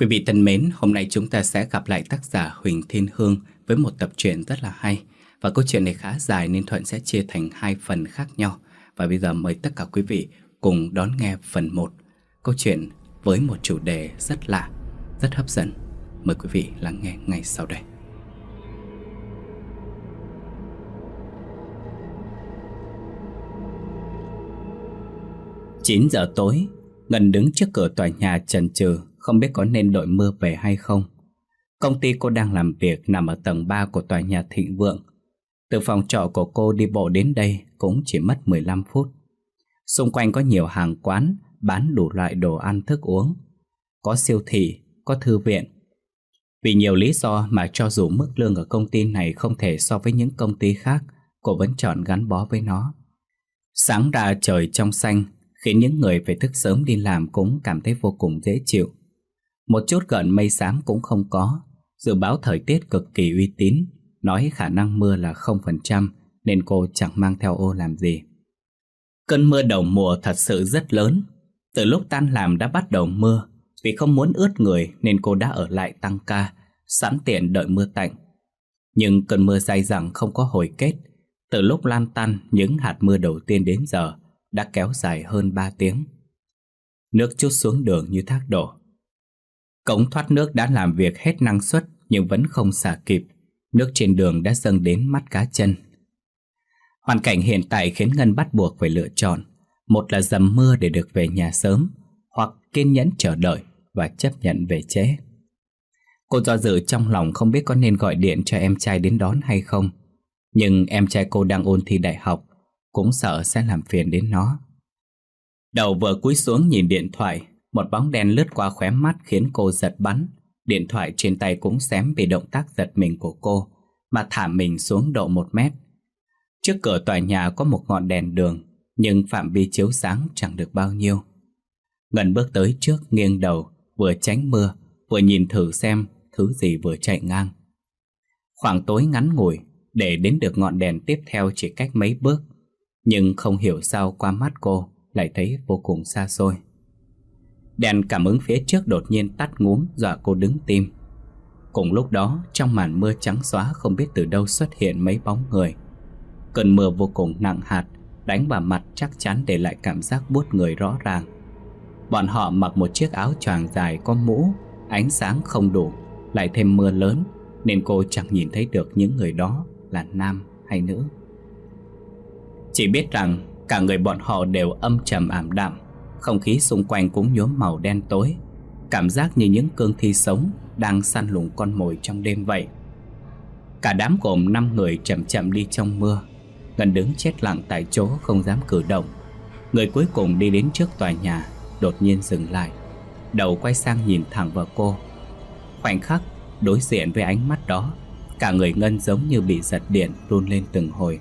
Quý vị thân mến, hôm nay chúng ta sẽ gặp lại tác giả Huỳnh Thiên Hương với một tập truyện rất là hay. Và câu chuyện này khá dài nên Thuận sẽ chia thành hai phần khác nhau. Và bây giờ mời tất cả quý vị cùng đón nghe phần 1. Câu chuyện với một chủ đề rất lạ, rất hấp dẫn. Mời quý vị lắng nghe ngay sau đây. Chín giờ tối, Ngân đứng trước cửa tòa nhà trần trừ không biết có nên đội mưa về hay không. Công ty cô đang làm việc nằm ở tầng 3 của tòa nhà Thịnh Vượng. Từ phòng trọ của cô đi bộ đến đây cũng chỉ mất 15 phút. Xung quanh có nhiều hàng quán bán đủ loại đồ ăn thức uống. Có siêu thị, có thư viện. Vì nhiều lý do mà cho dù mức lương ở công ty này không thể so với những công ty khác, cô vẫn chọn gắn bó với nó. Sáng ra trời trong xanh khiến những người phải thức sớm đi làm cũng cảm thấy vô cùng dễ chịu. Một chút gợn mây xám cũng không có. Dự báo thời tiết cực kỳ uy tín, Nói khả năng mưa là 0% Nên cô chẳng mang theo ô làm gì. Cơn mưa đầu mùa thật sự rất lớn. Từ lúc tan làm đã bắt đầu mưa, Vì không muốn ướt người Nên cô đã ở lại tăng ca, Sẵn tiện đợi mưa tạnh. Nhưng cơn mưa dai dẳng không có hồi kết. Từ lúc lan tan, Những hạt mưa đầu tiên đến giờ Đã kéo dài hơn 3 tiếng. Nước chút xuống đường như thác đổ. Cống thoát nước đã làm việc hết năng suất nhưng vẫn không xả kịp. Nước trên đường đã dâng đến mắt cá chân. Hoàn cảnh hiện tại khiến Ngân bắt buộc phải lựa chọn. Một là dầm mưa để được về nhà sớm, hoặc kiên nhẫn chờ đợi và chấp nhận về trễ. Cô do dự trong lòng không biết có nên gọi điện cho em trai đến đón hay không. Nhưng em trai cô đang ôn thi đại học, cũng sợ sẽ làm phiền đến nó. Đầu vừa cúi xuống nhìn điện thoại một bóng đen lướt qua khóe mắt khiến cô giật bắn. Điện thoại trên tay cũng xém vì động tác giật mình của cô, mà thả mình xuống độ một mét. Trước cửa tòa nhà có một ngọn đèn đường, nhưng phạm vi chiếu sáng chẳng được bao nhiêu. Ngân bước tới trước nghiêng đầu, vừa tránh mưa, vừa nhìn thử xem thứ gì vừa chạy ngang. Khoảng tối ngắn ngủi, để đến được ngọn đèn tiếp theo chỉ cách mấy bước, nhưng không hiểu sao qua mắt cô lại thấy vô cùng xa xôi. Đèn cảm ứng phía trước đột nhiên tắt ngúm dọa cô đứng tim. Cùng lúc đó, trong màn mưa trắng xóa không biết từ đâu xuất hiện mấy bóng người. Cơn mưa vô cùng nặng hạt, Đánh vào mặt chắc chắn để lại cảm giác buốt người rõ ràng. Bọn họ mặc một chiếc áo choàng dài có mũ, Ánh sáng không đủ, Lại thêm mưa lớn, Nên cô chẳng nhìn thấy được những người đó là nam hay nữ. Chỉ biết rằng cả người bọn họ đều âm trầm ảm đạm không khí xung quanh cũng nhuốm màu đen tối. Cảm giác như những cương thi sống Đang săn lùng con mồi trong đêm vậy. Cả đám gồm 5 người chậm chậm đi trong mưa. Ngân đứng chết lặng tại chỗ không dám cử động. Người cuối cùng đi đến trước tòa nhà, Đột nhiên dừng lại. Đầu quay sang nhìn thẳng vào cô. Khoảnh khắc đối diện với ánh mắt đó, Cả người Ngân giống như bị giật điện run lên từng hồi.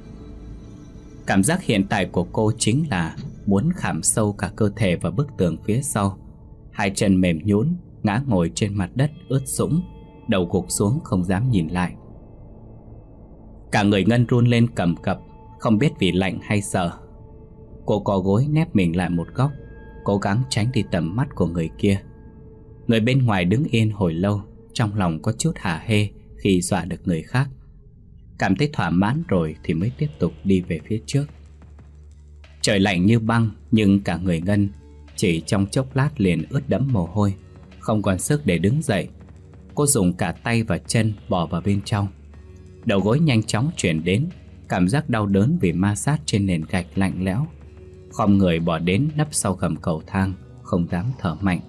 Cảm giác hiện tại của cô chính là muốn khảm sâu cả cơ thể vào bức tường phía sau. Hai chân mềm nhũn, ngã ngồi trên mặt đất ướt sũng, đầu gục xuống không dám nhìn lại. Cả người Ngân run lên cầm cập, không biết vì lạnh hay sợ. Cô cò gối nép mình lại một góc, cố gắng tránh đi tầm mắt của người kia. Người bên ngoài đứng yên hồi lâu, trong lòng có chút hả hê khi dọa được người khác. Cảm thấy thỏa mãn rồi thì mới tiếp tục đi về phía trước. Trời lạnh như băng nhưng cả người Ngân chỉ trong chốc lát liền ướt đẫm mồ hôi, không còn sức để đứng dậy. Cô dùng cả tay và chân bỏ vào bên trong. Đầu gối nhanh chóng chuyển đến, cảm giác đau đớn vì ma sát trên nền gạch lạnh lẽo. Không người bỏ đến nấp sau gầm cầu thang, không dám thở mạnh.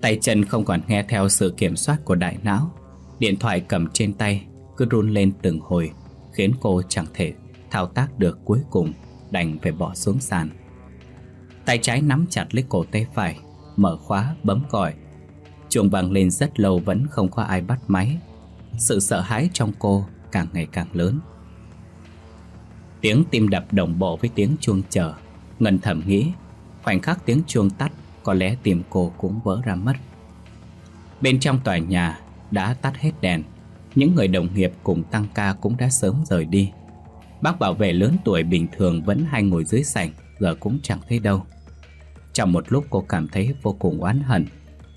Tay chân không còn nghe theo sự kiểm soát của đại não Điện thoại cầm trên tay cứ run lên từng hồi Khiến cô chẳng thể thao tác được cuối cùng, đành phải bỏ xuống sàn. Tay trái nắm chặt lấy cổ tay phải, Mở khóa bấm còi. Chuông vang lên rất lâu vẫn không có ai bắt máy. Sự sợ hãi trong cô càng ngày càng lớn. Tiếng tim đập đồng bộ với tiếng chuông chờ. Ngân thầm nghĩ, Khoảnh khắc tiếng chuông tắt, Có lẽ tim cô cũng vỡ ra mất. Bên trong tòa nhà đã tắt hết đèn. Những người đồng nghiệp cùng tăng ca cũng đã sớm rời đi. Bác bảo vệ lớn tuổi bình thường vẫn hay ngồi dưới sảnh, Giờ cũng chẳng thấy đâu. Trong một lúc cô cảm thấy vô cùng oán hận.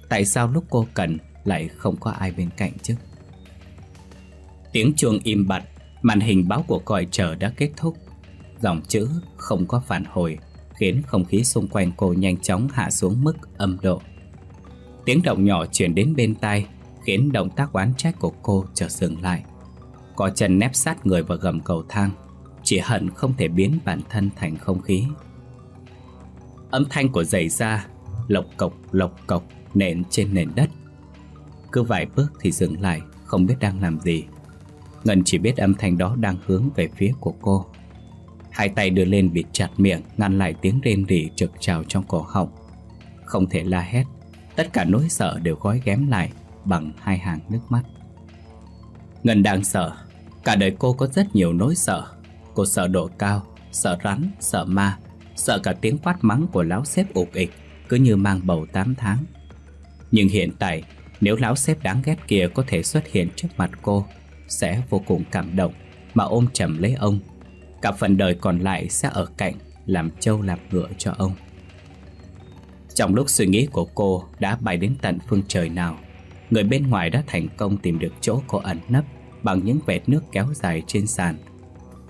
Tại sao lúc cô cần lại không có ai bên cạnh chứ? Tiếng chuông im bặt, Màn hình báo cuộc gọi chờ đã kết thúc. Dòng chữ không có phản hồi, Khiến không khí xung quanh cô nhanh chóng hạ xuống mức âm độ. Tiếng động nhỏ chuyển đến bên tai, Khiến động tác oán trách của cô chợt dừng lại. Có chân nép sát người vào gầm cầu thang. Chỉ hận không thể biến bản thân thành không khí. Âm thanh của giày da Lộc cộc lộc cộc nện trên nền đất. Cứ vài bước thì dừng lại, Không biết đang làm gì. Ngân chỉ biết âm thanh đó đang hướng về phía của cô. Hai tay đưa lên bịt chặt miệng, Ngăn lại tiếng rên rỉ trực trào trong cổ họng. Không thể la hét, Tất cả nỗi sợ đều gói ghém lại Bằng hai hàng nước mắt. Ngân đang sợ, Cả đời cô có rất nhiều nỗi sợ. Cô sợ độ cao Sợ rắn, sợ ma Sợ cả tiếng quát mắng của lão xếp ục ịch Cứ như mang bầu 8 tháng. Nhưng hiện tại Nếu lão xếp đáng ghét kia có thể xuất hiện trước mặt cô Sẽ vô cùng cảm động Mà ôm chầm lấy ông. Cả phần đời còn lại sẽ ở cạnh Làm trâu làm ngựa cho ông. Trong lúc suy nghĩ của cô Đã bay đến tận phương trời nào Người bên ngoài đã thành công tìm được chỗ cô ẩn nấp Bằng những vệt nước kéo dài trên sàn.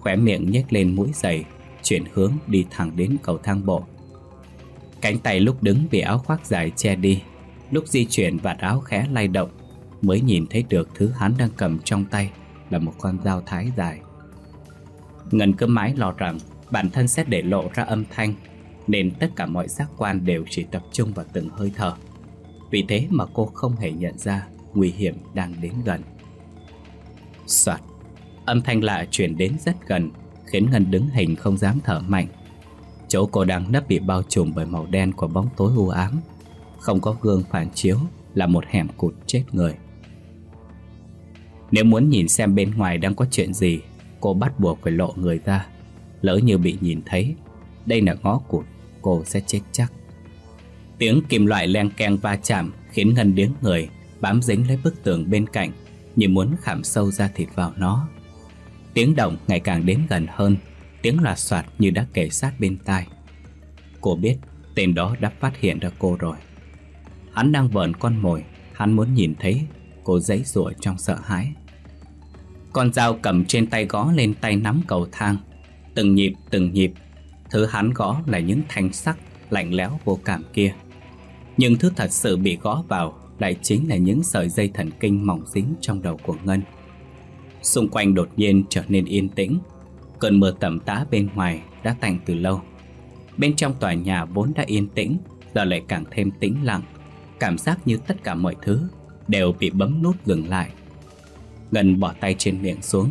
Khỏe miệng nhếch lên mũi giày Chuyển hướng đi thẳng đến cầu thang bộ. Cánh tay lúc đứng bị áo khoác dài che đi, Lúc di chuyển vạt áo khẽ lay động, Mới nhìn thấy được thứ hắn đang cầm trong tay Là một con dao thái dài. Ngân cứ mãi lo rằng Bản thân sẽ để lộ ra âm thanh, Nên tất cả mọi giác quan đều chỉ tập trung vào từng hơi thở. Vì thế mà cô không hề nhận ra Nguy hiểm đang đến gần. Soạt. Âm thanh lạ chuyển đến rất gần, Khiến Ngân đứng hình không dám thở mạnh. Chỗ cô đang nấp bị bao trùm bởi màu đen của bóng tối u ám, Không có gương phản chiếu, Là một hẻm cụt chết người. Nếu muốn nhìn xem bên ngoài đang có chuyện gì, Cô bắt buộc phải lộ người ra. Lỡ như bị nhìn thấy, Đây là ngõ cụt, Cô sẽ chết chắc. Tiếng kim loại len keng va chạm Khiến Ngân điếng người, Bám dính lấy bức tường bên cạnh, Như muốn khảm sâu ra thịt vào nó. Tiếng động ngày càng đến gần hơn, Tiếng loạt soạt như đã kể sát bên tai. Cô biết tên đó đã phát hiện ra cô rồi. Hắn đang vờn con mồi, Hắn muốn nhìn thấy Cô giấy rủa trong sợ hãi. Con dao cầm trên tay gõ lên tay nắm cầu thang. Từng nhịp từng nhịp, Thứ hắn gõ là những thanh sắc Lạnh lẽo vô cảm kia. Nhưng thứ thật sự bị gõ vào Lại chính là những sợi dây thần kinh mỏng dính trong đầu của Ngân. Xung quanh đột nhiên trở nên yên tĩnh. Cơn mưa tầm tã bên ngoài đã tạnh từ lâu. Bên trong tòa nhà vốn đã yên tĩnh, Giờ lại càng thêm tĩnh lặng. Cảm giác như tất cả mọi thứ Đều bị bấm nút dừng lại. Ngân bỏ tay trên miệng xuống.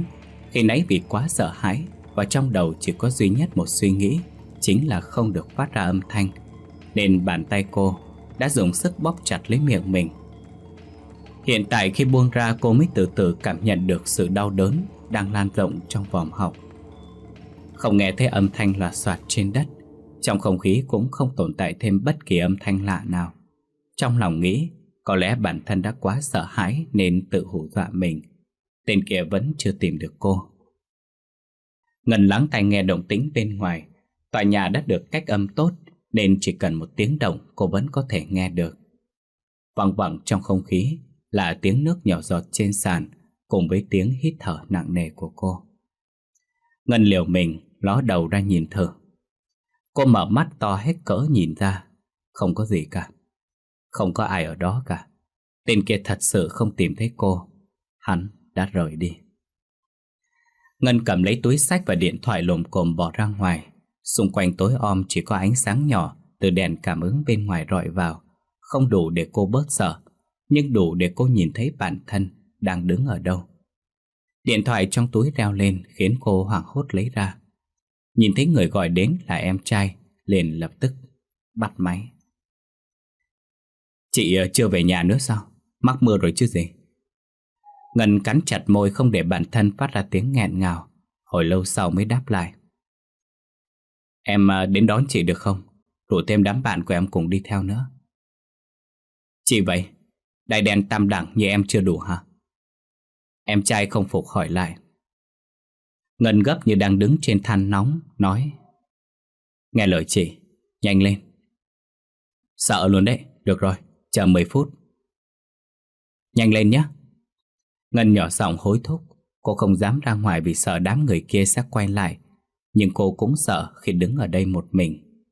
Khi nãy vì quá sợ hãi Và trong đầu chỉ có duy nhất một suy nghĩ, Chính là không được phát ra âm thanh, Nên bàn tay cô Đã dùng sức bóp chặt lấy miệng mình. Hiện tại khi buông ra, cô mới từ từ cảm nhận được sự đau đớn Đang lan rộng trong vòng họng. Không nghe thấy âm thanh loạt soạt trên đất, Trong không khí cũng không tồn tại thêm bất kỳ âm thanh lạ nào. Trong lòng nghĩ, Có lẽ bản thân đã quá sợ hãi Nên tự hù dọa mình. Tên kia vẫn chưa tìm được cô. Ngần lắng tai nghe động tĩnh bên ngoài. Tòa nhà đã được cách âm tốt, Nên chỉ cần một tiếng động cô vẫn có thể nghe được. Văng vẳng trong không khí là tiếng nước nhỏ giọt trên sàn cùng với tiếng hít thở nặng nề của cô. Ngân liều mình ló đầu ra nhìn thử. Cô mở mắt to hết cỡ nhìn ra, không có gì cả. Không có ai ở đó cả. Tên kia thật sự không tìm thấy cô. Hắn đã rời đi. Ngân cầm lấy túi sách và điện thoại lồm cồm bỏ ra ngoài. Xung quanh tối om chỉ có ánh sáng nhỏ từ đèn cảm ứng bên ngoài rọi vào, không đủ để cô bớt sợ nhưng đủ để cô nhìn thấy bản thân đang đứng ở đâu. Điện thoại trong túi reo lên khiến cô hoảng hốt lấy ra. Nhìn thấy người gọi đến là em trai, liền lập tức bắt máy. Chị ờ, chưa về nhà nữa sao? Mắc mưa rồi chứ gì? Ngân cắn chặt môi không để bản thân phát ra tiếng nghẹn ngào, hồi lâu sau mới đáp lại. Em ờ, đến đón chị được không? Rủ thêm đám bạn của em cùng đi theo nữa. Chị vậy, Đại đèn tam đẳng như em chưa đủ hả? Em trai không phục hỏi lại. Ngân gấp như đang đứng trên than nóng, nói. Nghe lời chị, nhanh lên. Sợ luôn đấy, được rồi, chờ 10 phút. Nhanh lên nhé Ngân nhỏ giọng hối thúc. Cô không dám ra ngoài vì sợ đám người kia sẽ quay lại Nhưng cô cũng sợ khi đứng ở đây một mình.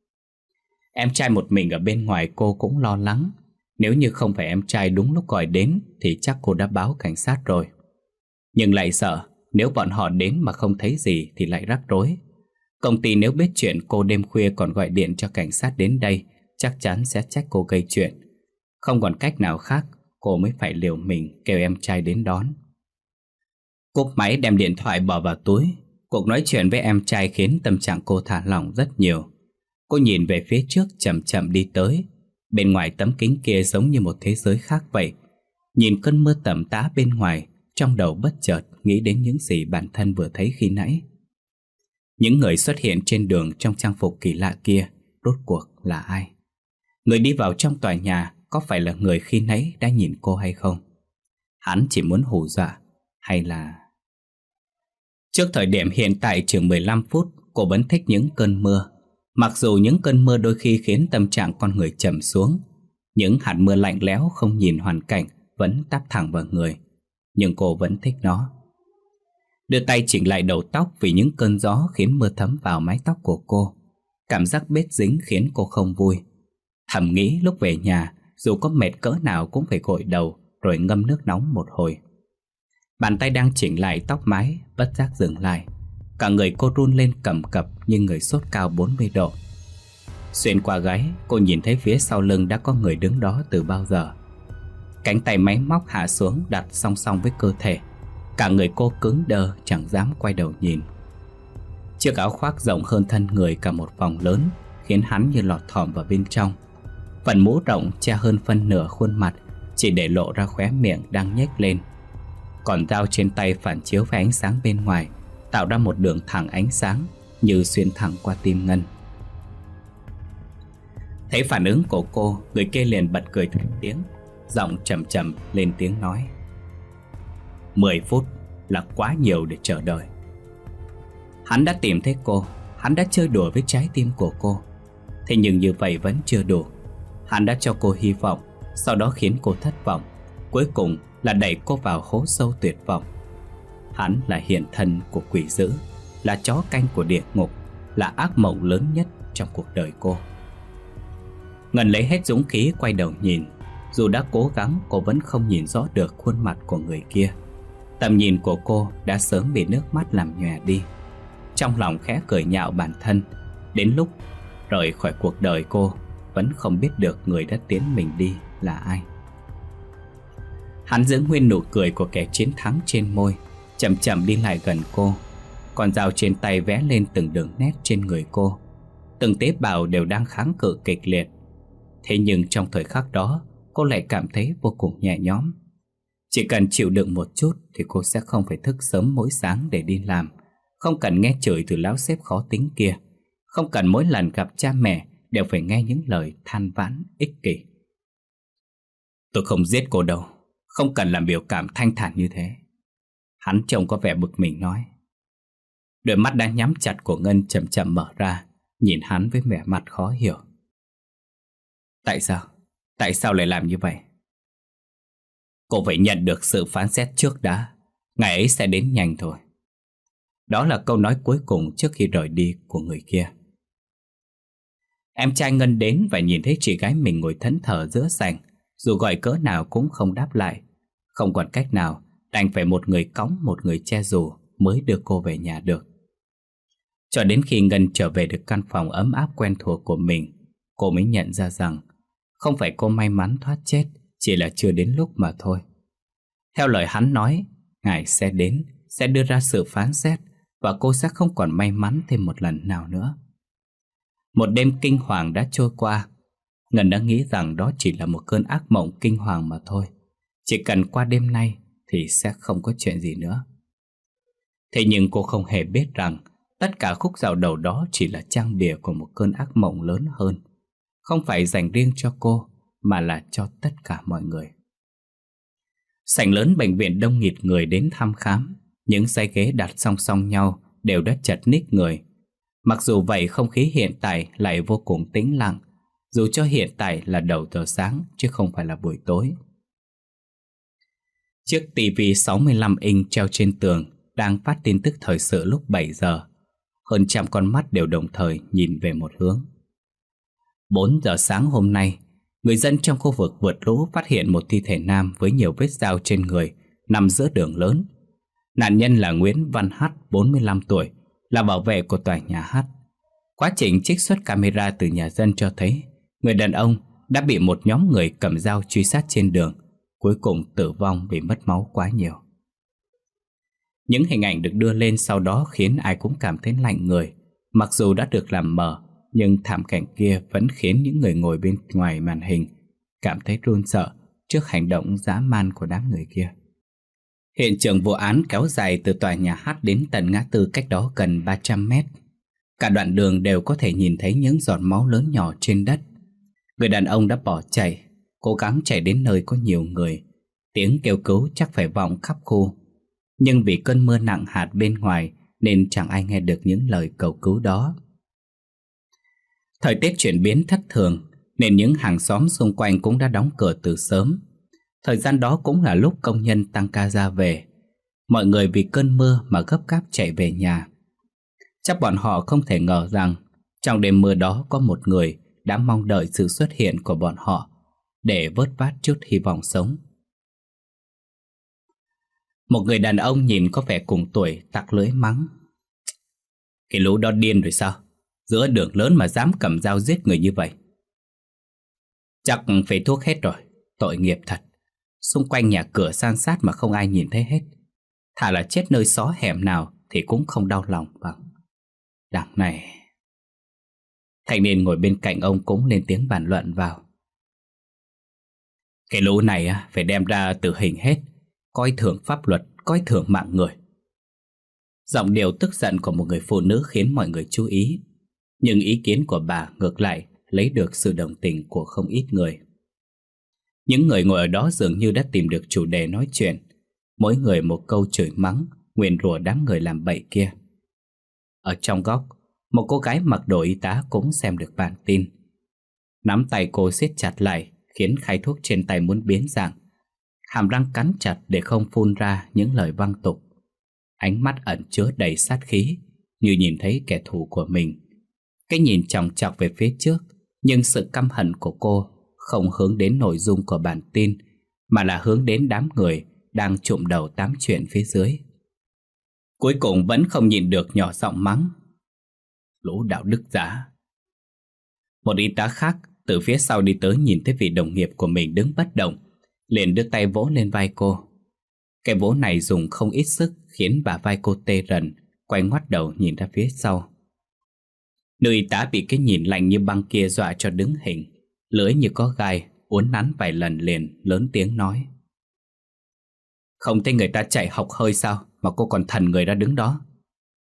Em trai một mình ở bên ngoài cô cũng lo lắng. Nếu như không phải em trai đúng lúc gọi đến Thì chắc cô đã báo cảnh sát rồi. Nhưng lại sợ, Nếu bọn họ đến mà không thấy gì Thì lại rắc rối. Công ty nếu biết chuyện cô đêm khuya còn gọi điện cho cảnh sát đến đây, Chắc chắn sẽ trách cô gây chuyện. Không còn cách nào khác, Cô mới phải liều mình kêu em trai đến đón. Cúp máy đem điện thoại bỏ vào túi. Cuộc nói chuyện với em trai khiến tâm trạng cô thả lỏng rất nhiều. Cô nhìn về phía trước chậm chậm đi tới. Bên ngoài tấm kính kia giống như một thế giới khác vậy Nhìn cơn mưa tầm tã bên ngoài, Trong đầu bất chợt nghĩ đến những gì bản thân vừa thấy khi nãy Những người xuất hiện trên đường trong trang phục kỳ lạ kia, Rốt cuộc là ai? Người đi vào trong tòa nhà có phải là người khi nãy đã nhìn cô hay không? Hắn chỉ muốn hù dọa hay là... Trước thời điểm hiện tại chừng 15 phút, cô vẫn thích những cơn mưa Mặc dù những cơn mưa đôi khi khiến tâm trạng con người trầm xuống Những hạt mưa lạnh lẽo không nhìn hoàn cảnh vẫn tắp thẳng vào người Nhưng cô vẫn thích nó Đưa tay chỉnh lại đầu tóc vì những cơn gió khiến mưa thấm vào mái tóc của cô Cảm giác bết dính khiến cô không vui Thầm nghĩ lúc về nhà dù có mệt cỡ nào cũng phải gội đầu rồi ngâm nước nóng một hồi. Bàn tay đang chỉnh lại tóc mái, bất giác dừng lại. Cả người cô run lên cầm cập như người sốt cao 40 độ. Xuyên qua gáy, cô nhìn thấy phía sau lưng đã có người đứng đó từ bao giờ. Cánh tay máy móc hạ xuống đặt song song với cơ thể. Cả người cô cứng đơ chẳng dám quay đầu nhìn. Chiếc áo khoác rộng hơn thân người cả một vòng lớn khiến hắn như lọt thỏm vào bên trong. Phần mũ rộng che hơn phân nửa khuôn mặt Chỉ để lộ ra khóe miệng đang nhếch lên Còn dao trên tay phản chiếu với ánh sáng bên ngoài Tạo ra một đường thẳng ánh sáng Như xuyên thẳng qua tim Ngân. Thấy phản ứng của cô, Người kia liền bật cười thành tiếng, Giọng trầm trầm lên tiếng nói. 10 phút là quá nhiều để chờ đợi. Hắn đã tìm thấy cô, Hắn đã chơi đùa với trái tim của cô. Thế nhưng như vậy vẫn chưa đủ. Hắn đã cho cô hy vọng, Sau đó khiến cô thất vọng, Cuối cùng là đẩy cô vào hố sâu tuyệt vọng. Hắn là hiện thân của quỷ dữ, Là chó canh của địa ngục, Là ác mộng lớn nhất trong cuộc đời cô. Ngân lấy hết dũng khí quay đầu nhìn, Dù đã cố gắng cô vẫn không nhìn rõ được khuôn mặt của người kia. Tầm nhìn của cô đã sớm bị nước mắt làm nhòe đi. Trong lòng khẽ cười nhạo bản thân, Đến lúc rời khỏi cuộc đời cô, vẫn không biết được người đã tiến mình đi là ai. Hắn giữ nguyên nụ cười của kẻ chiến thắng trên môi Chậm chậm đi lại gần cô. Con dao trên tay vẽ lên từng đường nét trên người cô. Từng tế bào đều đang kháng cự kịch liệt. Thế nhưng trong thời khắc đó Cô lại cảm thấy vô cùng nhẹ nhõm. Chỉ cần chịu đựng một chút Thì cô sẽ không phải thức sớm mỗi sáng để đi làm. Không cần nghe chửi từ lão xếp khó tính kia. Không cần mỗi lần gặp cha mẹ đều phải nghe những lời than vãn ích kỷ. Tôi không giết cô đâu, không cần làm biểu cảm thanh thản như thế. Hắn trông có vẻ bực mình nói. Đôi mắt đang nhắm chặt của Ngân chậm chậm mở ra, nhìn hắn với vẻ mặt khó hiểu. Tại sao? Tại sao lại làm như vậy? Cô phải nhận được sự phán xét trước đã, ngày ấy sẽ đến nhanh thôi. Đó là câu nói cuối cùng trước khi rời đi của người kia. Em trai Ngân đến và nhìn thấy chị gái mình ngồi thẫn thờ giữa sàn Dù gọi cỡ nào cũng không đáp lại Không còn cách nào Đành phải một người cõng, một người che dù Mới đưa cô về nhà được. Cho đến khi Ngân trở về được căn phòng ấm áp quen thuộc của mình, Cô mới nhận ra rằng Không phải cô may mắn thoát chết, Chỉ là chưa đến lúc mà thôi. Theo lời hắn nói, Ngài sẽ đến, Sẽ đưa ra sự phán xét Và cô sẽ không còn may mắn thêm một lần nào nữa. Một đêm kinh hoàng đã trôi qua. Ngân đã nghĩ rằng đó chỉ là một cơn ác mộng kinh hoàng mà thôi. Chỉ cần qua đêm nay thì sẽ không có chuyện gì nữa. Thế nhưng cô không hề biết rằng Tất cả khúc dạo đầu đó chỉ là trang bìa của một cơn ác mộng lớn hơn. Không phải dành riêng cho cô, Mà là cho tất cả mọi người. Sảnh lớn bệnh viện đông nghịt người đến thăm khám. Những dây ghế đặt song song nhau Đều đã chật ních người. Mặc dù vậy, không khí hiện tại lại vô cùng tĩnh lặng. Dù cho hiện tại là đầu giờ sáng, chứ không phải là buổi tối. Chiếc TV 65 inch treo trên tường đang phát tin tức thời sự lúc 7 giờ. Hơn trăm con mắt đều đồng thời nhìn về một hướng. 4 giờ sáng hôm nay, người dân trong khu vực vượt lũ phát hiện một thi thể nam với nhiều vết dao trên người nằm giữa đường lớn. Nạn nhân là Nguyễn Văn Hát, 45 tuổi, là bảo vệ của tòa nhà Hát. Quá trình trích xuất camera từ nhà dân cho thấy người đàn ông đã bị một nhóm người cầm dao truy sát trên đường, cuối cùng tử vong vì mất máu quá nhiều. Những hình ảnh được đưa lên sau đó khiến ai cũng cảm thấy lạnh người, mặc dù đã được làm mờ, nhưng thảm cảnh kia vẫn khiến những người ngồi bên ngoài màn hình cảm thấy run sợ trước hành động dã man của đám người kia. Hiện trường vụ án kéo dài từ tòa nhà hát đến tận ngã tư cách đó gần 300 mét. Cả đoạn đường đều có thể nhìn thấy những giọt máu lớn nhỏ trên đất. Người đàn ông đã bỏ chạy, cố gắng chạy đến nơi có nhiều người. Tiếng kêu cứu chắc phải vọng khắp khu. Nhưng vì cơn mưa nặng hạt bên ngoài, nên chẳng ai nghe được những lời cầu cứu đó. Thời tiết chuyển biến thất thường, nên những hàng xóm xung quanh cũng đã đóng cửa từ sớm. Thời gian đó cũng là lúc công nhân tăng ca ra về. Mọi người vì cơn mưa mà gấp gáp chạy về nhà. Chắc bọn họ không thể ngờ rằng, trong đêm mưa đó có một người đã mong đợi sự xuất hiện của bọn họ để vớt vát chút hy vọng sống. Một người đàn ông nhìn có vẻ cùng tuổi tặc lưỡi mắng. Cái lũ đó điên rồi sao? Giữa đường lớn mà dám cầm dao giết người như vậy. Chắc phải thuốc hết rồi, tội nghiệp thật. Xung quanh nhà cửa san sát mà không ai nhìn thấy hết. Thà là chết nơi xó hẻm nào thì cũng không đau lòng bằng. Đằng này... Thanh niên ngồi bên cạnh ông cũng lên tiếng bàn luận vào. Cái lũ này phải đem ra tử hình hết, coi thường pháp luật, coi thường mạng người. Giọng điệu tức giận của một người phụ nữ khiến mọi người chú ý. Nhưng ý kiến của bà ngược lại lấy được sự đồng tình của không ít người. Những người ngồi ở đó dường như đã tìm được chủ đề nói chuyện. Mỗi người một câu chửi mắng, nguyền rủa đám người làm bậy kia. Ở trong góc, một cô gái mặc đồ y tá cũng xem được bản tin. Nắm tay cô siết chặt lại, khiến khai thuốc trên tay muốn biến dạng. Hàm răng cắn chặt để không phun ra những lời văng tục. Ánh mắt ẩn chứa đầy sát khí, như nhìn thấy kẻ thù của mình. Cái nhìn chòng chọc về phía trước, nhưng sự căm hận của cô không hướng đến nội dung của bản tin, mà là hướng đến đám người đang trụm đầu tám chuyện phía dưới. Cuối cùng vẫn không nhìn được nhỏ giọng mắng. Lũ đạo đức giả. Một y tá khác từ phía sau đi tới nhìn thấy vị đồng nghiệp của mình đứng bất động, liền đưa tay vỗ lên vai cô. Cái vỗ này dùng không ít sức khiến bà vai cô tê rần, quay ngoắt đầu nhìn ra phía sau. Nữ y tá bị cái nhìn lạnh như băng kia dọa cho đứng hình, lưỡi như có gai, uốn nắn vài lần liền, lớn tiếng nói. Không thấy người ta chạy học hơi sao mà cô còn thần người ra đứng đó.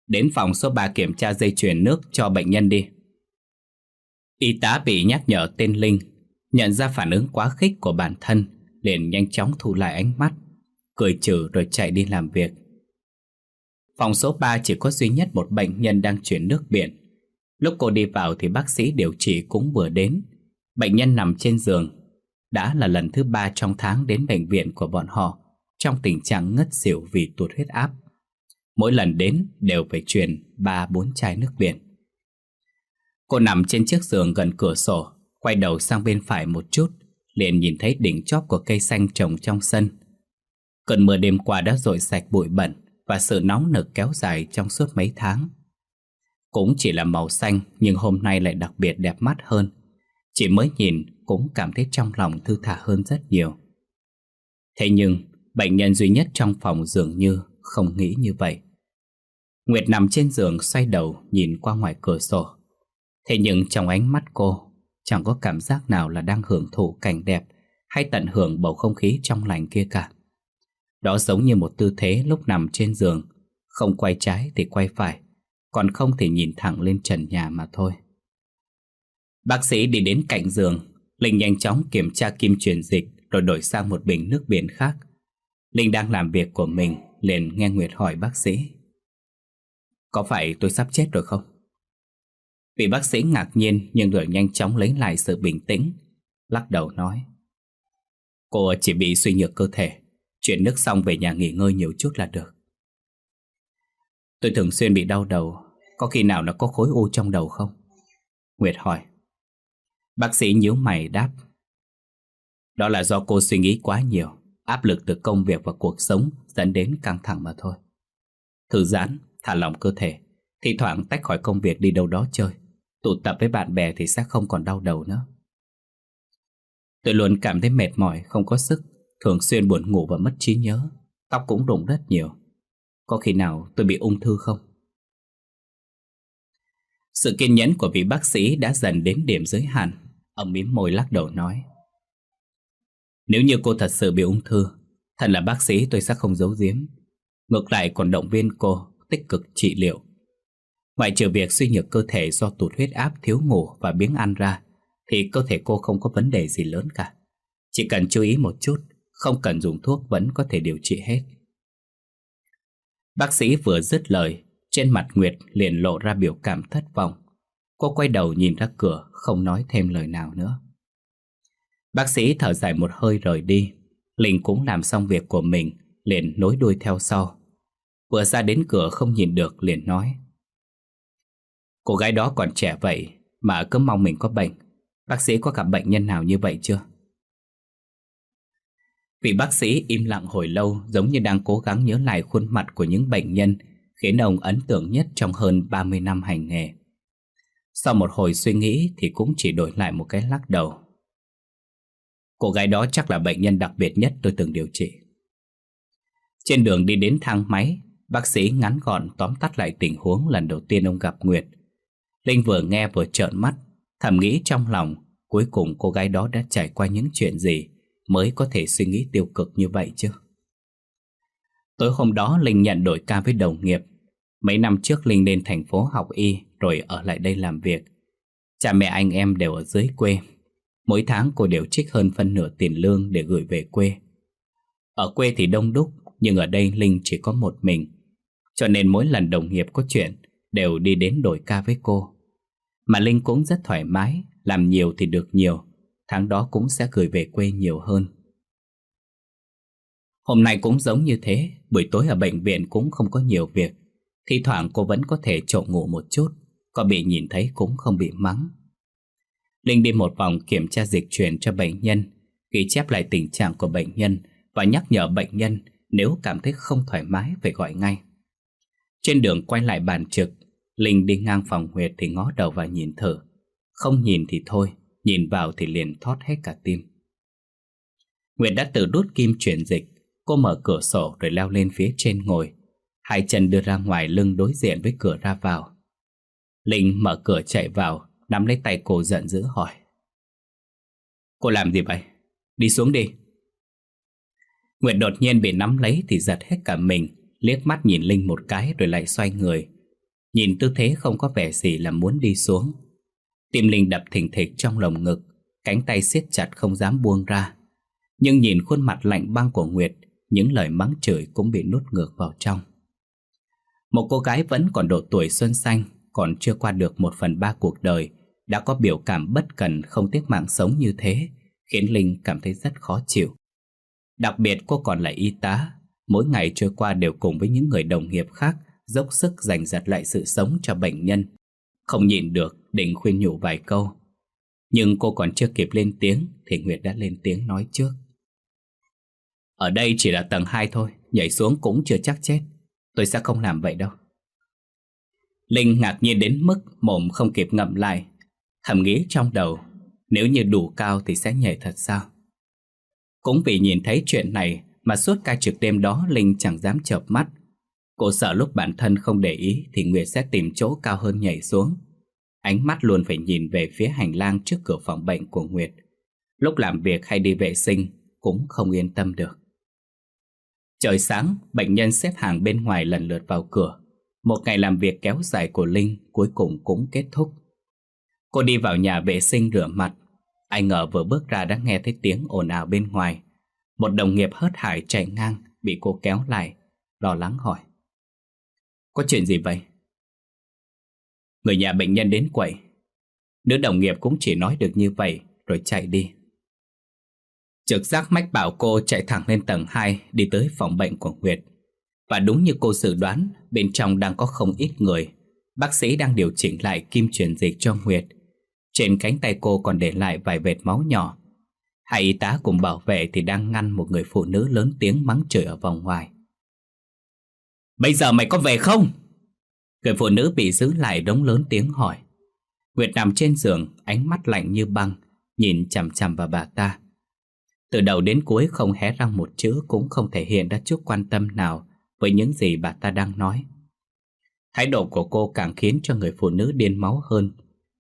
Đến phòng số 3 kiểm tra dây chuyền nước cho bệnh nhân đi. Y tá bị nhắc nhở tên Linh, nhận ra phản ứng quá khích của bản thân, liền nhanh chóng thu lại ánh mắt, cười trừ rồi chạy đi làm việc. Phòng số 3 chỉ có duy nhất một bệnh nhân đang chuyển nước biển. Lúc cô đi vào thì bác sĩ điều trị cũng vừa đến. Bệnh nhân nằm trên giường. Đã là lần thứ ba trong tháng đến bệnh viện của bọn họ trong tình trạng ngất xỉu vì tụt huyết áp. Mỗi lần đến đều phải truyền 3-4 chai nước biển. Cô nằm trên chiếc giường gần cửa sổ, quay đầu sang bên phải một chút, liền nhìn thấy đỉnh chóp của cây xanh trồng trong sân. Cơn mưa đêm qua đã dội sạch bụi bẩn và sự nóng nực kéo dài trong suốt mấy tháng. Cũng chỉ là màu xanh nhưng hôm nay lại đặc biệt đẹp mắt hơn. Chỉ mới nhìn cũng cảm thấy trong lòng thư thả hơn rất nhiều. Thế nhưng, bệnh nhân duy nhất trong phòng dường như không nghĩ như vậy. Nguyệt nằm trên giường xoay đầu nhìn qua ngoài cửa sổ. Thế nhưng trong ánh mắt cô chẳng có cảm giác nào là đang hưởng thụ cảnh đẹp hay tận hưởng bầu không khí trong lành kia cả. Đó giống như một tư thế lúc nằm trên giường, không quay trái thì quay phải, còn không thể nhìn thẳng lên trần nhà mà thôi. Bác sĩ đi đến cạnh giường, Linh nhanh chóng kiểm tra kim truyền dịch rồi đổi sang một bình nước biển khác. Linh đang làm việc của mình, liền nghe Nguyệt hỏi bác sĩ. Có phải tôi sắp chết rồi không? Vị bác sĩ ngạc nhiên nhưng rồi nhanh chóng lấy lại sự bình tĩnh, lắc đầu nói. Cô chỉ bị suy nhược cơ thể, Chuyển nước xong về nhà nghỉ ngơi nhiều chút là được. Tôi thường xuyên bị đau đầu Có khi nào nó có khối u trong đầu không? Nguyệt hỏi. Bác sĩ nhíu mày đáp. Đó là do cô suy nghĩ quá nhiều Áp lực từ công việc và cuộc sống Dẫn đến căng thẳng mà thôi. Thư giãn, thả lỏng cơ thể Thì thoảng tách khỏi công việc đi đâu đó chơi. Tụ tập với bạn bè thì sẽ không còn đau đầu nữa. Tôi luôn cảm thấy mệt mỏi, không có sức Thường xuyên buồn ngủ và mất trí nhớ. Tóc cũng rụng rất nhiều. Có khi nào tôi bị ung thư không? Sự kiên nhẫn của vị bác sĩ đã dần đến điểm giới hạn Ông mím môi lắc đầu nói. Nếu như cô thật sự bị ung thư Thật là bác sĩ tôi sẽ không giấu giếm. Ngược lại còn động viên cô tích cực trị liệu. Ngoại trừ việc suy nhược cơ thể do tụt huyết áp, thiếu ngủ và biếng ăn ra, Thì cơ thể cô không có vấn đề gì lớn cả. Chỉ cần chú ý một chút, Không cần dùng thuốc vẫn có thể điều trị hết. Bác sĩ vừa dứt lời, Trên mặt Nguyệt liền lộ ra biểu cảm thất vọng. Cô quay đầu nhìn ra cửa, Không nói thêm lời nào nữa. Bác sĩ thở dài một hơi rời đi. Linh cũng làm xong việc của mình, Liền nối đuôi theo sau. Vừa ra đến cửa không nhìn được liền nói Cô gái đó còn trẻ vậy Mà cứ mong mình có bệnh. Bác sĩ có gặp bệnh nhân nào như vậy chưa? Vị bác sĩ im lặng hồi lâu Giống như đang cố gắng nhớ lại khuôn mặt của những bệnh nhân Khiến ông ấn tượng nhất trong hơn 30 năm hành nghề. Sau một hồi suy nghĩ Thì cũng chỉ đổi lại một cái lắc đầu. Cô gái đó chắc là bệnh nhân đặc biệt nhất tôi từng điều trị. Trên đường đi đến thang máy, Bác sĩ ngắn gọn tóm tắt lại tình huống lần đầu tiên ông gặp Nguyệt. Linh vừa nghe vừa trợn mắt, Thầm nghĩ trong lòng Cuối cùng cô gái đó đã trải qua những chuyện gì Mới có thể suy nghĩ tiêu cực như vậy chứ? Tối hôm đó Linh nhận đổi ca với đồng nghiệp. Mấy năm trước Linh lên thành phố học y Rồi ở lại đây làm việc. Cha mẹ anh em đều ở dưới quê. Mỗi tháng cô đều trích hơn phân nửa tiền lương để gửi về quê. Ở quê thì đông đúc, Nhưng ở đây Linh chỉ có một mình. Cho nên mỗi lần đồng nghiệp có chuyện Đều đi đến đổi ca với cô. Mà Linh cũng rất thoải mái, Làm nhiều thì được nhiều, Tháng đó cũng sẽ gửi về quê nhiều hơn. Hôm nay cũng giống như thế, Buổi tối ở bệnh viện cũng không có nhiều việc. Thì thoảng cô vẫn có thể trộn ngủ một chút, Có bị nhìn thấy cũng không bị mắng. Linh đi một vòng kiểm tra dịch truyền cho bệnh nhân, Ghi chép lại tình trạng của bệnh nhân Và nhắc nhở bệnh nhân Nếu cảm thấy không thoải mái phải gọi ngay. Trên đường quay lại bàn trực Linh đi ngang phòng Nguyệt thì ngó đầu và nhìn thử. Không nhìn thì thôi, Nhìn vào thì liền thoát hết cả tim. Nguyệt đã tự đút kim chuyển dịch. Cô mở cửa sổ rồi leo lên phía trên ngồi. Hai chân đưa ra ngoài lưng đối diện với cửa ra vào. Linh mở cửa chạy vào, Nắm lấy tay cô giận dữ hỏi. Cô làm gì vậy? Đi xuống đi. Nguyệt đột nhiên bị nắm lấy thì giật hết cả mình, Liếc mắt nhìn Linh một cái rồi lại xoay người. Nhìn tư thế không có vẻ gì là muốn đi xuống. Tim Linh đập thình thịch trong lồng ngực, Cánh tay siết chặt không dám buông ra. Nhưng nhìn khuôn mặt lạnh băng của Nguyệt, Những lời mắng chửi cũng bị nuốt ngược vào trong. Một cô gái vẫn còn độ tuổi xuân xanh, Còn chưa qua được một phần ba cuộc đời, Đã có biểu cảm bất cần, không tiếc mạng sống như thế, Khiến Linh cảm thấy rất khó chịu. Đặc biệt cô còn là y tá, Mỗi ngày trôi qua đều cùng với những người đồng nghiệp khác Dốc sức giành giật lại sự sống cho bệnh nhân. Không nhịn được định khuyên nhủ vài câu. Nhưng cô còn chưa kịp lên tiếng Thì Nguyệt đã lên tiếng nói trước. Ở đây chỉ là tầng 2 thôi, Nhảy xuống cũng chưa chắc chết. Tôi sẽ không làm vậy đâu. Linh ngạc nhiên đến mức mồm không kịp ngậm lại. Thầm nghĩ trong đầu, Nếu như đủ cao thì sẽ nhảy thật sao? Cũng vì nhìn thấy chuyện này Mà suốt ca trực đêm đó Linh chẳng dám chợp mắt. Cô sợ lúc bản thân không để ý Thì Nguyệt sẽ tìm chỗ cao hơn nhảy xuống. Ánh mắt luôn phải nhìn về phía hành lang trước cửa phòng bệnh của Nguyệt. Lúc làm việc hay đi vệ sinh Cũng không yên tâm được. Trời sáng, bệnh nhân xếp hàng bên ngoài lần lượt vào cửa. Một ngày làm việc kéo dài của Linh cuối cùng cũng kết thúc. Cô đi vào nhà vệ sinh rửa mặt. Ai ngờ vừa bước ra đã nghe thấy tiếng ồn ào bên ngoài. Một đồng nghiệp hớt hải chạy ngang Bị cô kéo lại Lo lắng hỏi. Có chuyện gì vậy? Người nhà bệnh nhân đến quậy Nữ đồng nghiệp cũng chỉ nói được như vậy Rồi chạy đi Trực giác mách bảo cô chạy thẳng lên tầng 2 đi tới phòng bệnh của Nguyệt. Và đúng như cô dự đoán, bên trong đang có không ít người. Bác sĩ đang điều chỉnh lại kim truyền dịch cho Nguyệt. Trên cánh tay cô còn để lại vài vệt máu nhỏ. Hai y tá cùng bảo vệ thì đang ngăn một người phụ nữ lớn tiếng mắng chửi ở vòng ngoài. Bây giờ mày có về không? Người phụ nữ bị giữ lại đống lớn tiếng hỏi. Nguyệt nằm trên giường, ánh mắt lạnh như băng, nhìn chằm chằm vào bà ta. Từ đầu đến cuối không hé răng một chữ cũng không thể hiện ra chút quan tâm nào với những gì bà ta đang nói. Thái độ của cô càng khiến cho người phụ nữ điên máu hơn.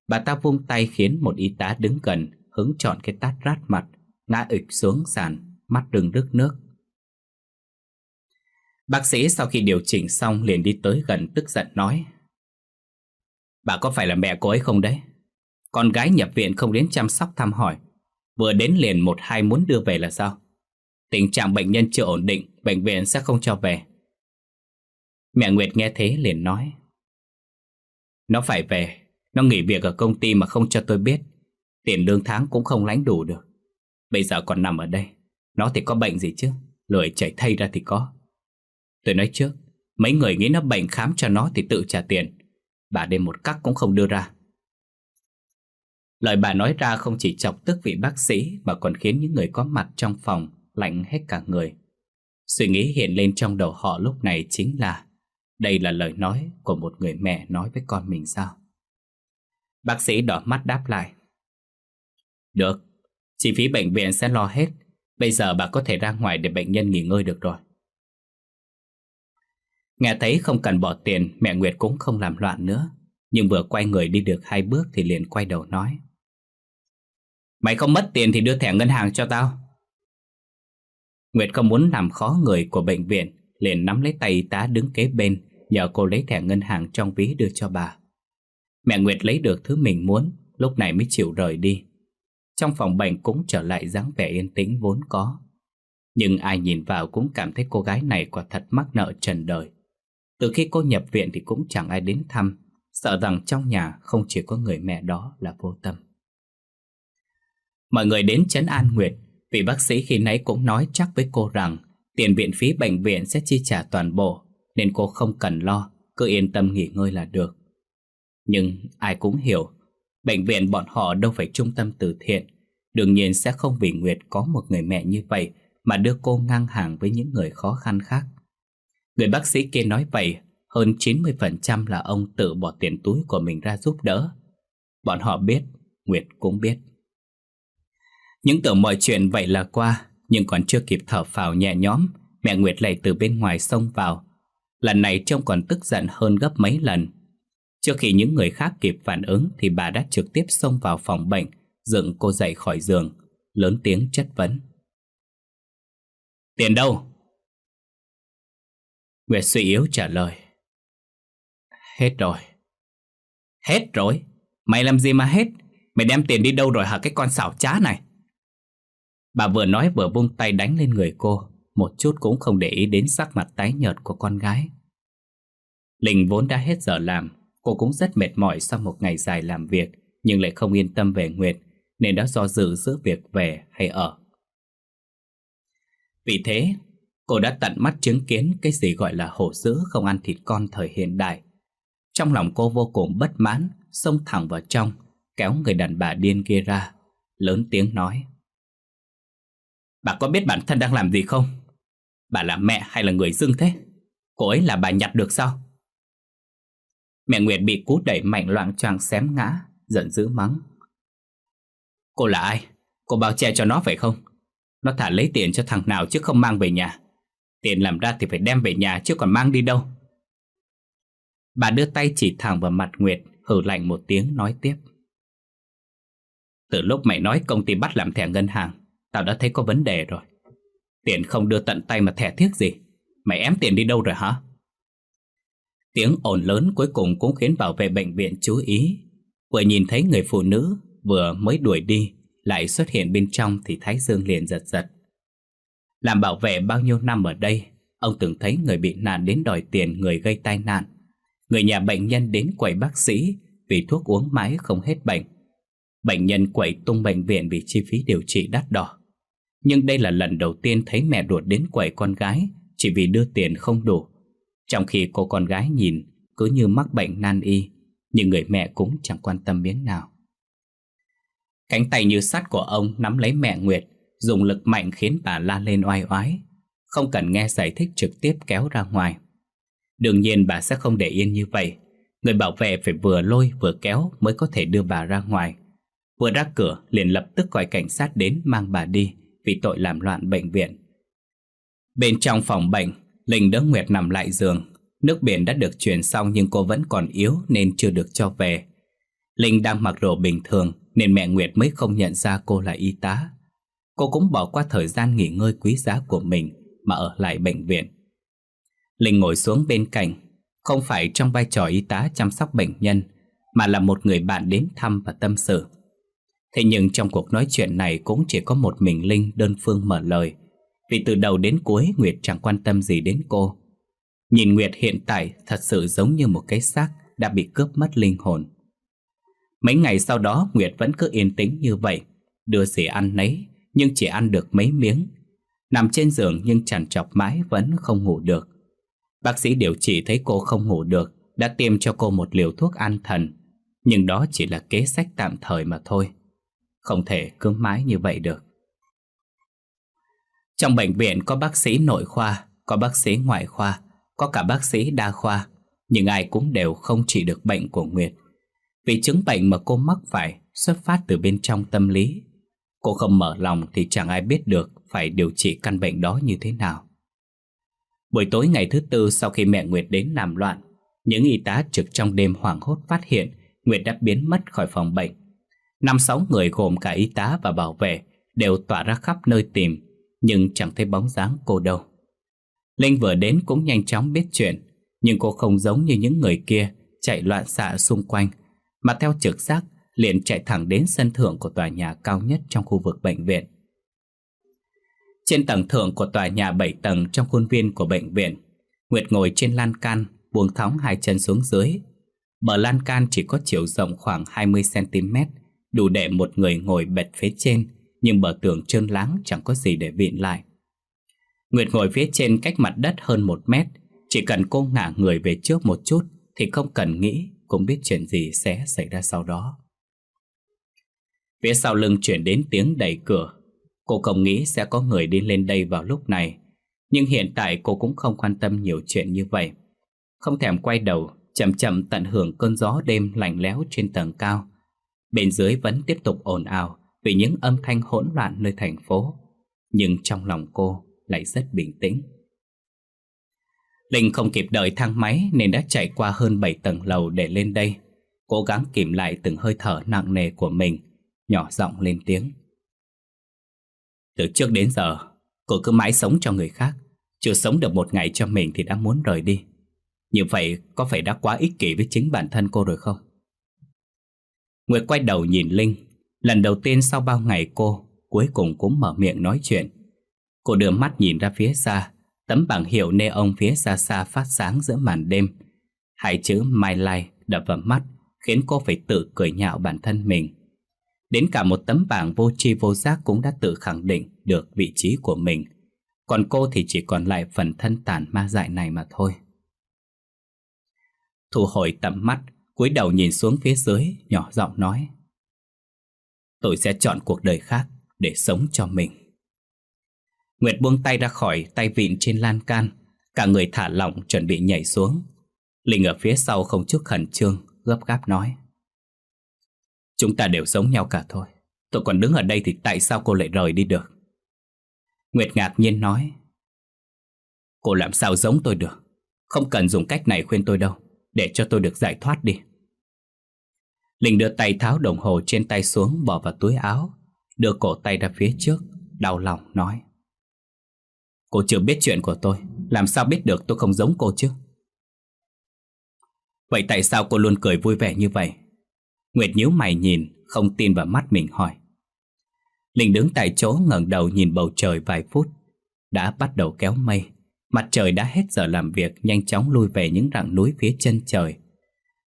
Bà ta vung tay khiến một y tá đứng gần hứng chọn cái tát rát mặt, ngã ịch xuống sàn, mắt rừng rứt nước. Bác sĩ sau khi điều chỉnh xong liền đi tới gần tức giận nói, Bà có phải là mẹ cô ấy không đấy? Con gái nhập viện không đến chăm sóc thăm hỏi, Vừa đến liền một hai muốn đưa về là sao? Tình trạng bệnh nhân chưa ổn định, Bệnh viện sẽ không cho về Mẹ Nguyệt nghe thế liền nói, Nó phải về, Nó nghỉ việc ở công ty mà không cho tôi biết, Tiền lương tháng cũng không lãnh đủ được Bây giờ còn nằm ở đây, Nó thì có bệnh gì chứ Lười chảy thay ra thì có Tôi nói trước, Mấy người nghĩ nó bệnh khám cho nó thì tự trả tiền. Bà đêm một cắc cũng không đưa ra. Lời bà nói ra không chỉ chọc tức vị bác sĩ, Mà còn khiến những người có mặt trong phòng Lạnh hết cả người. Suy nghĩ hiện lên trong đầu họ lúc này chính là, Đây là lời nói của một người mẹ nói với con mình sao? Bác sĩ đỏ mắt đáp lại. Được, Chi phí bệnh viện sẽ lo hết. Bây giờ bà có thể ra ngoài để bệnh nhân nghỉ ngơi được rồi. Nghe thấy không cần bỏ tiền, Mẹ Nguyệt cũng không làm loạn nữa. Nhưng vừa quay người đi được hai bước Thì liền quay đầu nói. Mày không mất tiền thì đưa thẻ ngân hàng cho tao. Nguyệt không muốn làm khó người của bệnh viện, Liền nắm lấy tay y tá đứng kế bên, Nhờ cô lấy thẻ ngân hàng trong ví đưa cho bà. Mẹ Nguyệt lấy được thứ mình muốn, Lúc này mới chịu rời đi. Trong phòng bệnh cũng trở lại dáng vẻ yên tĩnh vốn có. Nhưng ai nhìn vào cũng cảm thấy cô gái này quả thật mắc nợ trần đời từ khi cô nhập viện thì cũng chẳng ai đến thăm. Sợ rằng trong nhà không chỉ có người mẹ đó là vô tâm. Mọi người đến chấn an Nguyệt Vì bác sĩ khi nãy cũng nói chắc với cô rằng Tiền viện phí bệnh viện sẽ chi trả toàn bộ, Nên cô không cần lo, Cứ yên tâm nghỉ ngơi là được. Nhưng ai cũng hiểu, Bệnh viện bọn họ đâu phải trung tâm từ thiện. Đương nhiên sẽ không vì Nguyệt có một người mẹ như vậy Mà đưa cô ngang hàng với những người khó khăn khác. Người bác sĩ kia nói vậy, hơn 90% là ông tự bỏ tiền túi của mình ra giúp đỡ. Bọn họ biết, Nguyệt cũng biết. Những tưởng mọi chuyện vậy là qua, nhưng còn chưa kịp thở phào nhẹ nhõm, mẹ Nguyệt lại từ bên ngoài xông vào. Lần này trông còn tức giận hơn gấp mấy lần. Trước khi những người khác kịp phản ứng thì bà đã trực tiếp xông vào phòng bệnh, dựng cô dậy khỏi giường, lớn tiếng chất vấn. Tiền đâu? Nguyệt suy yếu trả lời Hết rồi Hết rồi? Mày làm gì mà hết? Mày đem tiền đi đâu rồi hả cái con xảo trá này? Bà vừa nói vừa vung tay đánh lên người cô, Một chút cũng không để ý đến sắc mặt tái nhợt của con gái Linh vốn đã hết giờ làm, Cô cũng rất mệt mỏi sau một ngày dài làm việc, Nhưng lại không yên tâm về Nguyệt, Nên đã do dự giữa việc về hay ở Vì thế Cô đã tận mắt chứng kiến cái gì gọi là hổ dữ không ăn thịt con thời hiện đại. Trong lòng cô vô cùng bất mãn, xông thẳng vào trong, kéo người đàn bà điên kia ra, lớn tiếng nói. Bà có biết bản thân đang làm gì không? Bà là mẹ hay là người dưng thế? Cô ấy là bà nhặt được sao? Mẹ Nguyệt bị cú đẩy mạnh loạn choàng xém ngã, giận dữ mắng. Cô là ai? Cô bao che cho nó phải không? Nó thả lấy tiền cho thằng nào chứ không mang về nhà. Tiền làm ra thì phải đem về nhà chứ còn mang đi đâu. Bà đưa tay chỉ thẳng vào mặt Nguyệt, Hử lạnh một tiếng, nói tiếp. Từ lúc mày nói công ty bắt làm thẻ ngân hàng, Tao đã thấy có vấn đề rồi. Tiền không đưa tận tay mà thẻ thiết gì? Mày ém tiền đi đâu rồi hả? Tiếng ồn lớn cuối cùng cũng khiến bảo vệ bệnh viện chú ý. Vừa nhìn thấy người phụ nữ Vừa mới đuổi đi, Lại xuất hiện bên trong thì Thái Dương liền giật giật làm bảo vệ bao nhiêu năm ở đây, ông từng thấy người bị nạn đến đòi tiền người gây tai nạn. Người nhà bệnh nhân đến quầy bác sĩ vì thuốc uống mãi không hết bệnh. Bệnh nhân quậy tung bệnh viện vì chi phí điều trị đắt đỏ. Nhưng đây là lần đầu tiên thấy mẹ ruột đến quậy con gái Chỉ vì đưa tiền không đủ Trong khi cô con gái nhìn Cứ như mắc bệnh nan y Nhưng người mẹ cũng chẳng quan tâm miếng nào Cánh tay như sắt của ông nắm lấy mẹ Nguyệt Dùng lực mạnh khiến bà la lên oai oái, Không cần nghe giải thích trực tiếp kéo ra ngoài. Đương nhiên bà sẽ không để yên như vậy. Người bảo vệ phải vừa lôi vừa kéo mới có thể đưa bà ra ngoài. Vừa ra cửa, liền lập tức gọi cảnh sát đến mang bà đi Vì tội làm loạn bệnh viện. Bên trong phòng bệnh, Linh đỡ Nguyệt nằm lại giường. Nước biển đã được truyền xong nhưng cô vẫn còn yếu nên chưa được cho về. Linh đang mặc đồ bình thường nên mẹ Nguyệt mới không nhận ra cô là y tá. Cô cũng bỏ qua thời gian nghỉ ngơi quý giá của mình mà ở lại bệnh viện. Linh ngồi xuống bên cạnh, Không phải trong vai trò y tá chăm sóc bệnh nhân, Mà là một người bạn đến thăm và tâm sự. Thế nhưng trong cuộc nói chuyện này cũng chỉ có một mình Linh đơn phương mở lời, Vì từ đầu đến cuối Nguyệt chẳng quan tâm gì đến cô. Nhìn Nguyệt hiện tại thật sự giống như một cái xác đã bị cướp mất linh hồn. Mấy ngày sau đó Nguyệt vẫn cứ yên tĩnh như vậy, Đưa gì ăn nấy nhưng chỉ ăn được mấy miếng. Nằm trên giường nhưng chẳng chọc mãi vẫn không ngủ được. Bác sĩ điều trị thấy cô không ngủ được, Đã tiêm cho cô một liều thuốc an thần. Nhưng đó chỉ là kế sách tạm thời mà thôi. Không thể cứ mãi như vậy được. Trong bệnh viện có bác sĩ nội khoa, Có bác sĩ ngoại khoa, Có cả bác sĩ đa khoa. Nhưng ai cũng đều không trị được bệnh của Nguyệt. Vì chứng bệnh mà cô mắc phải Xuất phát từ bên trong tâm lý. Cô không mở lòng thì chẳng ai biết được Phải điều trị căn bệnh đó như thế nào Buổi tối ngày thứ tư sau khi mẹ Nguyệt đến làm loạn, những y tá trực trong đêm hoảng hốt phát hiện Nguyệt đã biến mất khỏi phòng bệnh. Năm sáu người gồm cả y tá và bảo vệ đều tỏa ra khắp nơi tìm, nhưng chẳng thấy bóng dáng cô đâu. Linh vừa đến cũng nhanh chóng biết chuyện, nhưng cô không giống như những người kia chạy loạn xạ xung quanh, mà theo trực giác liền chạy thẳng đến sân thượng của tòa nhà cao nhất trong khu vực bệnh viện. Trên tầng thượng của tòa nhà 7 tầng trong khuôn viên của bệnh viện, Nguyệt ngồi trên lan can, buông thóng hai chân xuống dưới. Bờ lan can chỉ có chiều rộng khoảng 20cm, đủ để một người ngồi bệt phía trên, nhưng bờ tường trơn láng chẳng có gì để vịn lại. Nguyệt ngồi phía trên cách mặt đất hơn một mét, chỉ cần cô ngả người về trước một chút thì không cần nghĩ cũng biết chuyện gì sẽ xảy ra sau đó. Phía sau lưng chuyển đến tiếng đẩy cửa. Cô không nghĩ sẽ có người đi lên đây vào lúc này, Nhưng hiện tại cô cũng không quan tâm nhiều chuyện như vậy. Không thèm quay đầu, Chậm chậm tận hưởng cơn gió đêm lạnh lẽo trên tầng cao. Bên dưới vẫn tiếp tục ồn ào Vì những âm thanh hỗn loạn nơi thành phố, Nhưng trong lòng cô lại rất bình tĩnh. Linh không kịp đợi thang máy Nên đã chạy qua hơn 7 tầng lầu để lên đây. Cố gắng kìm lại từng hơi thở nặng nề của mình. Nhỏ giọng lên tiếng từ trước đến giờ, cô cứ mãi sống cho người khác, chưa sống được một ngày cho mình thì đã muốn rời đi. Như vậy có phải đã quá ích kỷ với chính bản thân cô rồi không? Nguyệt quay đầu nhìn Linh, lần đầu tiên sau bao ngày cô cuối cùng cũng mở miệng nói chuyện. Cô đưa mắt nhìn ra phía xa, tấm bảng hiệu neon phía xa xa phát sáng giữa màn đêm. Hai chữ My Life đập vào mắt, khiến cô phải tự cười nhạo bản thân mình. Đến cả một tấm bảng vô tri vô giác cũng đã tự khẳng định được vị trí của mình. Còn cô thì chỉ còn lại phần thân tàn ma dại này mà thôi. Thu hồi tầm mắt, cúi đầu nhìn xuống phía dưới, nhỏ giọng nói. Tôi sẽ chọn cuộc đời khác để sống cho mình. Nguyệt buông tay ra khỏi tay vịn trên lan can, cả người thả lỏng chuẩn bị nhảy xuống. Linh ở phía sau không chút khẩn trương, gấp gáp nói. Chúng ta đều giống nhau cả thôi. Tôi còn đứng ở đây thì tại sao cô lại rời đi được? Nguyệt ngạc nhiên nói. Cô làm sao giống tôi được? Không cần dùng cách này khuyên tôi đâu. Để cho tôi được giải thoát đi. Linh đưa tay tháo đồng hồ trên tay xuống, bỏ vào túi áo, Đưa cổ tay ra phía trước, Đau lòng nói. Cô chưa biết chuyện của tôi. Làm sao biết được tôi không giống cô chứ? Vậy tại sao cô luôn cười vui vẻ như vậy? Nguyệt nhíu mày nhìn, không tin vào mắt mình hỏi. Linh đứng tại chỗ ngẩng đầu nhìn bầu trời vài phút. Đã bắt đầu kéo mây. Mặt trời đã hết giờ làm việc nhanh chóng lui về những rặng núi phía chân trời.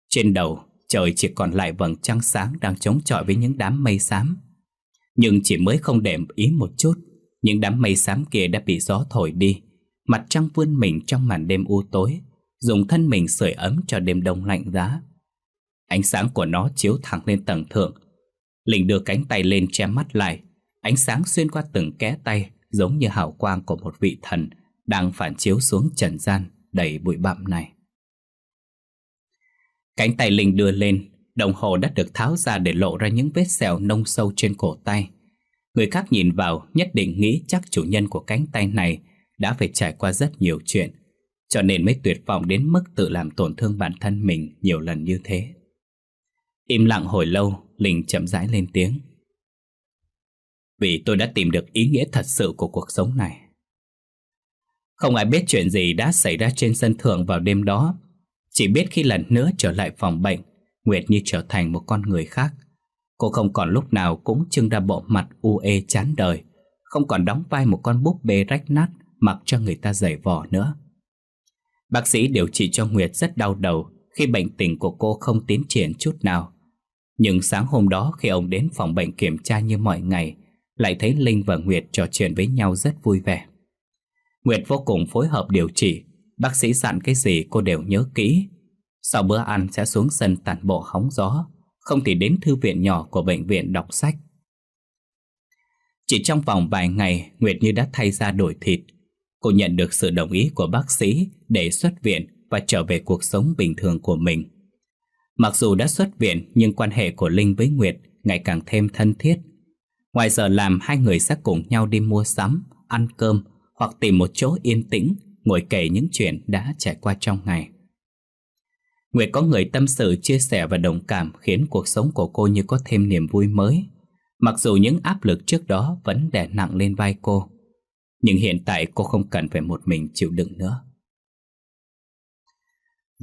Trên đầu, trời chỉ còn lại vầng trăng sáng đang chống chọi với những đám mây xám. Nhưng chỉ mới không đệm ý một chút, Những đám mây xám kia đã bị gió thổi đi Mặt trăng vươn mình trong màn đêm u tối Dùng thân mình sưởi ấm cho đêm đông lạnh giá Ánh sáng của nó chiếu thẳng lên tầng thượng. Linh đưa cánh tay lên che mắt lại. Ánh sáng xuyên qua từng ké tay Giống như hào quang của một vị thần Đang phản chiếu xuống trần gian Đầy bụi bặm này. Cánh tay Linh đưa lên Đồng hồ đã được tháo ra để lộ ra những vết sẹo nông sâu trên cổ tay. Người khác nhìn vào nhất định nghĩ chắc chủ nhân của cánh tay này đã phải trải qua rất nhiều chuyện, cho nên mới tuyệt vọng đến mức tự làm tổn thương bản thân mình nhiều lần như thế. Im lặng hồi lâu, Linh chậm rãi lên tiếng. Vì tôi đã tìm được ý nghĩa thật sự của cuộc sống này. Không ai biết chuyện gì đã xảy ra trên sân thượng vào đêm đó. Chỉ biết khi lần nữa trở lại phòng bệnh, Nguyệt như trở thành một con người khác. Cô không còn lúc nào cũng trưng ra bộ mặt u ê chán đời, không còn đóng vai một con búp bê rách nát mặc cho người ta giày vò nữa. Bác sĩ điều trị cho Nguyệt rất đau đầu khi bệnh tình của cô không tiến triển chút nào. Nhưng sáng hôm đó khi ông đến phòng bệnh kiểm tra như mọi ngày, lại thấy Linh và Nguyệt trò chuyện với nhau rất vui vẻ. Nguyệt vô cùng phối hợp điều trị, bác sĩ dặn cái gì cô đều nhớ kỹ. Sau bữa ăn sẽ xuống sân tản bộ hóng gió, không thì đến thư viện nhỏ của bệnh viện đọc sách. Chỉ trong vòng vài ngày, Nguyệt như đã thay ra đổi thịt, Cô nhận được sự đồng ý của bác sĩ để xuất viện và trở về cuộc sống bình thường của mình. Mặc dù đã xuất viện nhưng quan hệ của Linh với Nguyệt ngày càng thêm thân thiết. Ngoài giờ làm hai người sẽ cùng nhau đi mua sắm, ăn cơm hoặc tìm một chỗ yên tĩnh ngồi kể những chuyện đã trải qua trong ngày. Nguyệt có người tâm sự chia sẻ và đồng cảm khiến cuộc sống của cô như có thêm niềm vui mới. Mặc dù những áp lực trước đó vẫn đè nặng lên vai cô. Nhưng hiện tại cô không cần phải một mình chịu đựng nữa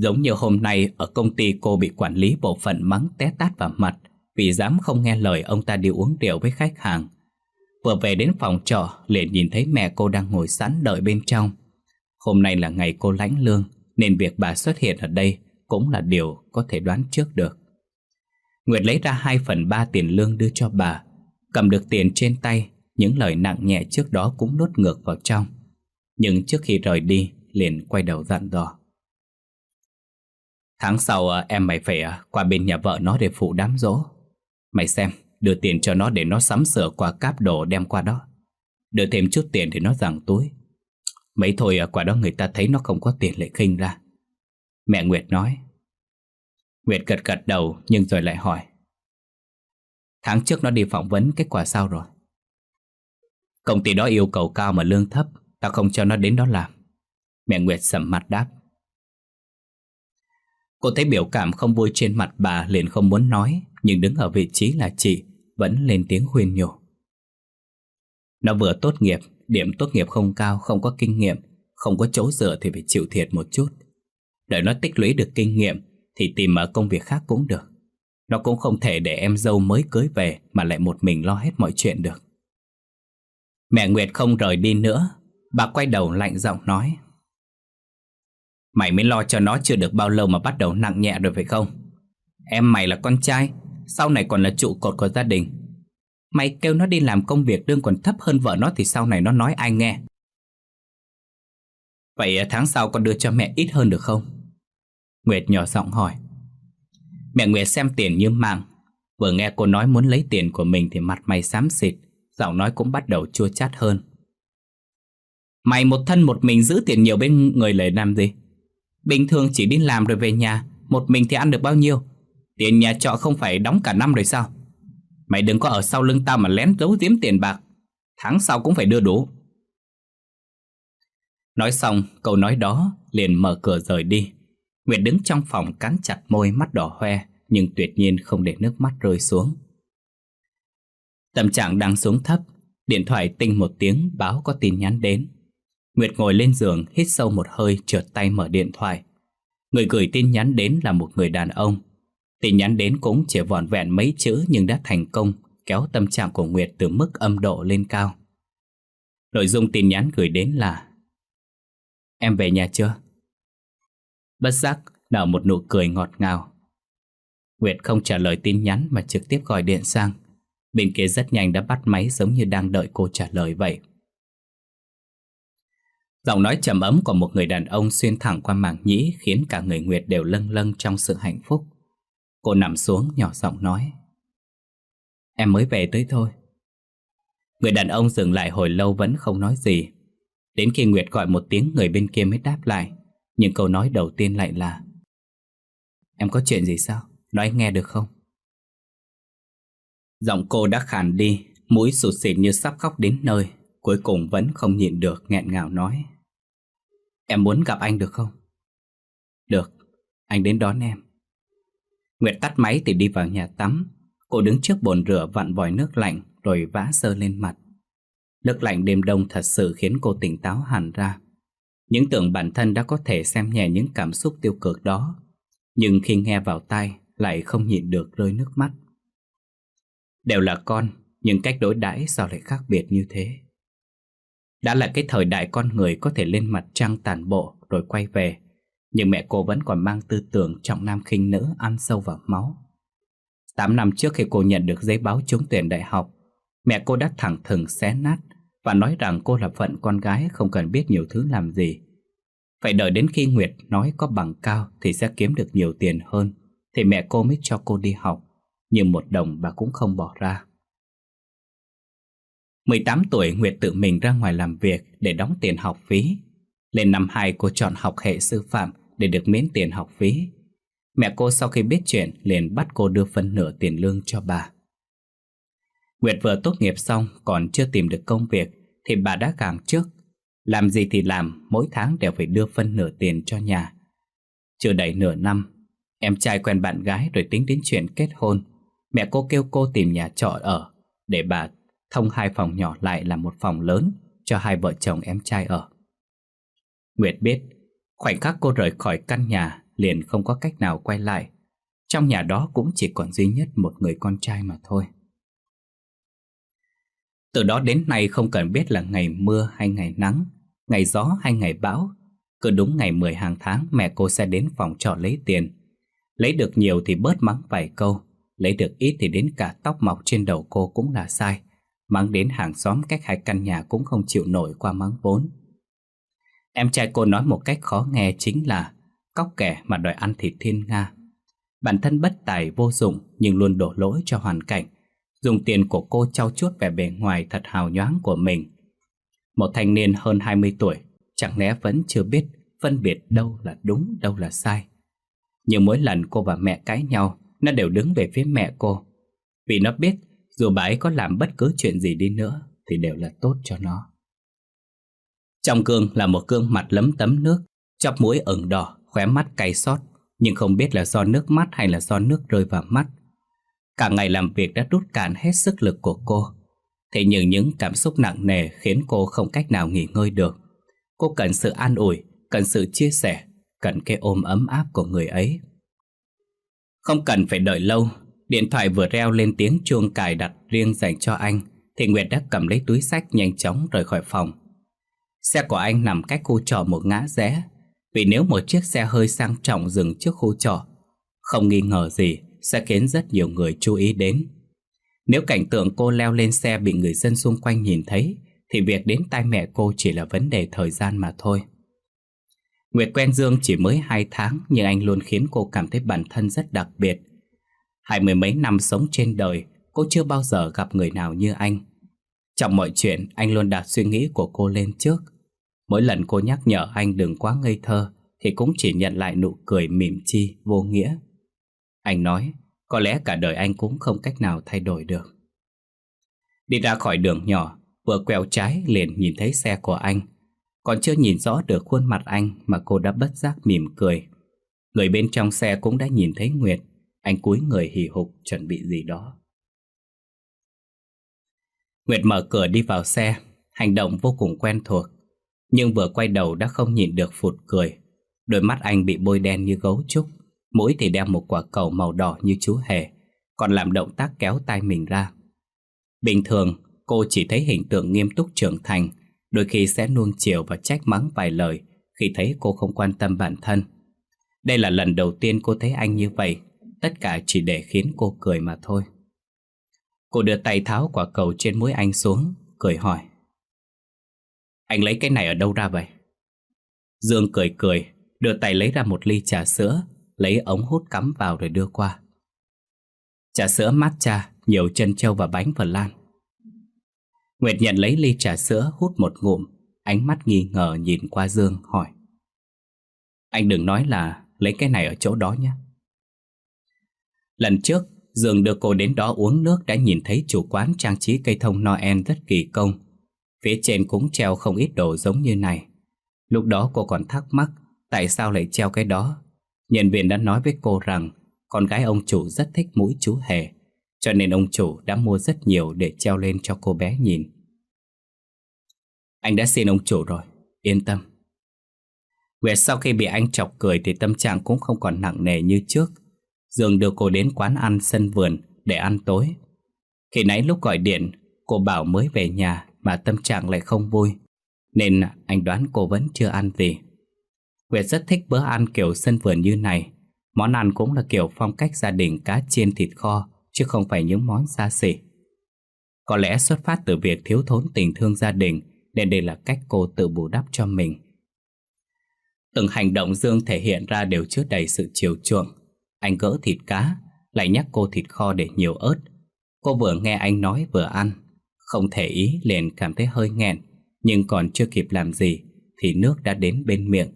Giống như hôm nay, ở công ty cô bị quản lý bộ phận mắng té tát vào mặt, Vì dám không nghe lời ông ta đi uống rượu với khách hàng. Vừa về đến phòng trọ, liền nhìn thấy mẹ cô đang ngồi sẵn đợi bên trong. Hôm nay là ngày cô lãnh lương, Nên việc bà xuất hiện ở đây cũng là điều có thể đoán trước được. Nguyệt lấy ra 2 phần 3 tiền lương đưa cho bà, Cầm được tiền trên tay, những lời nặng nhẹ trước đó cũng nốt ngược vào trong. Nhưng trước khi rời đi, Liền quay đầu dặn dò. Tháng sau à, em mày phải à, qua bên nhà vợ nó để phụ đám dỗ. Mày xem, Đưa tiền cho nó để nó sắm sửa qua cáp đồ đem qua đó. Đưa thêm chút tiền thì nó rằng túi. Mấy thôi à, quả đó người ta thấy nó không có tiền lại khinh ra. Mẹ Nguyệt nói. Nguyệt gật gật đầu, nhưng rồi lại hỏi. Tháng trước nó đi phỏng vấn, kết quả sao rồi? Công ty đó yêu cầu cao mà lương thấp, Tao không cho nó đến đó làm. Mẹ Nguyệt sầm mặt đáp. Cô thấy biểu cảm không vui trên mặt bà liền không muốn nói Nhưng đứng ở vị trí là chị Vẫn lên tiếng khuyên nhủ. Nó vừa tốt nghiệp Điểm tốt nghiệp không cao, không có kinh nghiệm Không có chỗ dựa thì phải chịu thiệt một chút. Đợi nó tích lũy được kinh nghiệm Thì tìm ở công việc khác cũng được. Nó cũng không thể để em dâu mới cưới về Mà lại một mình lo hết mọi chuyện được. Mẹ Nguyệt không rời đi nữa Bà quay đầu lạnh giọng nói Mày mới lo cho nó chưa được bao lâu mà bắt đầu nặng nhẹ rồi phải không? Em mày là con trai, Sau này còn là trụ cột của gia đình. Mày kêu nó đi làm công việc đương còn thấp hơn vợ nó Thì sau này nó nói ai nghe? Vậy tháng sau con đưa cho mẹ ít hơn được không? Nguyệt nhỏ giọng hỏi. Mẹ Nguyệt xem tiền như mạng. Vừa nghe cô nói muốn lấy tiền của mình Thì mặt mày xám xịt, Giọng nói cũng bắt đầu chua chát hơn. Mày một thân một mình giữ tiền nhiều bên người lời làm gì? Bình thường chỉ đi làm rồi về nhà, Một mình thì ăn được bao nhiêu? Tiền nhà trọ không phải đóng cả năm rồi sao? Mày đừng có ở sau lưng tao mà lén giấu giếm tiền bạc. Tháng sau cũng phải đưa đủ. Nói xong, câu nói đó liền mở cửa rời đi. Nguyệt đứng trong phòng cắn chặt môi, mắt đỏ hoe, Nhưng tuyệt nhiên không để nước mắt rơi xuống. Tâm trạng đang xuống thấp, Điện thoại tinh một tiếng, báo có tin nhắn đến. Nguyệt ngồi lên giường, hít sâu một hơi trượt tay mở điện thoại. Người gửi tin nhắn đến là một người đàn ông. Tin nhắn đến cũng chỉ vòn vẹn mấy chữ nhưng đã thành công, Kéo tâm trạng của Nguyệt từ mức âm độ lên cao. Nội dung tin nhắn gửi đến là, Em về nhà chưa? Bất giác, nở một nụ cười ngọt ngào. Nguyệt không trả lời tin nhắn mà trực tiếp gọi điện sang. Bên kia rất nhanh đã bắt máy giống như đang đợi cô trả lời vậy. Giọng nói trầm ấm của một người đàn ông xuyên thẳng qua màng nhĩ khiến cả người Nguyệt đều lâng lâng trong sự hạnh phúc. Cô nằm xuống nhỏ giọng nói. Em mới về tới thôi. Người đàn ông dừng lại hồi lâu vẫn không nói gì. Đến khi Nguyệt gọi một tiếng người bên kia mới đáp lại. Nhưng câu nói đầu tiên lại là Em có chuyện gì sao? Nói nghe được không? Giọng cô đã khàn đi, mũi sụt xịt như sắp khóc đến nơi, cuối cùng vẫn không nhịn được nghẹn ngào nói. Em muốn gặp anh được không? Được, anh đến đón em. Nguyệt tắt máy thì đi vào nhà tắm. Cô đứng trước bồn rửa vặn vòi nước lạnh rồi vã sơ lên mặt. Nước lạnh đêm đông thật sự khiến cô tỉnh táo hẳn ra. Những tưởng bản thân đã có thể xem nhẹ những cảm xúc tiêu cực đó, nhưng khi nghe vào tai lại không nhịn được rơi nước mắt. Đều là con, nhưng cách đối đãi sao lại khác biệt như thế? Đã là cái thời đại con người có thể lên mặt trăng tàn bộ rồi quay về, nhưng mẹ cô vẫn còn mang tư tưởng trọng nam khinh nữ ăn sâu vào máu. Tám năm trước khi cô nhận được giấy báo trúng tuyển đại học, mẹ cô đã thẳng thừng xé nát và nói rằng cô là phận con gái không cần biết nhiều thứ làm gì. Phải đợi đến khi Nguyệt nói có bằng cao thì sẽ kiếm được nhiều tiền hơn, thì mẹ cô mới cho cô đi học, nhưng một đồng bà cũng không bỏ ra. 18 tuổi Nguyệt tự mình ra ngoài làm việc để đóng tiền học phí. Lên năm 2 cô chọn học hệ sư phạm để được miễn tiền học phí. Mẹ cô sau khi biết chuyện liền bắt cô đưa phân nửa tiền lương cho bà. Nguyệt vừa tốt nghiệp xong còn chưa tìm được công việc thì bà đã càng trước. Làm gì thì làm, mỗi tháng đều phải đưa phân nửa tiền cho nhà. Chưa đầy nửa năm, em trai quen bạn gái rồi tính đến chuyện kết hôn. Mẹ cô kêu cô tìm nhà trọ ở để bà thông hai phòng nhỏ lại là một phòng lớn cho hai vợ chồng em trai ở. Nguyệt biết, khoảnh khắc cô rời khỏi căn nhà liền không có cách nào quay lại. Trong nhà đó cũng chỉ còn duy nhất một người con trai mà thôi. Từ đó đến nay không cần biết là ngày mưa hay ngày nắng, ngày gió hay ngày bão. Cứ đúng ngày 10 hàng tháng mẹ cô sẽ đến phòng trọ lấy tiền. Lấy được nhiều thì bớt mắng vài câu, lấy được ít thì đến cả tóc mọc trên đầu cô cũng là sai. Mắng đến hàng xóm cách hai căn nhà cũng không chịu nổi qua mắng vốn. Em trai cô nói một cách khó nghe chính là cóc kẻ mà đòi ăn thịt thiên nga. Bản thân bất tài vô dụng nhưng luôn đổ lỗi cho hoàn cảnh dùng tiền của cô trao chuốt vẻ bề ngoài thật hào nhoáng của mình. Một thanh niên hơn 20 tuổi, chẳng lẽ vẫn chưa biết phân biệt đâu là đúng, đâu là sai. Nhưng mỗi lần cô và mẹ cãi nhau, nó đều đứng về phía mẹ cô. Vì nó biết, dù bà ấy có làm bất cứ chuyện gì đi nữa, thì đều là tốt cho nó. Trong gương là một gương mặt lấm tấm nước, chóp mũi ửng đỏ, khóe mắt cay xót, nhưng không biết là do nước mắt hay là do nước rơi vào mắt. Cả ngày làm việc đã rút cạn hết sức lực của cô Thế nhưng những cảm xúc nặng nề khiến cô không cách nào nghỉ ngơi được Cô cần sự an ủi, cần sự chia sẻ, cần cái ôm ấm áp của người ấy Không cần phải đợi lâu Điện thoại vừa reo lên tiếng chuông cài đặt riêng dành cho anh Thì Nguyệt đã cầm lấy túi sách nhanh chóng rời khỏi phòng Xe của anh nằm cách khu trọ một ngã rẽ Vì nếu một chiếc xe hơi sang trọng dừng trước khu trọ Không nghi ngờ gì sẽ khiến rất nhiều người chú ý đến. Nếu cảnh tượng cô leo lên xe bị người dân xung quanh nhìn thấy, thì việc đến tai mẹ cô chỉ là vấn đề thời gian mà thôi. Nguyệt quen Dương chỉ mới 2 tháng nhưng anh luôn khiến cô cảm thấy bản thân rất đặc biệt. Hai mươi mấy năm sống trên đời, cô chưa bao giờ gặp người nào như anh. Trong mọi chuyện, anh luôn đặt suy nghĩ của cô lên trước. Mỗi lần cô nhắc nhở anh đừng quá ngây thơ, thì cũng chỉ nhận lại nụ cười mỉm chi, vô nghĩa. Anh nói, có lẽ cả đời anh cũng không cách nào thay đổi được. Đi ra khỏi đường nhỏ, vừa quẹo trái liền nhìn thấy xe của anh. Còn chưa nhìn rõ được khuôn mặt anh mà cô đã bất giác mỉm cười. Người bên trong xe cũng đã nhìn thấy Nguyệt. Anh cúi người hì hục chuẩn bị gì đó. Nguyệt mở cửa đi vào xe, hành động vô cùng quen thuộc. Nhưng vừa quay đầu đã không nhìn được phụt cười. Đôi mắt anh bị bôi đen như gấu trúc Mũi thì đeo một quả cầu màu đỏ như chú hề Còn làm động tác kéo tay mình ra Bình thường cô chỉ thấy hình tượng nghiêm túc trưởng thành Đôi khi sẽ nuông chiều và trách mắng vài lời Khi thấy cô không quan tâm bản thân Đây là lần đầu tiên cô thấy anh như vậy Tất cả chỉ để khiến cô cười mà thôi Cô đưa tay tháo quả cầu trên mũi anh xuống Cười hỏi Anh lấy cái này ở đâu ra vậy? Dương cười cười, đưa tay lấy ra một ly trà sữa, lấy ống hút cắm vào rồi đưa qua. Trà sữa mát cha, nhiều chân trâu và bánh phần lan. Nguyệt nhận lấy ly trà sữa hút một ngụm, ánh mắt nghi ngờ nhìn qua Dương hỏi. Anh đừng nói là lấy cái này ở chỗ đó nhé. Lần trước, dường đưa cô đến đó uống nước đã nhìn thấy chủ quán trang trí cây thông Noel rất kỳ công. Phía trên cũng treo không ít đồ giống như này. Lúc đó cô còn thắc mắc tại sao lại treo cái đó. Nhân viên đã nói với cô rằng con gái ông chủ rất thích mũi chú hề, cho nên ông chủ đã mua rất nhiều để treo lên cho cô bé nhìn. Anh đã xin ông chủ rồi, yên tâm. Nguyệt sau khi bị anh chọc cười thì tâm trạng cũng không còn nặng nề như trước. Dương đưa cô đến quán ăn sân vườn để ăn tối. Khi nãy lúc gọi điện, cô bảo mới về nhà mà tâm trạng lại không vui. Nên anh đoán cô vẫn chưa ăn gì. Nguyệt rất thích bữa ăn kiểu sân vườn như này. Món ăn cũng là kiểu phong cách gia đình cá chiên thịt kho, chứ không phải những món xa xỉ. Có lẽ xuất phát từ việc thiếu thốn tình thương gia đình, nên đây là cách cô tự bù đắp cho mình. Từng hành động Dương thể hiện ra đều chứa đầy sự chiều chuộng. Anh gỡ thịt cá, lại nhắc cô thịt kho để nhiều ớt. Cô vừa nghe anh nói vừa ăn, không thể ý liền cảm thấy hơi nghẹn, nhưng còn chưa kịp làm gì thì nước đã đến bên miệng.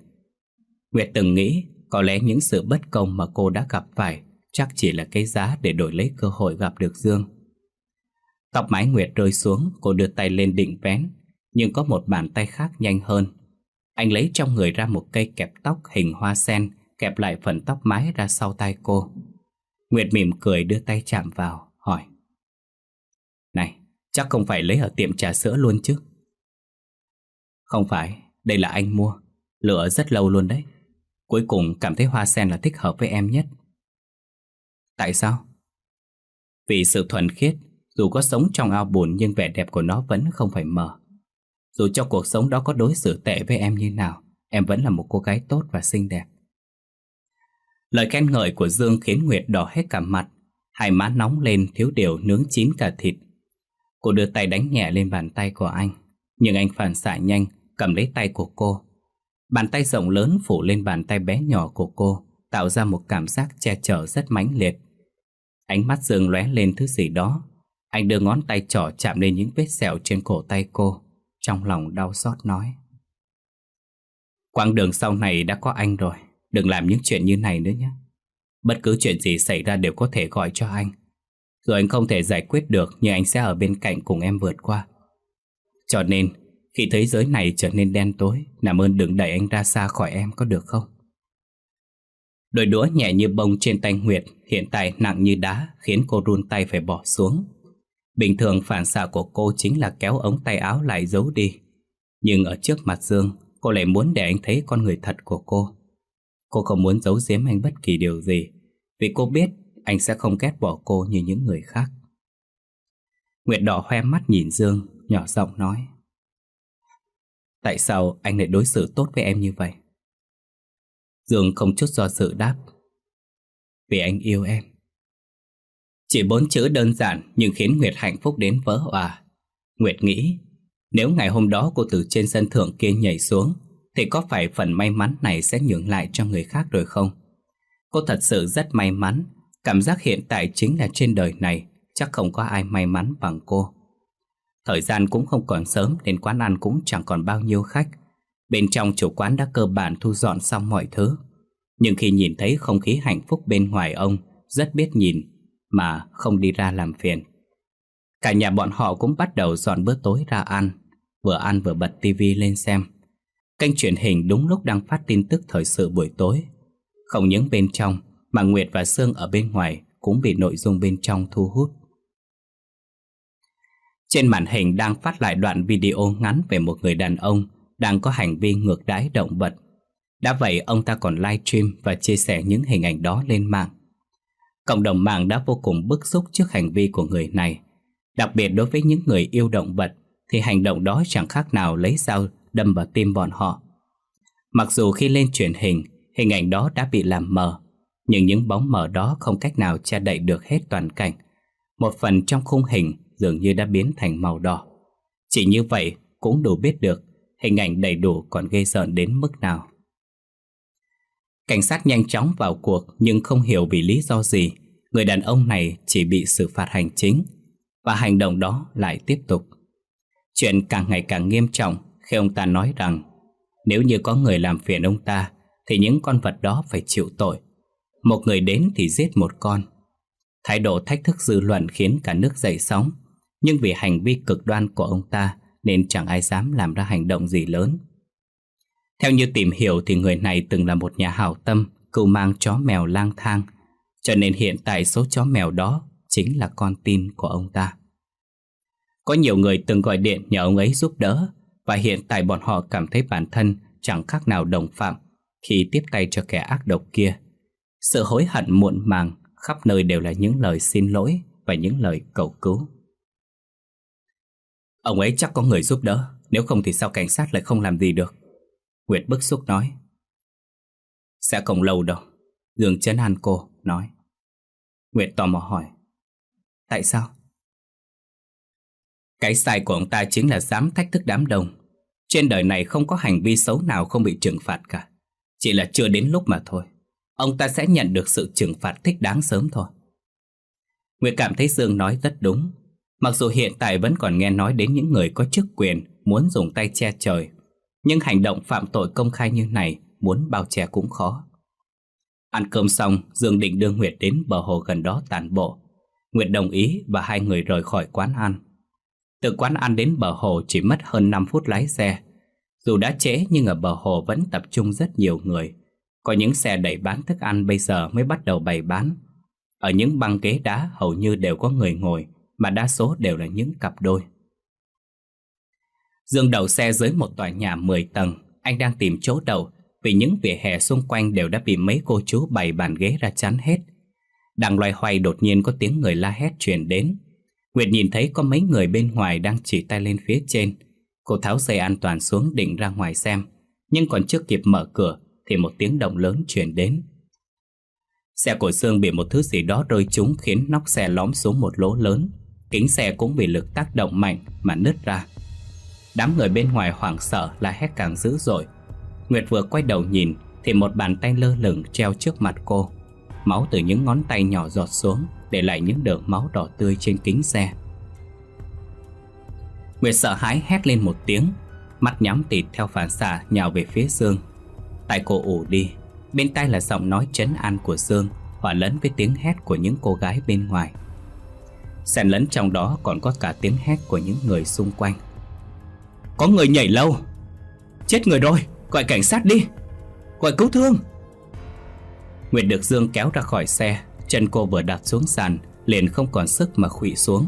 Nguyệt từng nghĩ có lẽ những sự bất công mà cô đã gặp phải chắc chỉ là cái giá để đổi lấy cơ hội gặp được Dương. Tóc mái Nguyệt rơi xuống, cô đưa tay lên định vén, nhưng có một bàn tay khác nhanh hơn. Anh lấy trong người ra một cây kẹp tóc hình hoa sen, kẹp lại phần tóc mái ra sau tay cô. Nguyệt mỉm cười đưa tay chạm vào, hỏi. Này, chắc không phải lấy ở tiệm trà sữa luôn chứ? Không phải, đây là anh mua, lựa rất lâu luôn đấy. Cuối cùng cảm thấy hoa sen là thích hợp với em nhất. Tại sao? Vì sự thuần khiết, dù có sống trong ao bùn nhưng vẻ đẹp của nó vẫn không phải mờ. Dù cho cuộc sống đó có đối xử tệ với em như nào, em vẫn là một cô gái tốt và xinh đẹp. Lời khen ngợi của Dương khiến Nguyệt đỏ hết cả mặt, hai má nóng lên thiếu điều nướng chín cả thịt. Cô đưa tay đánh nhẹ lên bàn tay của anh, nhưng anh phản xạ nhanh, cầm lấy tay của cô. Bàn tay rộng lớn phủ lên bàn tay bé nhỏ của cô, tạo ra một cảm giác che chở rất mãnh liệt. Ánh mắt Dương lóe lên thứ gì đó. Anh đưa ngón tay trỏ chạm lên những vết sẹo trên cổ tay cô, trong lòng đau xót nói. Quãng đường sau này đã có anh rồi, đừng làm những chuyện như này nữa nhé. Bất cứ chuyện gì xảy ra đều có thể gọi cho anh. dù anh không thể giải quyết được nhưng anh sẽ ở bên cạnh cùng em vượt qua. Cho nên, khi thế giới này trở nên đen tối, làm ơn đừng đẩy anh ra xa khỏi em có được không? Đôi đũa nhẹ như bông trên tay Nguyệt hiện tại nặng như đá khiến cô run tay phải bỏ xuống. Bình thường phản xạ của cô chính là kéo ống tay áo lại giấu đi. Nhưng ở trước mặt Dương, cô lại muốn để anh thấy con người thật của cô. Cô không muốn giấu giếm anh bất kỳ điều gì, vì cô biết anh sẽ không ghét bỏ cô như những người khác. Nguyệt đỏ hoe mắt nhìn Dương, nhỏ giọng nói. Tại sao anh lại đối xử tốt với em như vậy? Dương không chút do dự đáp. Vì anh yêu em. Chỉ bốn chữ đơn giản nhưng khiến Nguyệt hạnh phúc đến vỡ hòa. Nguyệt nghĩ, nếu ngày hôm đó cô từ trên sân thượng kia nhảy xuống, thì có phải phần may mắn này sẽ nhường lại cho người khác rồi không? Cô thật sự rất may mắn, cảm giác hiện tại chính là trên đời này chắc không có ai may mắn bằng cô. Thời gian cũng không còn sớm nên quán ăn cũng chẳng còn bao nhiêu khách. Bên trong chủ quán đã cơ bản thu dọn xong mọi thứ. Nhưng khi nhìn thấy không khí hạnh phúc bên ngoài ông, rất biết nhìn, mà không đi ra làm phiền. Cả nhà bọn họ cũng bắt đầu dọn bữa tối ra ăn, vừa ăn vừa bật tivi lên xem. Kênh truyền hình đúng lúc đang phát tin tức thời sự buổi tối. Không những bên trong, mà Nguyệt và Sương ở bên ngoài cũng bị nội dung bên trong thu hút. Trên màn hình đang phát lại đoạn video ngắn về một người đàn ông đang có hành vi ngược đãi động vật. Đã vậy ông ta còn livestream và chia sẻ những hình ảnh đó lên mạng. Cộng đồng mạng đã vô cùng bức xúc trước hành vi của người này. Đặc biệt đối với những người yêu động vật thì hành động đó chẳng khác nào lấy dao đâm vào tim bọn họ. Mặc dù khi lên truyền hình, hình ảnh đó đã bị làm mờ, nhưng những bóng mờ đó không cách nào che đậy được hết toàn cảnh. Một phần trong khung hình dường như đã biến thành màu đỏ. Chỉ như vậy cũng đủ biết được hình ảnh đầy đủ còn gây rợn đến mức nào. Cảnh sát nhanh chóng vào cuộc nhưng không hiểu vì lý do gì người đàn ông này chỉ bị xử phạt hành chính và hành động đó lại tiếp tục. Chuyện càng ngày càng nghiêm trọng khi ông ta nói rằng, nếu như có người làm phiền ông ta, thì những con vật đó phải chịu tội. Một người đến thì giết một con. Thái độ thách thức dư luận khiến cả nước dậy sóng nhưng vì hành vi cực đoan của ông ta, nên chẳng ai dám làm ra hành động gì lớn. Theo như tìm hiểu thì người này từng là một nhà hảo tâm, cưu mang chó mèo lang thang cho nên hiện tại số chó mèo đó chính là con tin của ông ta. Có nhiều người từng gọi điện nhờ ông ấy giúp đỡ và hiện tại bọn họ cảm thấy bản thân chẳng khác nào đồng phạm khi tiếp tay cho kẻ ác độc kia. Sự hối hận muộn màng khắp nơi đều là những lời xin lỗi và những lời cầu cứu. Ông ấy chắc có người giúp đỡ, nếu không thì sao cảnh sát lại không làm gì được? Nguyệt bức xúc nói. Sẽ không lâu đâu, Dương chấn an cô, nói. Nguyệt tò mò hỏi. Tại sao? Cái sai của ông ta chính là dám thách thức đám đông. Trên đời này không có hành vi xấu nào không bị trừng phạt cả. Chỉ là chưa đến lúc mà thôi. Ông ta sẽ nhận được sự trừng phạt thích đáng sớm thôi. Nguyệt cảm thấy Dương nói rất đúng. Mặc dù hiện tại vẫn còn nghe nói đến những người có chức quyền muốn dùng tay che trời, nhưng hành động phạm tội công khai như này muốn bao che cũng khó. Ăn cơm xong, Dương định đưa Nguyệt đến bờ hồ gần đó tàn bộ. Nguyệt đồng ý và hai người rời khỏi quán ăn. Từ quán ăn đến bờ hồ chỉ mất hơn 5 phút lái xe. Dù đã trễ nhưng ở bờ hồ vẫn tập trung rất nhiều người. Có những xe đẩy bán thức ăn bây giờ mới bắt đầu bày bán. Ở những băng ghế đá hầu như đều có người ngồi, mà đa số đều là những cặp đôi. Dương đầu xe dưới một tòa nhà 10 tầng, anh đang tìm chỗ đậu vì những vỉa hè xung quanh đều đã bị mấy cô chú bày bàn ghế ra chắn hết. Đang loay hoay đột nhiên có tiếng người la hét truyền đến. Nguyệt nhìn thấy có mấy người bên ngoài đang chỉ tay lên phía trên. Cô tháo dây an toàn xuống định ra ngoài xem, nhưng còn chưa kịp mở cửa thì một tiếng động lớn truyền đến. Xe của Sương bị một thứ gì đó rơi trúng khiến nóc xe lõm xuống một lỗ lớn. Kính xe cũng bị lực tác động mạnh mà nứt ra. Đám người bên ngoài hoảng sợ la hét càng dữ dội. Nguyệt vừa quay đầu nhìn thì một bàn tay lơ lửng treo trước mặt cô. Máu từ những ngón tay nhỏ giọt xuống để lại những đường máu đỏ tươi trên kính xe. Nguyệt sợ hãi hét lên một tiếng, mắt nhắm tịt theo phản xạ nhào về phía Dương. Tại cô ủ đi, bên tai là giọng nói chấn an của Dương hòa lẫn với tiếng hét của những cô gái bên ngoài. Xen lẫn trong đó còn có cả tiếng hét của những người xung quanh. Có người nhảy lâu Chết người rồi Gọi cảnh sát đi Gọi cứu thương Nguyệt được Dương kéo ra khỏi xe Chân cô vừa đặt xuống sàn, Liền không còn sức mà khụy xuống.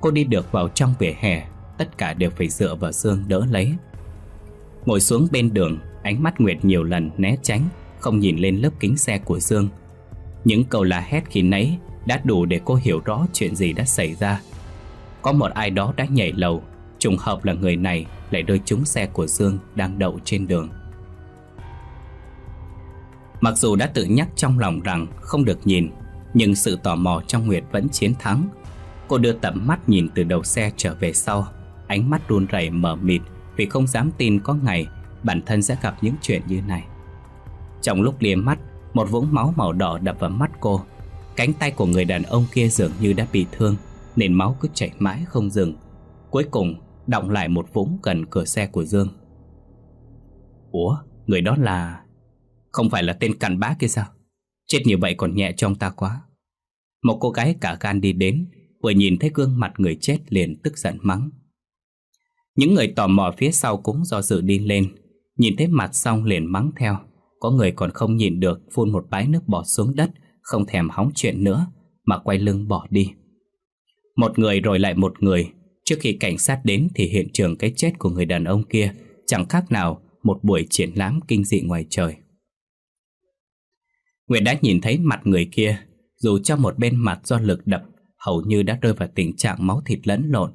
Cô đi được vào trong vỉa hè, Tất cả đều phải dựa vào Dương đỡ lấy. Ngồi xuống bên đường, Ánh mắt Nguyệt nhiều lần né tránh, Không nhìn lên lớp kính xe của Dương. Những câu la hét khi nãy Đã đủ để cô hiểu rõ chuyện gì đã xảy ra. Có một ai đó đã nhảy lầu, Trùng hợp là người này lại đôi trúng xe của Dương đang đậu trên đường. Mặc dù đã tự nhắc trong lòng rằng không được nhìn, nhưng sự tò mò trong Nguyệt vẫn chiến thắng. Cô đưa tầm mắt nhìn từ đầu xe trở về sau, ánh mắt run rẩy mở mịt vì không dám tin có ngày bản thân sẽ gặp những chuyện như này. Trong lúc liếc mắt, một vũng máu màu đỏ đập vào mắt cô. Cánh tay của người đàn ông kia dường như đã bị thương, nên máu cứ chảy mãi không dừng. Cuối cùng, Động lại một vũng gần cửa xe của Dương Ủa Người đó là không phải là tên cặn bá kia sao? Chết như vậy còn nhẹ trong ta quá. Một cô gái cả gan đi đến, Vừa nhìn thấy gương mặt người chết liền tức giận mắng. Những người tò mò phía sau cũng do dự đi lên, Nhìn thấy mặt xong liền mắng theo. Có người còn không nhìn được Phun một bãi nước bọt xuống đất, Không thèm hóng chuyện nữa, Mà quay lưng bỏ đi. Một người rồi lại một người. Trước khi cảnh sát đến thì hiện trường cái chết của người đàn ông kia chẳng khác nào một buổi triển lãm kinh dị ngoài trời. Nguyệt đã nhìn thấy mặt người kia, dù cho một bên mặt do lực đập hầu như đã rơi vào tình trạng máu thịt lẫn lộn.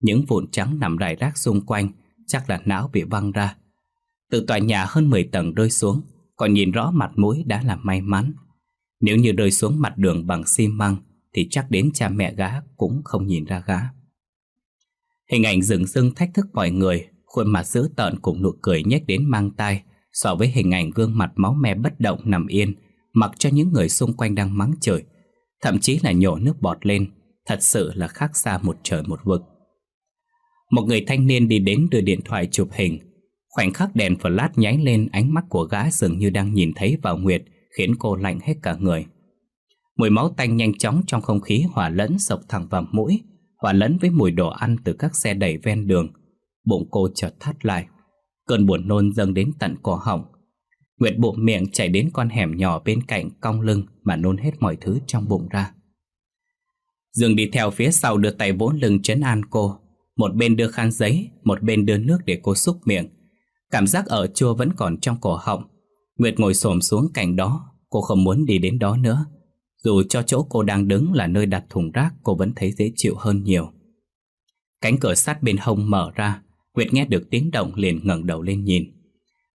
Những vụn trắng nằm rải rác xung quanh, chắc là não bị văng ra. Từ tòa nhà hơn 10 tầng rơi xuống, còn nhìn rõ mặt mũi đã là may mắn. Nếu như rơi xuống mặt đường bằng xi măng, thì chắc đến cha mẹ gã cũng không nhìn ra gã. Hình ảnh rừng rưng thách thức mọi người Khuôn mặt dữ tợn cùng nụ cười nhếch đến mang tai so với hình ảnh gương mặt máu me bất động nằm yên, mặc cho những người xung quanh đang mắng trời, thậm chí là nhổ nước bọt lên, thật sự là khác xa một trời một vực. Một người thanh niên đi đến đưa điện thoại chụp hình, khoảnh khắc đèn flash nháy lên ánh mắt của gã dường như đang nhìn thấy vào Nguyệt, khiến cô lạnh hết cả người. Mùi máu tanh nhanh chóng trong không khí hòa lẫn sộc thẳng vào mũi, hòa lẫn với mùi đồ ăn từ các xe đẩy ven đường. Bụng cô chợt thắt lại, cơn buồn nôn dâng đến tận cổ họng. Nguyệt bụng miệng chạy đến con hẻm nhỏ bên cạnh cong lưng mà nôn hết mọi thứ trong bụng ra. Dương đi theo phía sau đưa tay vỗ lưng chấn an cô, một bên đưa khăn giấy, một bên đưa nước để cô xúc miệng. Cảm giác ở chua vẫn còn trong cổ họng. Nguyệt ngồi xổm xuống cạnh đó, cô không muốn đi đến đó nữa. Dù cho chỗ cô đang đứng là nơi đặt thùng rác cô vẫn thấy dễ chịu hơn nhiều. Cánh cửa sắt bên hông mở ra, Nguyệt nghe được tiếng động liền ngẩng đầu lên nhìn.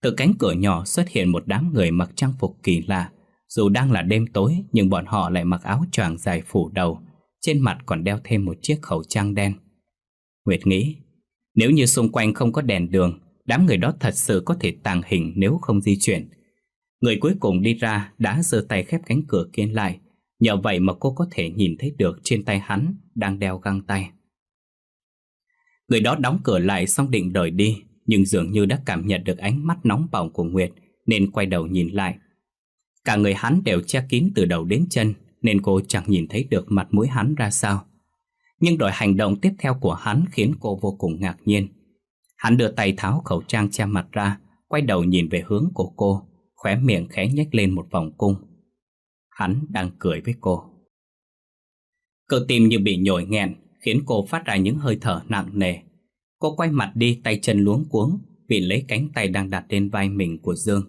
Từ cánh cửa nhỏ xuất hiện một đám người mặc trang phục kỳ lạ. Dù đang là đêm tối nhưng bọn họ lại mặc áo choàng dài phủ đầu, trên mặt còn đeo thêm một chiếc khẩu trang đen. Nguyệt nghĩ, nếu như xung quanh không có đèn đường, đám người đó thật sự có thể tàng hình nếu không di chuyển. Người cuối cùng đi ra đã giơ tay khép cánh cửa kia lại, Nhờ vậy mà cô có thể nhìn thấy được trên tay hắn đang đeo găng tay. Người đó đóng cửa lại xong định rời đi, nhưng dường như đã cảm nhận được ánh mắt nóng bỏng của Nguyệt nên quay đầu nhìn lại. Cả người hắn đều che kín từ đầu đến chân nên cô chẳng nhìn thấy được mặt mũi hắn ra sao. Nhưng đội hành động tiếp theo của hắn khiến cô vô cùng ngạc nhiên. Hắn đưa tay tháo khẩu trang che mặt ra, quay đầu nhìn về hướng của cô, khóe miệng khẽ nhếch lên một vòng cung. Hắn đang cười với cô Cơ tim như bị nhồi nghẹn Khiến cô phát ra những hơi thở nặng nề Cô quay mặt đi tay chân luống cuống Vì lấy cánh tay đang đặt lên vai mình của Dương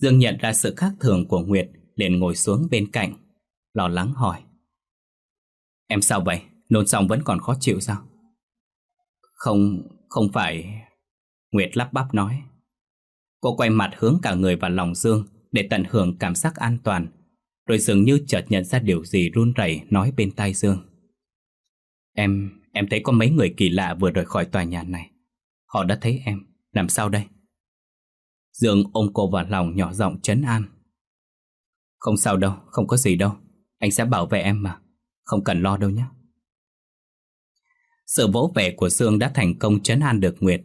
Dương nhận ra sự khác thường của Nguyệt liền ngồi xuống bên cạnh Lo lắng hỏi Em sao vậy? Nôn xong vẫn còn khó chịu sao? Không, không phải Nguyệt lắp bắp nói Cô quay mặt hướng cả người vào lòng Dương Để tận hưởng cảm giác an toàn rồi dường như chợt nhận ra điều gì run rẩy nói bên tai Dương Em, em thấy có mấy người kỳ lạ vừa rời khỏi tòa nhà này. Họ đã thấy em, làm sao đây? Dương ôm cô vào lòng nhỏ giọng chấn an. Không sao đâu, không có gì đâu. Anh sẽ bảo vệ em mà. Không cần lo đâu nhé. Sự vỗ vẻ của Dương đã thành công chấn an được Nguyệt.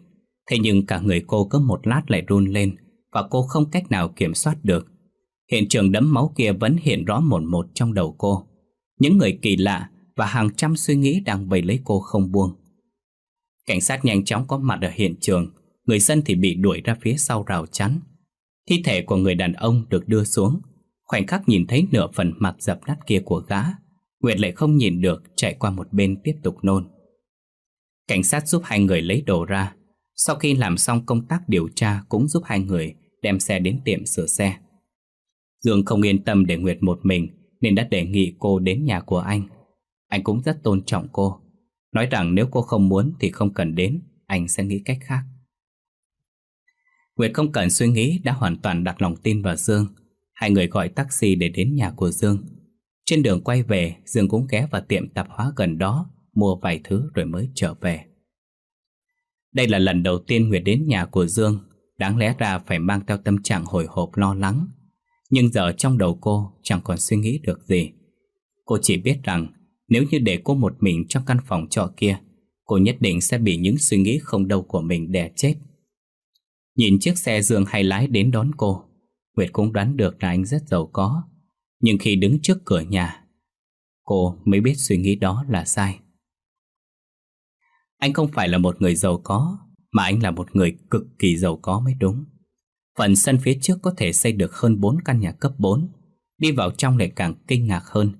Thế nhưng cả người cô có một lát lại run lên Và cô không cách nào kiểm soát được. Hiện trường đẫm máu kia vẫn hiện rõ một một trong đầu cô. Những người kỳ lạ và hàng trăm suy nghĩ đang vây lấy cô không buông. Cảnh sát nhanh chóng có mặt ở hiện trường, người dân thì bị đuổi ra phía sau rào chắn. Thi thể của người đàn ông được đưa xuống, khoảnh khắc nhìn thấy nửa phần mặt dập nát kia của gã, Nguyệt lại không nhìn được chạy qua một bên tiếp tục nôn. Cảnh sát giúp hai người lấy đồ ra, sau khi làm xong công tác điều tra cũng giúp hai người đem xe đến tiệm sửa xe. Dương không yên tâm để Nguyệt một mình nên đã đề nghị cô đến nhà của anh. Anh cũng rất tôn trọng cô. Nói rằng nếu cô không muốn thì không cần đến, anh sẽ nghĩ cách khác. Nguyệt không cần suy nghĩ đã hoàn toàn đặt lòng tin vào Dương. Hai người gọi taxi để đến nhà của Dương. Trên đường quay về, Dương cũng ghé vào tiệm tạp hóa gần đó, mua vài thứ rồi mới trở về. Đây là lần đầu tiên Nguyệt đến nhà của Dương, đáng lẽ ra phải mang theo tâm trạng hồi hộp lo lắng nhưng giờ trong đầu cô chẳng còn suy nghĩ được gì Cô chỉ biết rằng nếu như để cô một mình trong căn phòng trọ kia, Cô nhất định sẽ bị những suy nghĩ không đâu của mình đè chết. Nhìn chiếc xe Dương hay lái đến đón cô, Nguyệt cũng đoán được là anh rất giàu có. Nhưng khi đứng trước cửa nhà, Cô mới biết suy nghĩ đó là sai. Anh không phải là một người giàu có, Mà anh là một người cực kỳ giàu có mới đúng. Phần sân phía trước có thể xây được hơn 4 căn nhà cấp 4 Đi vào trong lại càng kinh ngạc hơn.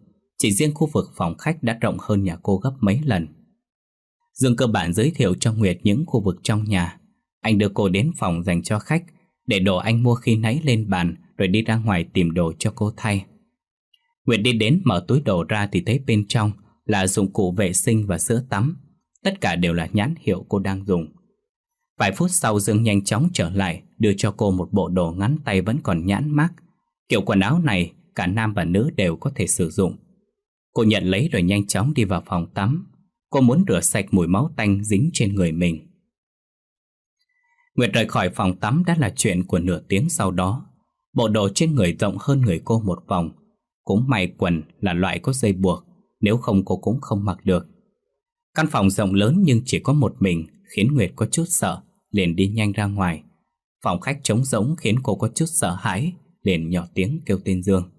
Chỉ riêng khu vực phòng khách đã rộng hơn nhà cô gấp mấy lần. Dương cơ bản giới thiệu cho Nguyệt những khu vực trong nhà. Anh đưa cô đến phòng dành cho khách, Để đồ anh mua khi nãy lên bàn, Rồi đi ra ngoài tìm đồ cho cô thay. Nguyệt đi đến mở túi đồ ra thì thấy bên trong Là dụng cụ vệ sinh và sữa tắm. Tất cả đều là nhãn hiệu cô đang dùng. Vài phút sau, Dương nhanh chóng trở lại, Đưa cho cô một bộ đồ ngắn tay vẫn còn nhãn mát Kiểu quần áo này, Cả nam và nữ đều có thể sử dụng. Cô nhận lấy rồi nhanh chóng đi vào phòng tắm Cô muốn rửa sạch mùi máu tanh dính trên người mình Nguyệt rời khỏi phòng tắm đã là chuyện của nửa tiếng sau đó. Bộ đồ trên người rộng hơn người cô một vòng. Cũng may quần là loại có dây buộc, nếu không cô cũng không mặc được. Căn phòng rộng lớn nhưng chỉ có một mình khiến Nguyệt có chút sợ, liền đi nhanh ra ngoài. Phòng khách trống rỗng khiến cô có chút sợ hãi, liền nhỏ tiếng kêu tên Dương.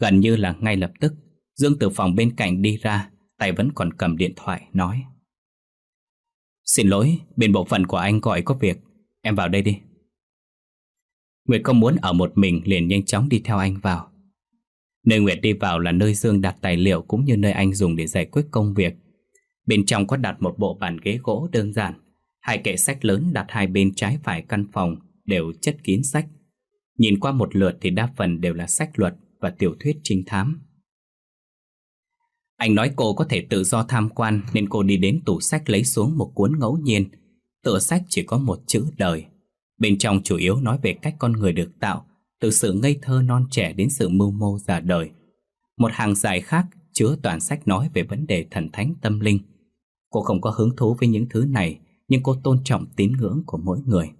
Gần như là ngay lập tức, Dương từ phòng bên cạnh đi ra, tay vẫn còn cầm điện thoại, nói Xin lỗi, bên bộ phận của anh gọi có việc, em vào đây đi. Nguyệt không muốn ở một mình liền nhanh chóng đi theo anh vào. Nơi Nguyệt đi vào là nơi Dương đặt tài liệu cũng như nơi anh dùng để giải quyết công việc. Bên trong có đặt một bộ bàn ghế gỗ đơn giản, hai kệ sách lớn đặt hai bên trái phải căn phòng đều chất kín sách. Nhìn qua một lượt thì đa phần đều là sách luật và tiểu thuyết trinh thám. Anh nói cô có thể tự do tham quan nên cô đi đến tủ sách lấy xuống một cuốn ngẫu nhiên. Tựa sách chỉ có một chữ đời. Bên trong chủ yếu nói về cách con người được tạo, từ sự ngây thơ non trẻ đến sự mưu mô già đời. Một hàng dài khác chứa toàn sách nói về vấn đề thần thánh tâm linh. Cô không có hứng thú với những thứ này, nhưng cô tôn trọng tín ngưỡng của mỗi người.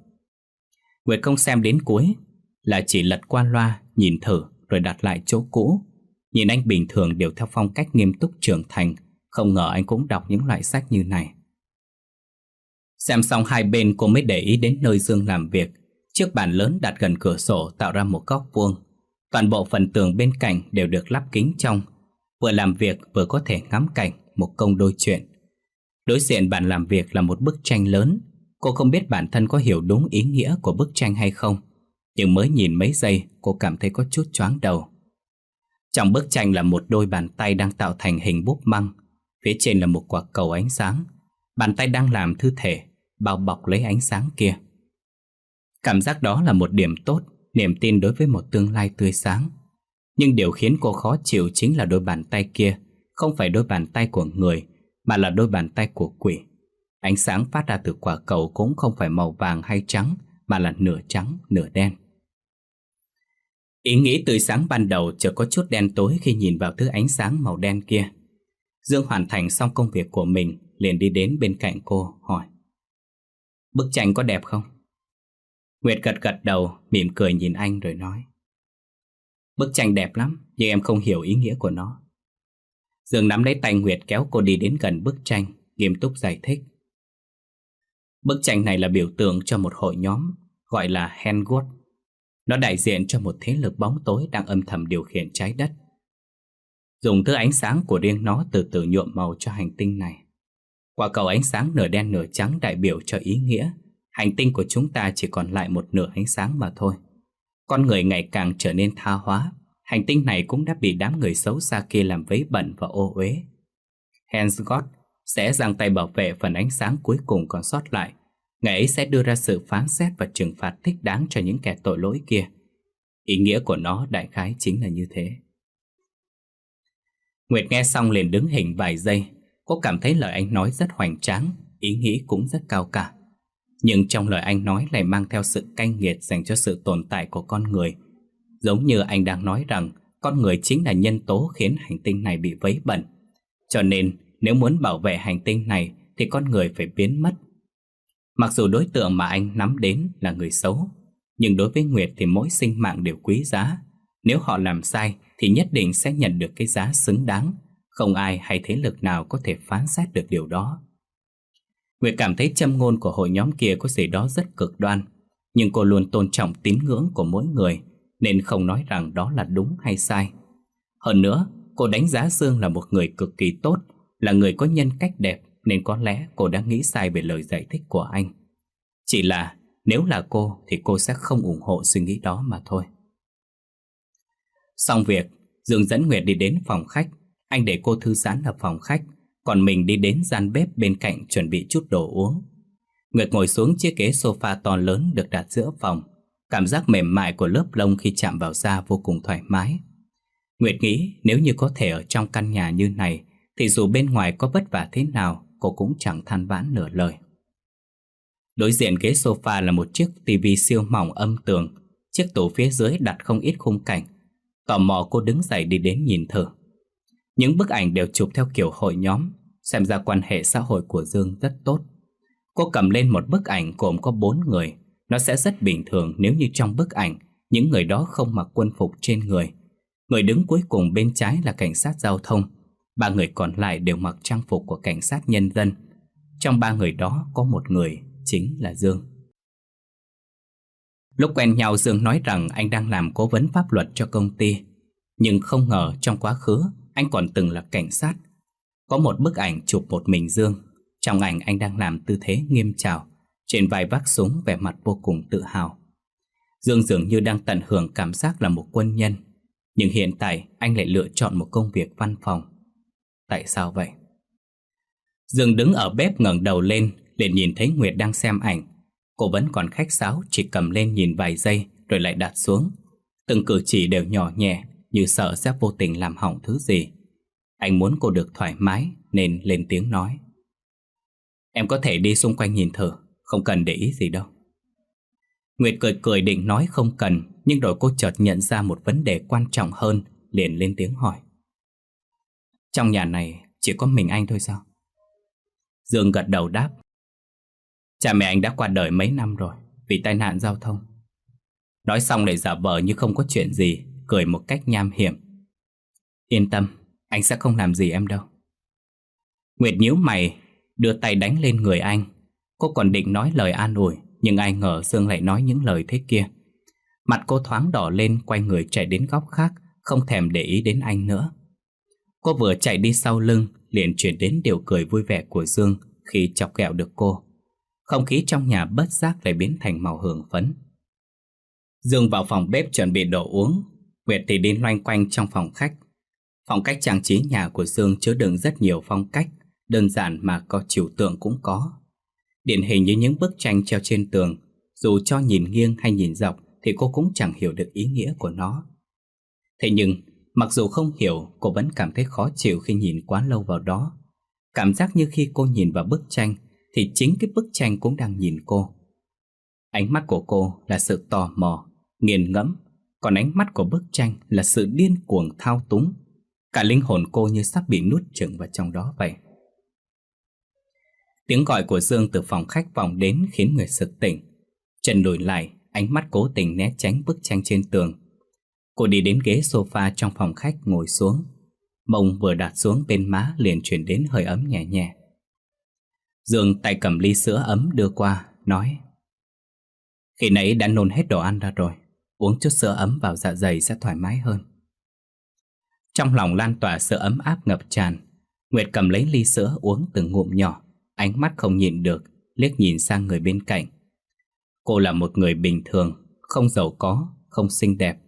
Nguyệt không xem đến cuối, là chỉ lật qua loa, nhìn thử rồi đặt lại chỗ cũ. Nhìn anh bình thường đều theo phong cách nghiêm túc trưởng thành, không ngờ anh cũng đọc những loại sách như này. Xem xong hai bên cô mới để ý đến nơi Dương làm việc. Chiếc bàn lớn đặt gần cửa sổ tạo ra một góc vuông. Toàn bộ phần tường bên cạnh đều được lắp kính trong. Vừa làm việc vừa có thể ngắm cảnh, một công đôi chuyện. Đối diện bàn làm việc là một bức tranh lớn. Cô không biết bản thân có hiểu đúng ý nghĩa của bức tranh hay không. Nhưng mới nhìn mấy giây cô cảm thấy có chút choáng đầu. Trong bức tranh là một đôi bàn tay đang tạo thành hình búp măng. Phía trên là một quả cầu ánh sáng. Bàn tay đang làm thư thể, bao bọc lấy ánh sáng kia. Cảm giác đó là một điểm tốt, niềm tin đối với một tương lai tươi sáng. Nhưng điều khiến cô khó chịu chính là đôi bàn tay kia, không phải đôi bàn tay của người, mà là đôi bàn tay của quỷ. Ánh sáng phát ra từ quả cầu cũng không phải màu vàng hay trắng, mà là nửa trắng, nửa đen. Ý nghĩ tươi sáng ban đầu chợt có chút đen tối khi nhìn vào thứ ánh sáng màu đen kia. Dương hoàn thành xong công việc của mình, liền đi đến bên cạnh cô, hỏi. Bức tranh có đẹp không? Nguyệt gật gật đầu, mỉm cười nhìn anh rồi nói. Bức tranh đẹp lắm, nhưng em không hiểu ý nghĩa của nó. Dương nắm lấy tay Nguyệt kéo cô đi đến gần bức tranh, nghiêm túc giải thích. Bức tranh này là biểu tượng cho một hội nhóm, gọi là Henwood. Nó đại diện cho một thế lực bóng tối đang âm thầm điều khiển trái đất. Dùng thứ ánh sáng của riêng nó từ từ nhuộm màu cho hành tinh này. Quả cầu ánh sáng nửa đen nửa trắng đại biểu cho ý nghĩa. Hành tinh của chúng ta chỉ còn lại một nửa ánh sáng mà thôi. Con người ngày càng trở nên tha hóa. Hành tinh này cũng đã bị đám người xấu xa kia làm vấy bẩn và ô uế. Hans God sẽ giang tay bảo vệ phần ánh sáng cuối cùng còn sót lại. Ngày ấy sẽ đưa ra sự phán xét và trừng phạt thích đáng cho những kẻ tội lỗi kia. Ý nghĩa của nó, đại khái, chính là như thế. Nguyệt nghe xong liền đứng hình vài giây. Cô cảm thấy lời anh nói rất hoành tráng, Ý nghĩ cũng rất cao cả. Nhưng trong lời anh nói lại mang theo sự canh nghiệt Dành cho sự tồn tại của con người. Giống như anh đang nói rằng, Con người chính là nhân tố khiến hành tinh này bị vấy bẩn. Cho nên, nếu muốn bảo vệ hành tinh này, Thì con người phải biến mất Mặc dù đối tượng mà anh nắm đến là người xấu Nhưng đối với Nguyệt thì mỗi sinh mạng đều quý giá Nếu họ làm sai Thì nhất định sẽ nhận được cái giá xứng đáng không ai hay thế lực nào có thể phán xét được điều đó. Nguyệt cảm thấy châm ngôn của hội nhóm kia có gì đó rất cực đoan, nhưng cô luôn tôn trọng tín ngưỡng của mỗi người, nên không nói rằng đó là đúng hay sai. Hơn nữa, cô đánh giá Dương là một người cực kỳ tốt, là người có nhân cách đẹp, nên có lẽ cô đã nghĩ sai về lời giải thích của anh. Chỉ là nếu là cô thì cô sẽ không ủng hộ suy nghĩ đó mà thôi. Xong việc, Dương dẫn Nguyệt đi đến phòng khách anh để cô thư giãn ở phòng khách Còn mình đi đến gian bếp bên cạnh chuẩn bị chút đồ uống Nguyệt ngồi xuống chiếc ghế sofa to lớn được đặt giữa phòng Cảm giác mềm mại của lớp lông khi chạm vào da vô cùng thoải mái Nguyệt nghĩ nếu như có thể ở trong căn nhà như này Thì dù bên ngoài có vất vả thế nào Cô cũng chẳng than vãn nửa lời. Đối diện ghế sofa là một chiếc tivi siêu mỏng âm tường. Chiếc tủ phía dưới đặt không ít khung cảnh. Tò mò cô đứng dậy đi đến nhìn thử. Những bức ảnh đều chụp theo kiểu hội nhóm, xem ra quan hệ xã hội của Dương rất tốt. Cô cầm lên một bức ảnh gồm có bốn người. Nó sẽ rất bình thường nếu như trong bức ảnh Những người đó không mặc quân phục trên người. Người đứng cuối cùng bên trái là cảnh sát giao thông. Ba người còn lại đều mặc trang phục của cảnh sát nhân dân. Trong ba người đó có một người, chính là Dương. Lúc quen nhau, Dương nói rằng anh đang làm cố vấn pháp luật cho công ty. Nhưng không ngờ trong quá khứ, anh còn từng là cảnh sát. Có một bức ảnh chụp một mình Dương. Trong ảnh, anh đang làm tư thế nghiêm trào Trên vai vác súng vẻ mặt vô cùng tự hào. Dương dường như đang tận hưởng cảm giác là một quân nhân. Nhưng hiện tại, anh lại lựa chọn một công việc văn phòng. Tại sao vậy? Dương đứng ở bếp ngẩng đầu lên, liền nhìn thấy Nguyệt đang xem ảnh. Cô vẫn còn khách sáo, Chỉ cầm lên nhìn vài giây, Rồi lại đặt xuống. Từng cử chỉ đều nhỏ nhẹ, Như sợ sẽ vô tình làm hỏng thứ gì. Anh muốn cô được thoải mái, Nên lên tiếng nói. Em có thể đi xung quanh nhìn thử, Không cần để ý gì đâu. Nguyệt cười cười định nói không cần, Nhưng rồi cô chợt nhận ra một vấn đề quan trọng hơn, Liền lên tiếng hỏi. Trong nhà này chỉ có mình anh thôi sao? Dương gật đầu đáp. Cha mẹ anh đã qua đời mấy năm rồi, Vì tai nạn giao thông. Nói xong lại giả vờ như không có chuyện gì, Cười một cách nham hiểm. Yên tâm, Anh sẽ không làm gì em đâu. Nguyệt nhíu mày, Đưa tay đánh lên người anh. Cô còn định nói lời an ủi, Nhưng ai ngờ Dương lại nói những lời thế kia. Mặt cô thoáng đỏ lên, Quay người chạy đến góc khác, Không thèm để ý đến anh nữa. Cô vừa chạy đi sau lưng, Liền chuyển đến điều cười vui vẻ của Dương Khi chọc ghẹo được cô. Không khí trong nhà bất giác lại biến thành màu hưởng phấn. Dương vào phòng bếp chuẩn bị đồ uống. Nguyệt thì đi loanh quanh trong phòng khách. Phong cách trang trí nhà của Dương chứa đựng rất nhiều phong cách, Đơn giản mà có chiều tượng cũng có. Điển hình như những bức tranh treo trên tường, Dù cho nhìn nghiêng hay nhìn dọc Thì cô cũng chẳng hiểu được ý nghĩa của nó. Thế nhưng Mặc dù không hiểu Cô vẫn cảm thấy khó chịu khi nhìn quá lâu vào đó Cảm giác như khi cô nhìn vào bức tranh thì chính cái bức tranh cũng đang nhìn cô. Ánh mắt của cô là sự tò mò, nghiền ngẫm, còn ánh mắt của bức tranh là sự điên cuồng thao túng. Cả linh hồn cô như sắp bị nuốt chửng vào trong đó vậy. Tiếng gọi của Dương từ phòng khách vọng đến khiến người sực tỉnh. Trần lùi lại, ánh mắt cố tình né tránh bức tranh trên tường. Cô đi đến ghế sofa trong phòng khách ngồi xuống. Mông vừa đặt xuống bên má liền chuyển đến hơi ấm nhẹ nhẹ. Dương tay cầm ly sữa ấm đưa qua, nói Khi nãy đã nôn hết đồ ăn ra rồi Uống chút sữa ấm vào dạ dày sẽ thoải mái hơn Trong lòng lan tỏa sự ấm áp ngập tràn Nguyệt cầm lấy ly sữa uống từng ngụm nhỏ Ánh mắt không nhìn được Liếc nhìn sang người bên cạnh Cô là một người bình thường Không giàu có, không xinh đẹp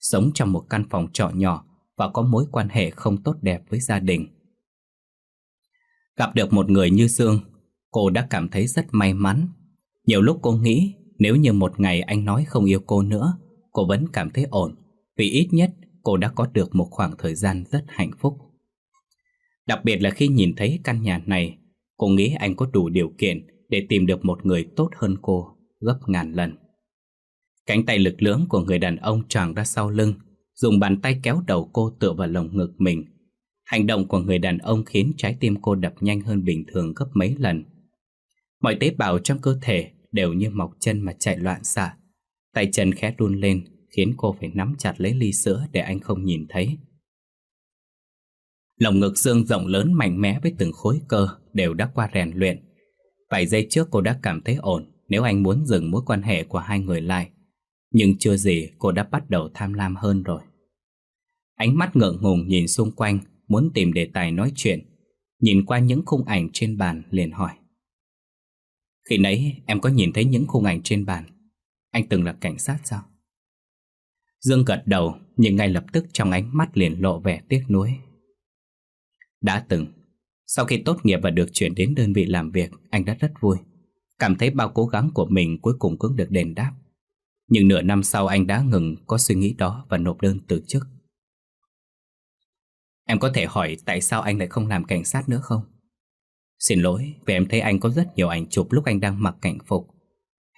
Sống trong một căn phòng trọ nhỏ Và có mối quan hệ không tốt đẹp với gia đình. Gặp được một người như Dương, Cô đã cảm thấy rất may mắn. Nhiều lúc cô nghĩ Nếu như một ngày anh nói không yêu cô nữa, Cô vẫn cảm thấy ổn, Vì ít nhất cô đã có được một khoảng thời gian rất hạnh phúc. Đặc biệt là khi nhìn thấy căn nhà này, Cô nghĩ anh có đủ điều kiện Để tìm được một người tốt hơn cô Gấp ngàn lần. Cánh tay lực lưỡng của người đàn ông tròn ra sau lưng, Dùng bàn tay kéo đầu cô tựa vào lồng ngực mình Hành động của người đàn ông khiến trái tim cô đập nhanh hơn bình thường gấp mấy lần Mọi tế bào trong cơ thể đều như mọc chân mà chạy loạn xạ. Tay chân khẽ run lên, khiến cô phải nắm chặt lấy ly sữa để anh không nhìn thấy. Lồng ngực xương rộng lớn mạnh mẽ với từng khối cơ đều đã qua rèn luyện. Vài giây trước cô đã cảm thấy ổn, nếu anh muốn dừng mối quan hệ của hai người lại. Nhưng chưa gì cô đã bắt đầu tham lam hơn rồi. Ánh mắt ngượng ngùng nhìn xung quanh, muốn tìm đề tài nói chuyện. Nhìn qua những khung ảnh trên bàn liền hỏi. Khi nãy em có nhìn thấy những khung ảnh trên bàn Anh từng là cảnh sát sao? Dương gật đầu, Nhưng ngay lập tức trong ánh mắt liền lộ vẻ tiếc nuối Đã từng, Sau khi tốt nghiệp và được chuyển đến đơn vị làm việc, Anh đã rất vui Cảm thấy bao cố gắng của mình cuối cùng cũng được đền đáp nhưng nửa năm sau anh đã ngừng có suy nghĩ đó Và nộp đơn từ chức. Em có thể hỏi tại sao anh lại không làm cảnh sát nữa không? Xin lỗi, vì em thấy anh có rất nhiều ảnh chụp lúc anh đang mặc cảnh phục.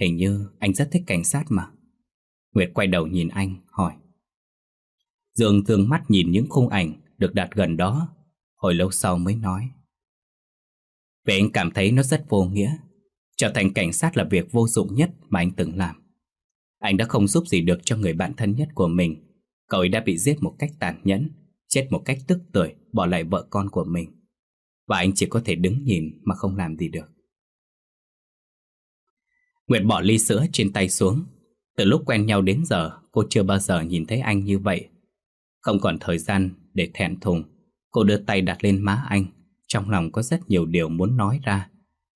Hình như anh rất thích cảnh sát mà. Nguyệt quay đầu nhìn anh, hỏi. Dương dương mắt nhìn những khung ảnh được đặt gần đó, Hồi lâu sau mới nói. Vì anh cảm thấy nó rất vô nghĩa. Trở thành cảnh sát là việc vô dụng nhất mà anh từng làm. Anh đã không giúp gì được cho người bạn thân nhất của mình. Cậu ấy đã bị giết một cách tàn nhẫn, chết một cách tức tưởi, bỏ lại vợ con của mình. Và anh chỉ có thể đứng nhìn mà không làm gì được. Nguyệt bỏ ly sữa trên tay xuống. Từ lúc quen nhau đến giờ, cô chưa bao giờ nhìn thấy anh như vậy. Không còn thời gian để thẹn thùng, cô đưa tay đặt lên má anh. Trong lòng có rất nhiều điều muốn nói ra,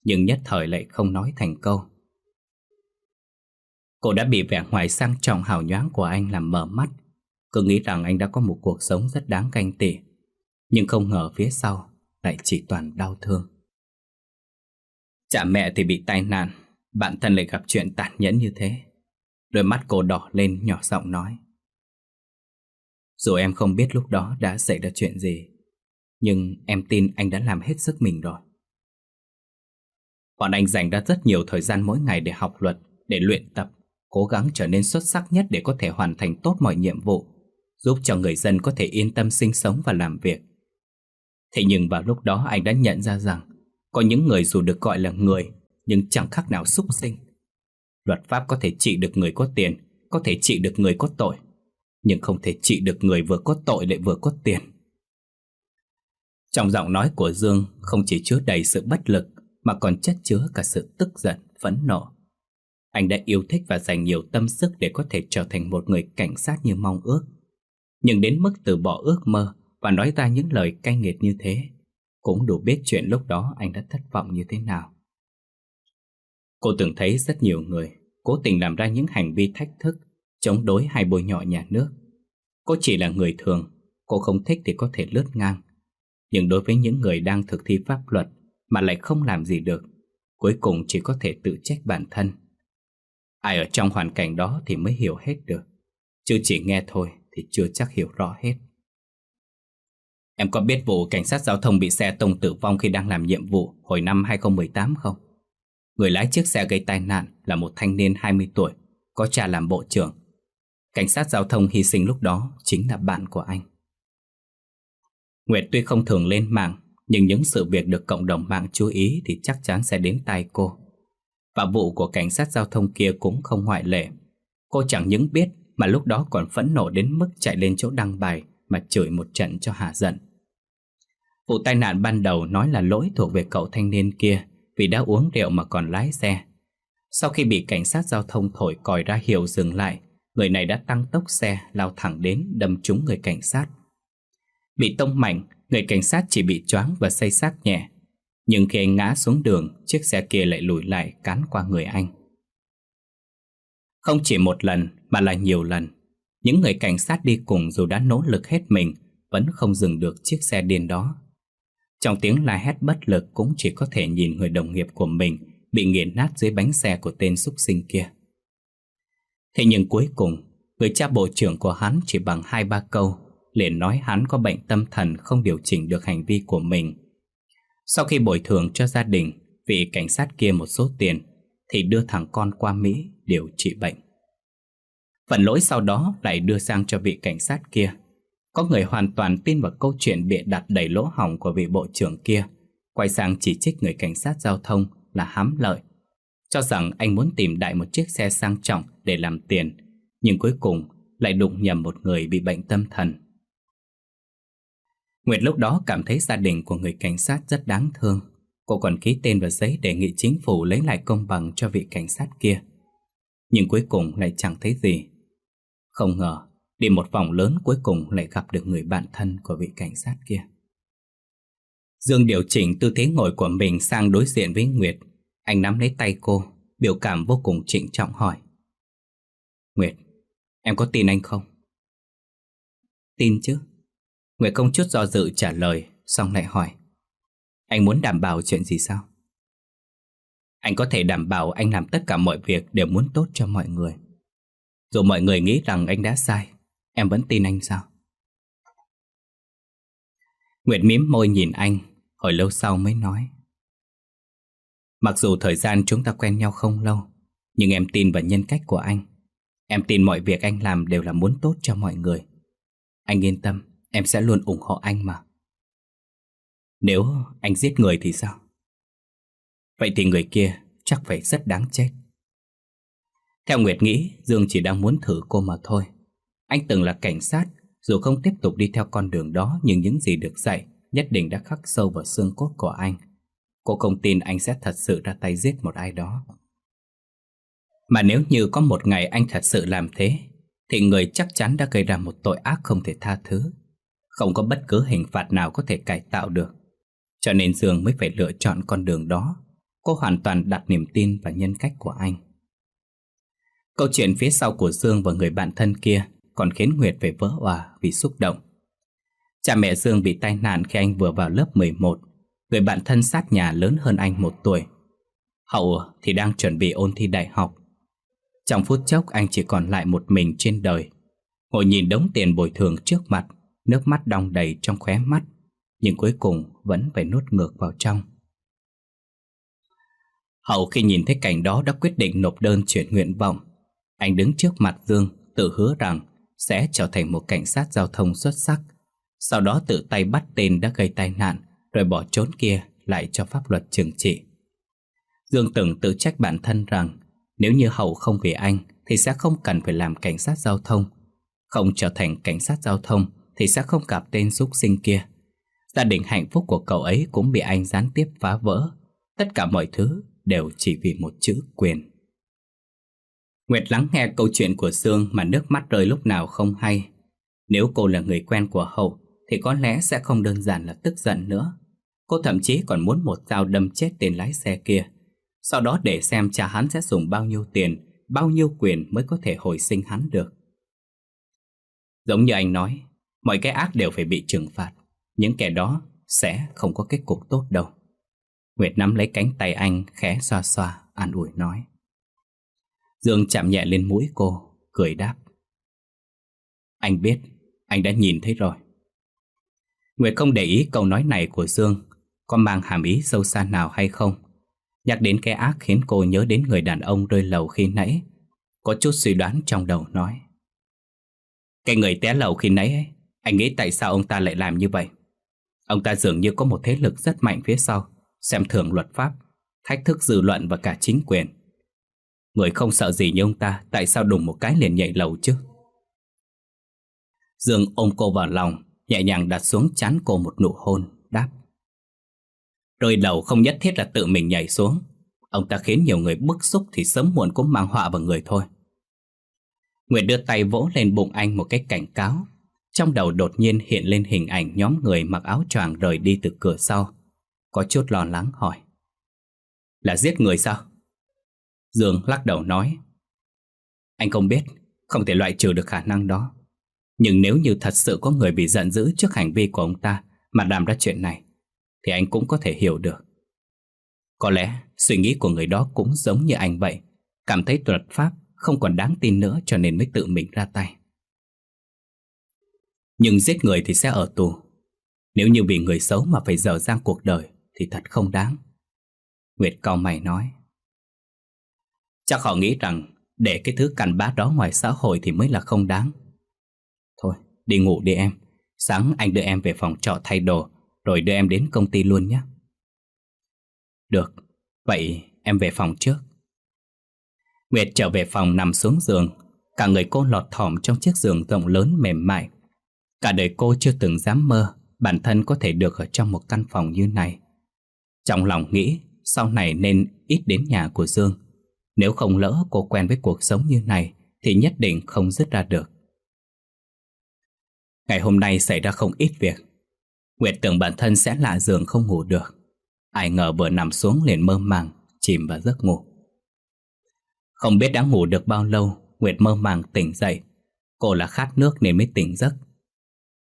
nhưng nhất thời lại không nói thành câu. Cô đã bị vẻ ngoài sang trọng hào nhoáng của anh làm mở mắt, cứ nghĩ rằng anh đã có một cuộc sống rất đáng canh tị, nhưng không ngờ phía sau lại chỉ toàn đau thương. Cha mẹ thì bị tai nạn, bạn thân lại gặp chuyện tàn nhẫn như thế. Đôi mắt cô đỏ lên nhỏ giọng nói. Dù em không biết lúc đó đã xảy ra chuyện gì, nhưng em tin anh đã làm hết sức mình rồi. Bọn anh dành ra rất nhiều thời gian mỗi ngày để học luật, để luyện tập, cố gắng trở nên xuất sắc nhất để có thể hoàn thành tốt mọi nhiệm vụ, giúp cho người dân có thể yên tâm sinh sống và làm việc. Thế nhưng vào lúc đó anh đã nhận ra rằng có những người dù được gọi là người nhưng chẳng khác nào súc sinh. Luật pháp có thể trị được người có tiền, có thể trị được người có tội, nhưng không thể trị được người vừa có tội lại vừa có tiền. Trong giọng nói của Dương không chỉ chứa đầy sự bất lực mà còn chất chứa cả sự tức giận, phẫn nộ. Anh đã yêu thích và dành nhiều tâm sức để có thể trở thành một người cảnh sát như mong ước. Nhưng đến mức từ bỏ ước mơ và nói ra những lời cay nghiệt như thế, cũng đủ biết chuyện lúc đó anh đã thất vọng như thế nào. Cô từng thấy rất nhiều người cố tình làm ra những hành vi thách thức, chống đối hay bôi nhọ nhà nước. Cô chỉ là người thường, cô không thích thì có thể lướt ngang. Nhưng đối với những người đang thực thi pháp luật mà lại không làm gì được, cuối cùng chỉ có thể tự trách bản thân. Ai ở trong hoàn cảnh đó thì mới hiểu hết được, chứ chỉ nghe thôi thì chưa chắc hiểu rõ hết. Em có biết vụ cảnh sát giao thông bị xe tông tử vong khi đang làm nhiệm vụ hồi năm 2018 không? Người lái chiếc xe gây tai nạn là một thanh niên 20 tuổi, có cha làm bộ trưởng. Cảnh sát giao thông hy sinh lúc đó chính là bạn của anh. Nguyệt tuy không thường lên mạng, nhưng những sự việc được cộng đồng mạng chú ý thì chắc chắn sẽ đến tai cô. Và vụ của cảnh sát giao thông kia cũng không ngoại lệ. Cô chẳng những biết mà lúc đó còn phẫn nộ đến mức chạy lên chỗ đăng bài mà chửi một trận cho hạ giận. Vụ tai nạn ban đầu nói là lỗi thuộc về cậu thanh niên kia vì đã uống rượu mà còn lái xe. Sau khi bị cảnh sát giao thông thổi còi ra hiệu dừng lại, người này đã tăng tốc xe lao thẳng đến đâm trúng người cảnh sát. Bị tông mạnh, người cảnh sát chỉ bị choáng và say sát nhẹ. Nhưng khi anh ngã xuống đường, chiếc xe kia lại lùi lại cán qua người anh. Không chỉ một lần mà là nhiều lần, những người cảnh sát đi cùng dù đã nỗ lực hết mình vẫn không dừng được chiếc xe điên đó. Trong tiếng la hét bất lực cũng chỉ có thể nhìn người đồng nghiệp của mình bị nghiền nát dưới bánh xe của tên súc sinh kia. Thế nhưng cuối cùng, người cha bộ trưởng của hắn chỉ bằng hai ba câu liền nói hắn có bệnh tâm thần không điều chỉnh được hành vi của mình. Sau khi bồi thường cho gia đình vị cảnh sát kia một số tiền thì đưa thằng con qua Mỹ điều trị bệnh. Phần lỗi sau đó lại đưa sang cho vị cảnh sát kia có người hoàn toàn tin vào câu chuyện bịa đặt đầy lỗ hỏng của vị bộ trưởng kia, quay sang chỉ trích người cảnh sát giao thông là hám lợi, cho rằng anh muốn tìm đại một chiếc xe sang trọng để làm tiền, nhưng cuối cùng lại đụng nhầm một người bị bệnh tâm thần. Nguyệt lúc đó cảm thấy gia đình của người cảnh sát rất đáng thương. Cô còn ký tên vào giấy đề nghị chính phủ lấy lại công bằng cho vị cảnh sát kia. Nhưng cuối cùng lại chẳng thấy gì. Không ngờ, Đi một vòng lớn cuối cùng lại gặp được người bạn thân của vị cảnh sát kia. Dương điều chỉnh tư thế ngồi của mình sang đối diện với Nguyệt. Anh nắm lấy tay cô, biểu cảm vô cùng trịnh trọng hỏi. Nguyệt, em có tin anh không? Tin chứ. Nguyệt không chút do dự trả lời, xong lại hỏi. Anh muốn đảm bảo chuyện gì sao? Anh có thể đảm bảo anh làm tất cả mọi việc đều muốn tốt cho mọi người. Dù mọi người nghĩ rằng anh đã sai, Em vẫn tin anh sao? Nguyệt mím môi nhìn anh, hồi lâu sau mới nói. Mặc dù thời gian chúng ta quen nhau không lâu, nhưng em tin vào nhân cách của anh. Em tin mọi việc anh làm đều là muốn tốt cho mọi người. Anh yên tâm, em sẽ luôn ủng hộ anh mà. Nếu anh giết người thì sao? Vậy thì người kia chắc phải rất đáng chết. Theo Nguyệt nghĩ, Dương chỉ đang muốn thử cô mà thôi. Anh từng là cảnh sát, dù không tiếp tục đi theo con đường đó nhưng những gì được dạy nhất định đã khắc sâu vào xương cốt của anh. Cô không tin anh sẽ thật sự ra tay giết một ai đó. Mà nếu như có một ngày anh thật sự làm thế, thì người chắc chắn đã gây ra một tội ác không thể tha thứ. Không có bất cứ hình phạt nào có thể cải tạo được. Cho nên Dương mới phải lựa chọn con đường đó. Cô hoàn toàn đặt niềm tin vào nhân cách của anh. Câu chuyện phía sau của Dương và người bạn thân kia còn khiến Nguyệt phải vỡ hòa vì xúc động. Cha mẹ Dương bị tai nạn khi anh vừa vào lớp 11, người bạn thân sát nhà lớn hơn anh một tuổi. Hậu thì đang chuẩn bị ôn thi đại học. Trong phút chốc anh chỉ còn lại một mình trên đời. Ngồi nhìn đống tiền bồi thường trước mặt, nước mắt đong đầy trong khóe mắt, nhưng cuối cùng vẫn phải nuốt ngược vào trong. Hậu khi nhìn thấy cảnh đó đã quyết định nộp đơn chuyển nguyện vọng. Anh đứng trước mặt Dương tự hứa rằng sẽ trở thành một cảnh sát giao thông xuất sắc. Sau đó tự tay bắt tên đã gây tai nạn rồi bỏ trốn kia lại cho pháp luật trừng trị. Dương từng tự trách bản thân rằng nếu như Hậu không vì anh thì sẽ không cần phải làm cảnh sát giao thông. Không trở thành cảnh sát giao thông thì sẽ không gặp tên xúc sinh kia. Gia đình hạnh phúc của cậu ấy cũng bị anh gián tiếp phá vỡ. Tất cả mọi thứ đều chỉ vì một chữ quyền. Nguyệt lắng nghe câu chuyện của Sương mà nước mắt rơi lúc nào không hay. Nếu cô là người quen của Hậu thì có lẽ sẽ không đơn giản là tức giận nữa. Cô thậm chí còn muốn một dao đâm chết tên lái xe kia. Sau đó để xem cha hắn sẽ dùng bao nhiêu tiền, bao nhiêu quyền mới có thể hồi sinh hắn được. Giống như anh nói, mọi cái ác đều phải bị trừng phạt. Những kẻ đó sẽ không có kết cục tốt đâu. Nguyệt nắm lấy cánh tay anh khẽ xoa xoa, an ủi nói. Dương chạm nhẹ lên mũi cô, cười đáp. Anh biết, anh đã nhìn thấy rồi. Nguyệt không để ý câu nói này của Dương có mang hàm ý sâu xa nào hay không. Nhắc đến cái ác khiến cô nhớ đến người đàn ông rơi lầu khi nãy. Có chút suy đoán trong đầu nói. Cái người té lầu khi nãy ấy, anh nghĩ tại sao ông ta lại làm như vậy? Ông ta dường như có một thế lực rất mạnh phía sau, xem thường luật pháp, thách thức dư luận và cả chính quyền. Người không sợ gì như ông ta Tại sao đùng một cái liền nhảy lầu chứ? Dương ôm cô vào lòng Nhẹ nhàng đặt xuống chán cô một nụ hôn Đáp. Rơi lầu không nhất thiết là tự mình nhảy xuống. Ông ta khiến nhiều người bức xúc Thì sớm muộn cũng mang họa vào người thôi. Nguyệt đưa tay vỗ lên bụng anh Một cái cảnh cáo. Trong đầu đột nhiên hiện lên hình ảnh Nhóm người mặc áo choàng rời đi từ cửa sau. Có chút lo lắng hỏi. Là giết người sao? Dương lắc đầu nói. Anh không biết, Không thể loại trừ được khả năng đó. Nhưng nếu như thật sự có người bị giận dữ Trước hành vi của ông ta Mà làm ra chuyện này, Thì anh cũng có thể hiểu được. Có lẽ suy nghĩ của người đó cũng giống như anh vậy. Cảm thấy luật pháp Không còn đáng tin nữa cho nên mới tự mình ra tay. Nhưng giết người thì sẽ ở tù Nếu như vì người xấu mà phải dở dang cuộc đời Thì thật không đáng Nguyệt cao mày nói Chắc họ nghĩ rằng để cái thứ cằn bát đó ngoài xã hội thì mới là không đáng. Thôi, đi ngủ đi em. Sáng anh đưa em về phòng trọ thay đồ, rồi đưa em đến công ty luôn nhé. Được, vậy em về phòng trước. Nguyệt trở về phòng nằm xuống giường, cả người cô lọt thỏm trong chiếc giường rộng lớn mềm mại. Cả đời cô chưa từng dám mơ bản thân có thể được ở trong một căn phòng như này. Trong lòng nghĩ, sau này nên ít đến nhà của Dương. Nếu không lỡ cô quen với cuộc sống như này, Thì nhất định không dứt ra được. Ngày hôm nay xảy ra không ít việc. Nguyệt tưởng bản thân sẽ lạ giường không ngủ được. Ai ngờ vừa nằm xuống liền mơ màng, Chìm vào giấc ngủ. Không biết đã ngủ được bao lâu, Nguyệt mơ màng tỉnh dậy. Cô là khát nước nên mới tỉnh giấc.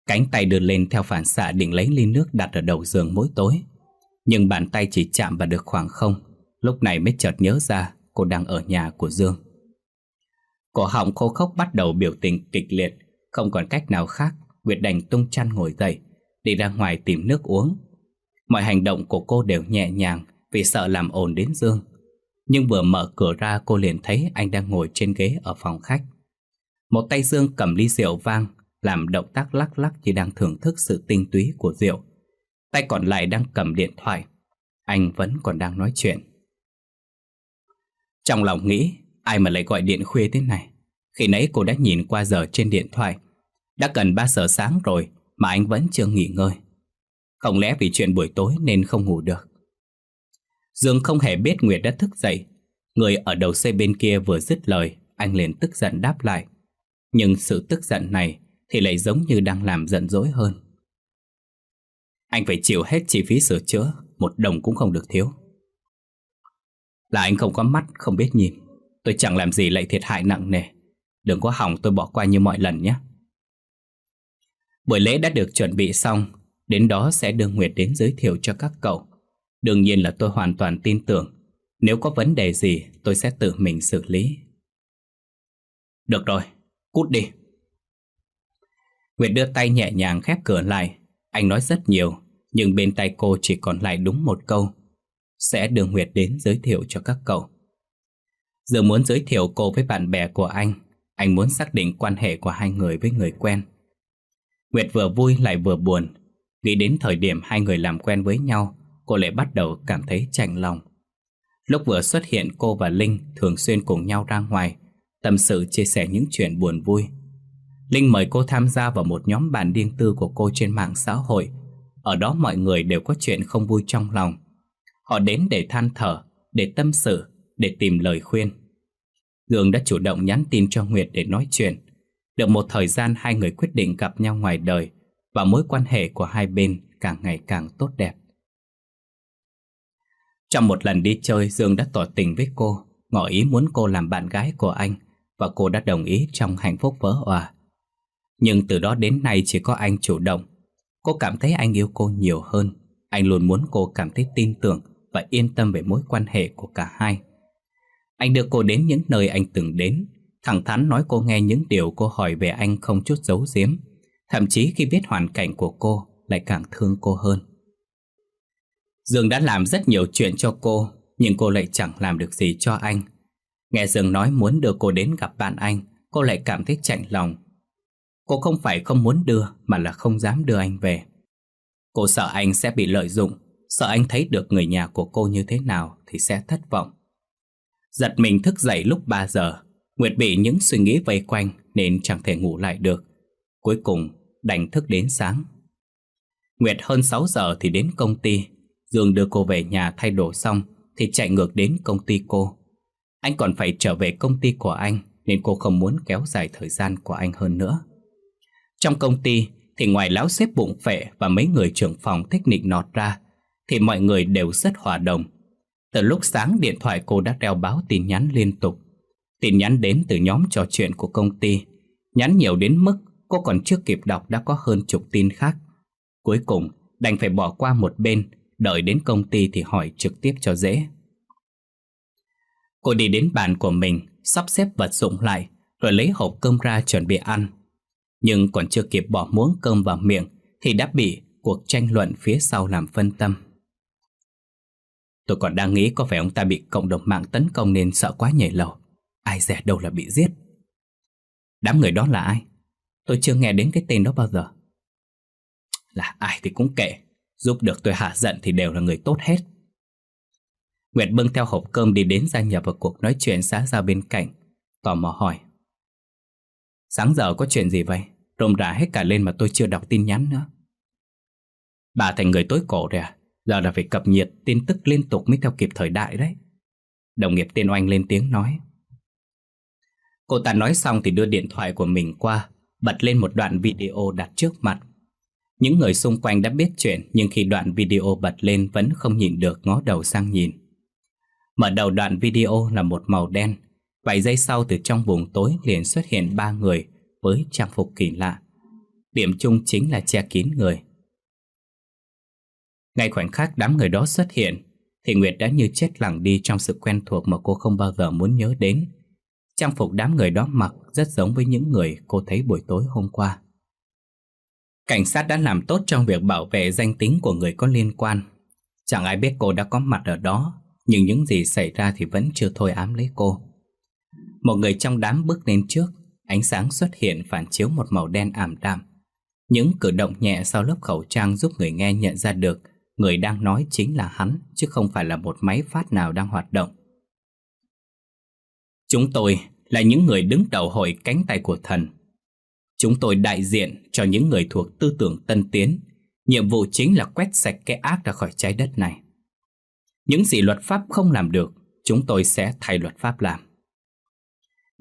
Cánh tay đưa lên theo phản xạ định lấy ly nước đặt ở đầu giường mỗi tối Nhưng bàn tay chỉ chạm vào được khoảng không Lúc này mới chợt nhớ ra cô đang ở nhà của Dương. Cổ họng khô khốc bắt đầu biểu tình kịch liệt, không còn cách nào khác, Nguyệt đành tung chăn ngồi dậy, đi ra ngoài tìm nước uống. Mọi hành động của cô đều nhẹ nhàng vì sợ làm ồn đến Dương. Nhưng vừa mở cửa ra cô liền thấy anh đang ngồi trên ghế ở phòng khách. Một tay Dương cầm ly rượu vang, làm động tác lắc lắc như đang thưởng thức sự tinh túy của rượu. Tay còn lại đang cầm điện thoại. Anh vẫn còn đang nói chuyện. Trong lòng nghĩ, Ai mà lại gọi điện khuya thế này Khi nãy cô đã nhìn qua giờ trên điện thoại Đã gần 3 giờ sáng rồi Mà anh vẫn chưa nghỉ ngơi Không lẽ vì chuyện buổi tối nên không ngủ được Dương không hề biết Nguyệt đã thức dậy Người ở đầu xe bên kia vừa dứt lời, Anh liền tức giận đáp lại Nhưng sự tức giận này thì lại giống như đang làm giận dỗi hơn. Anh phải chịu hết chi phí sửa chữa Một đồng cũng không được thiếu. Là anh không có mắt Không biết nhìn. Tôi chẳng làm gì lại thiệt hại nặng nề. Đừng có hỏng tôi bỏ qua như mọi lần nhé. Buổi lễ đã được chuẩn bị xong. Đến đó sẽ đưa Nguyệt đến giới thiệu cho các cậu. Đương nhiên là tôi hoàn toàn tin tưởng. Nếu có vấn đề gì tôi sẽ tự mình xử lý. Được rồi, cút đi. Nguyệt đưa tay nhẹ nhàng khép cửa lại. Anh nói rất nhiều, Nhưng bên tay cô chỉ còn lại đúng một câu. Sẽ đưa Nguyệt đến giới thiệu cho các cậu. Giờ muốn giới thiệu cô với bạn bè của anh Anh muốn xác định quan hệ của hai người với người quen. Nguyệt vừa vui lại vừa buồn. Nghĩ đến thời điểm hai người làm quen với nhau, Cô lại bắt đầu cảm thấy chạnh lòng. Lúc vừa xuất hiện, cô và Linh thường xuyên cùng nhau ra ngoài, Tâm sự chia sẻ những chuyện buồn vui. Linh mời cô tham gia vào một nhóm bạn riêng tư của cô trên mạng xã hội. Ở đó mọi người đều có chuyện không vui trong lòng. Họ đến để than thở, để tâm sự, để tìm lời khuyên. Dương đã chủ động nhắn tin cho Nguyệt để nói chuyện. Được một thời gian hai người quyết định gặp nhau ngoài đời Và mối quan hệ của hai bên càng ngày càng tốt đẹp. Trong một lần đi chơi Dương đã tỏ tình với cô Ngỏ ý muốn cô làm bạn gái của anh Và cô đã đồng ý trong hạnh phúc vỡ hòa nhưng từ đó đến nay chỉ có anh chủ động. Cô cảm thấy anh yêu cô nhiều hơn. Anh luôn muốn cô cảm thấy tin tưởng Và yên tâm về mối quan hệ của cả hai. Anh đưa cô đến những nơi anh từng đến. Thẳng thắn nói cô nghe những điều cô hỏi về anh không chút giấu giếm. Thậm chí khi biết hoàn cảnh của cô, Lại càng thương cô hơn. Dương đã làm rất nhiều chuyện cho cô, Nhưng cô lại chẳng làm được gì cho anh. Nghe Dương nói muốn đưa cô đến gặp bạn anh, Cô lại cảm thấy chạnh lòng. Cô không phải không muốn đưa, Mà là không dám đưa anh về. Cô sợ anh sẽ bị lợi dụng, Sợ anh thấy được người nhà của cô như thế nào Thì sẽ thất vọng. Giật mình thức dậy lúc 3 giờ, Nguyệt bị những suy nghĩ vây quanh Nên chẳng thể ngủ lại được. Cuối cùng, đành thức đến sáng. Nguyệt hơn 6 giờ thì đến công ty. Dương đưa cô về nhà thay đồ xong Thì chạy ngược đến công ty cô. Anh còn phải trở về công ty của anh Nên cô không muốn kéo dài thời gian của anh hơn nữa. Trong công ty Thì ngoài lão xếp bụng phệ Và mấy người trưởng phòng thích nịnh nọt ra, Thì mọi người đều rất hòa đồng. Từ lúc sáng điện thoại cô đã đeo báo tin nhắn liên tục. Tin nhắn đến từ nhóm trò chuyện của công ty. Nhắn nhiều đến mức cô còn chưa kịp đọc đã có hơn chục tin khác. Cuối cùng, đành phải bỏ qua một bên, Đợi đến công ty thì hỏi trực tiếp cho dễ. Cô đi đến bàn của mình, Sắp xếp vật dụng lại, Rồi lấy hộp cơm ra chuẩn bị ăn. Nhưng còn chưa kịp bỏ muỗng cơm vào miệng Thì đã bị cuộc tranh luận phía sau làm phân tâm Tôi còn đang nghĩ có phải ông ta bị cộng đồng mạng tấn công nên sợ quá nhảy lầu. Ai dè đâu là bị giết. Đám người đó là ai? Tôi chưa nghe đến cái tên đó bao giờ. Là ai thì cũng kệ. Giúp được tôi hạ giận thì đều là người tốt hết. Nguyệt bưng theo hộp cơm đi đến gia nhập vào cuộc nói chuyện xã giao bên cạnh. Tò mò hỏi. Sáng giờ có chuyện gì vậy? Rôm rả hết cả lên mà tôi chưa đọc tin nhắn nữa. Bà thành người tối cổ rồi à? Giờ là phải cập nhật tin tức liên tục mới theo kịp thời đại đấy Đồng nghiệp tên oanh lên tiếng nói Cô ta nói xong thì đưa điện thoại của mình qua, Bật lên một đoạn video đặt trước mặt Những người xung quanh đã biết chuyện, Nhưng khi đoạn video bật lên vẫn không nhìn được ngó đầu sang nhìn Mở đầu đoạn video là một màu đen Vài giây sau từ trong vùng tối liền xuất hiện ba người Với trang phục kỳ lạ. Điểm chung chính là che kín người. Ngay khoảnh khắc đám người đó xuất hiện, Thì Nguyệt đã như chết lặng đi trong sự quen thuộc mà cô không bao giờ muốn nhớ đến. Trang phục đám người đó mặc rất giống với những người cô thấy buổi tối hôm qua. Cảnh sát đã làm tốt trong việc bảo vệ danh tính của người có liên quan. Chẳng ai biết cô đã có mặt ở đó, Nhưng những gì xảy ra thì vẫn chưa thôi ám lấy cô. Một người trong đám bước lên trước Ánh sáng xuất hiện phản chiếu một màu đen ảm đạm Những cử động nhẹ sau lớp khẩu trang giúp người nghe nhận ra được Người đang nói chính là hắn Chứ không phải là một máy phát nào đang hoạt động Chúng tôi là những người đứng đầu hội cánh tay của thần. Chúng tôi đại diện cho những người thuộc tư tưởng tân tiến. Nhiệm vụ chính là quét sạch cái ác ra khỏi trái đất này. Những gì luật pháp không làm được, chúng tôi sẽ thay luật pháp làm.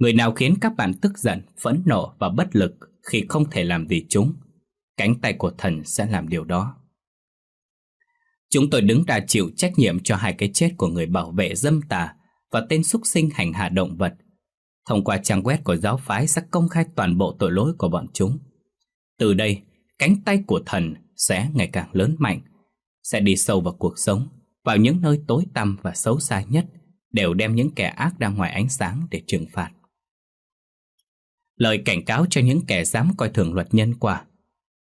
Người nào khiến các bạn tức giận, phẫn nộ và bất lực khi không thể làm gì chúng, cánh tay của thần sẽ làm điều đó. Chúng tôi đứng ra chịu trách nhiệm cho hai cái chết của người bảo vệ dâm tà và tên súc sinh hành hạ động vật. Thông qua trang web của giáo phái sẽ công khai toàn bộ tội lỗi của bọn chúng. Từ đây, cánh tay của thần sẽ ngày càng lớn mạnh, sẽ đi sâu vào cuộc sống, vào những nơi tối tăm và xấu xa nhất, đều đem những kẻ ác ra ngoài ánh sáng để trừng phạt. Lời cảnh cáo cho những kẻ dám coi thường luật nhân quả.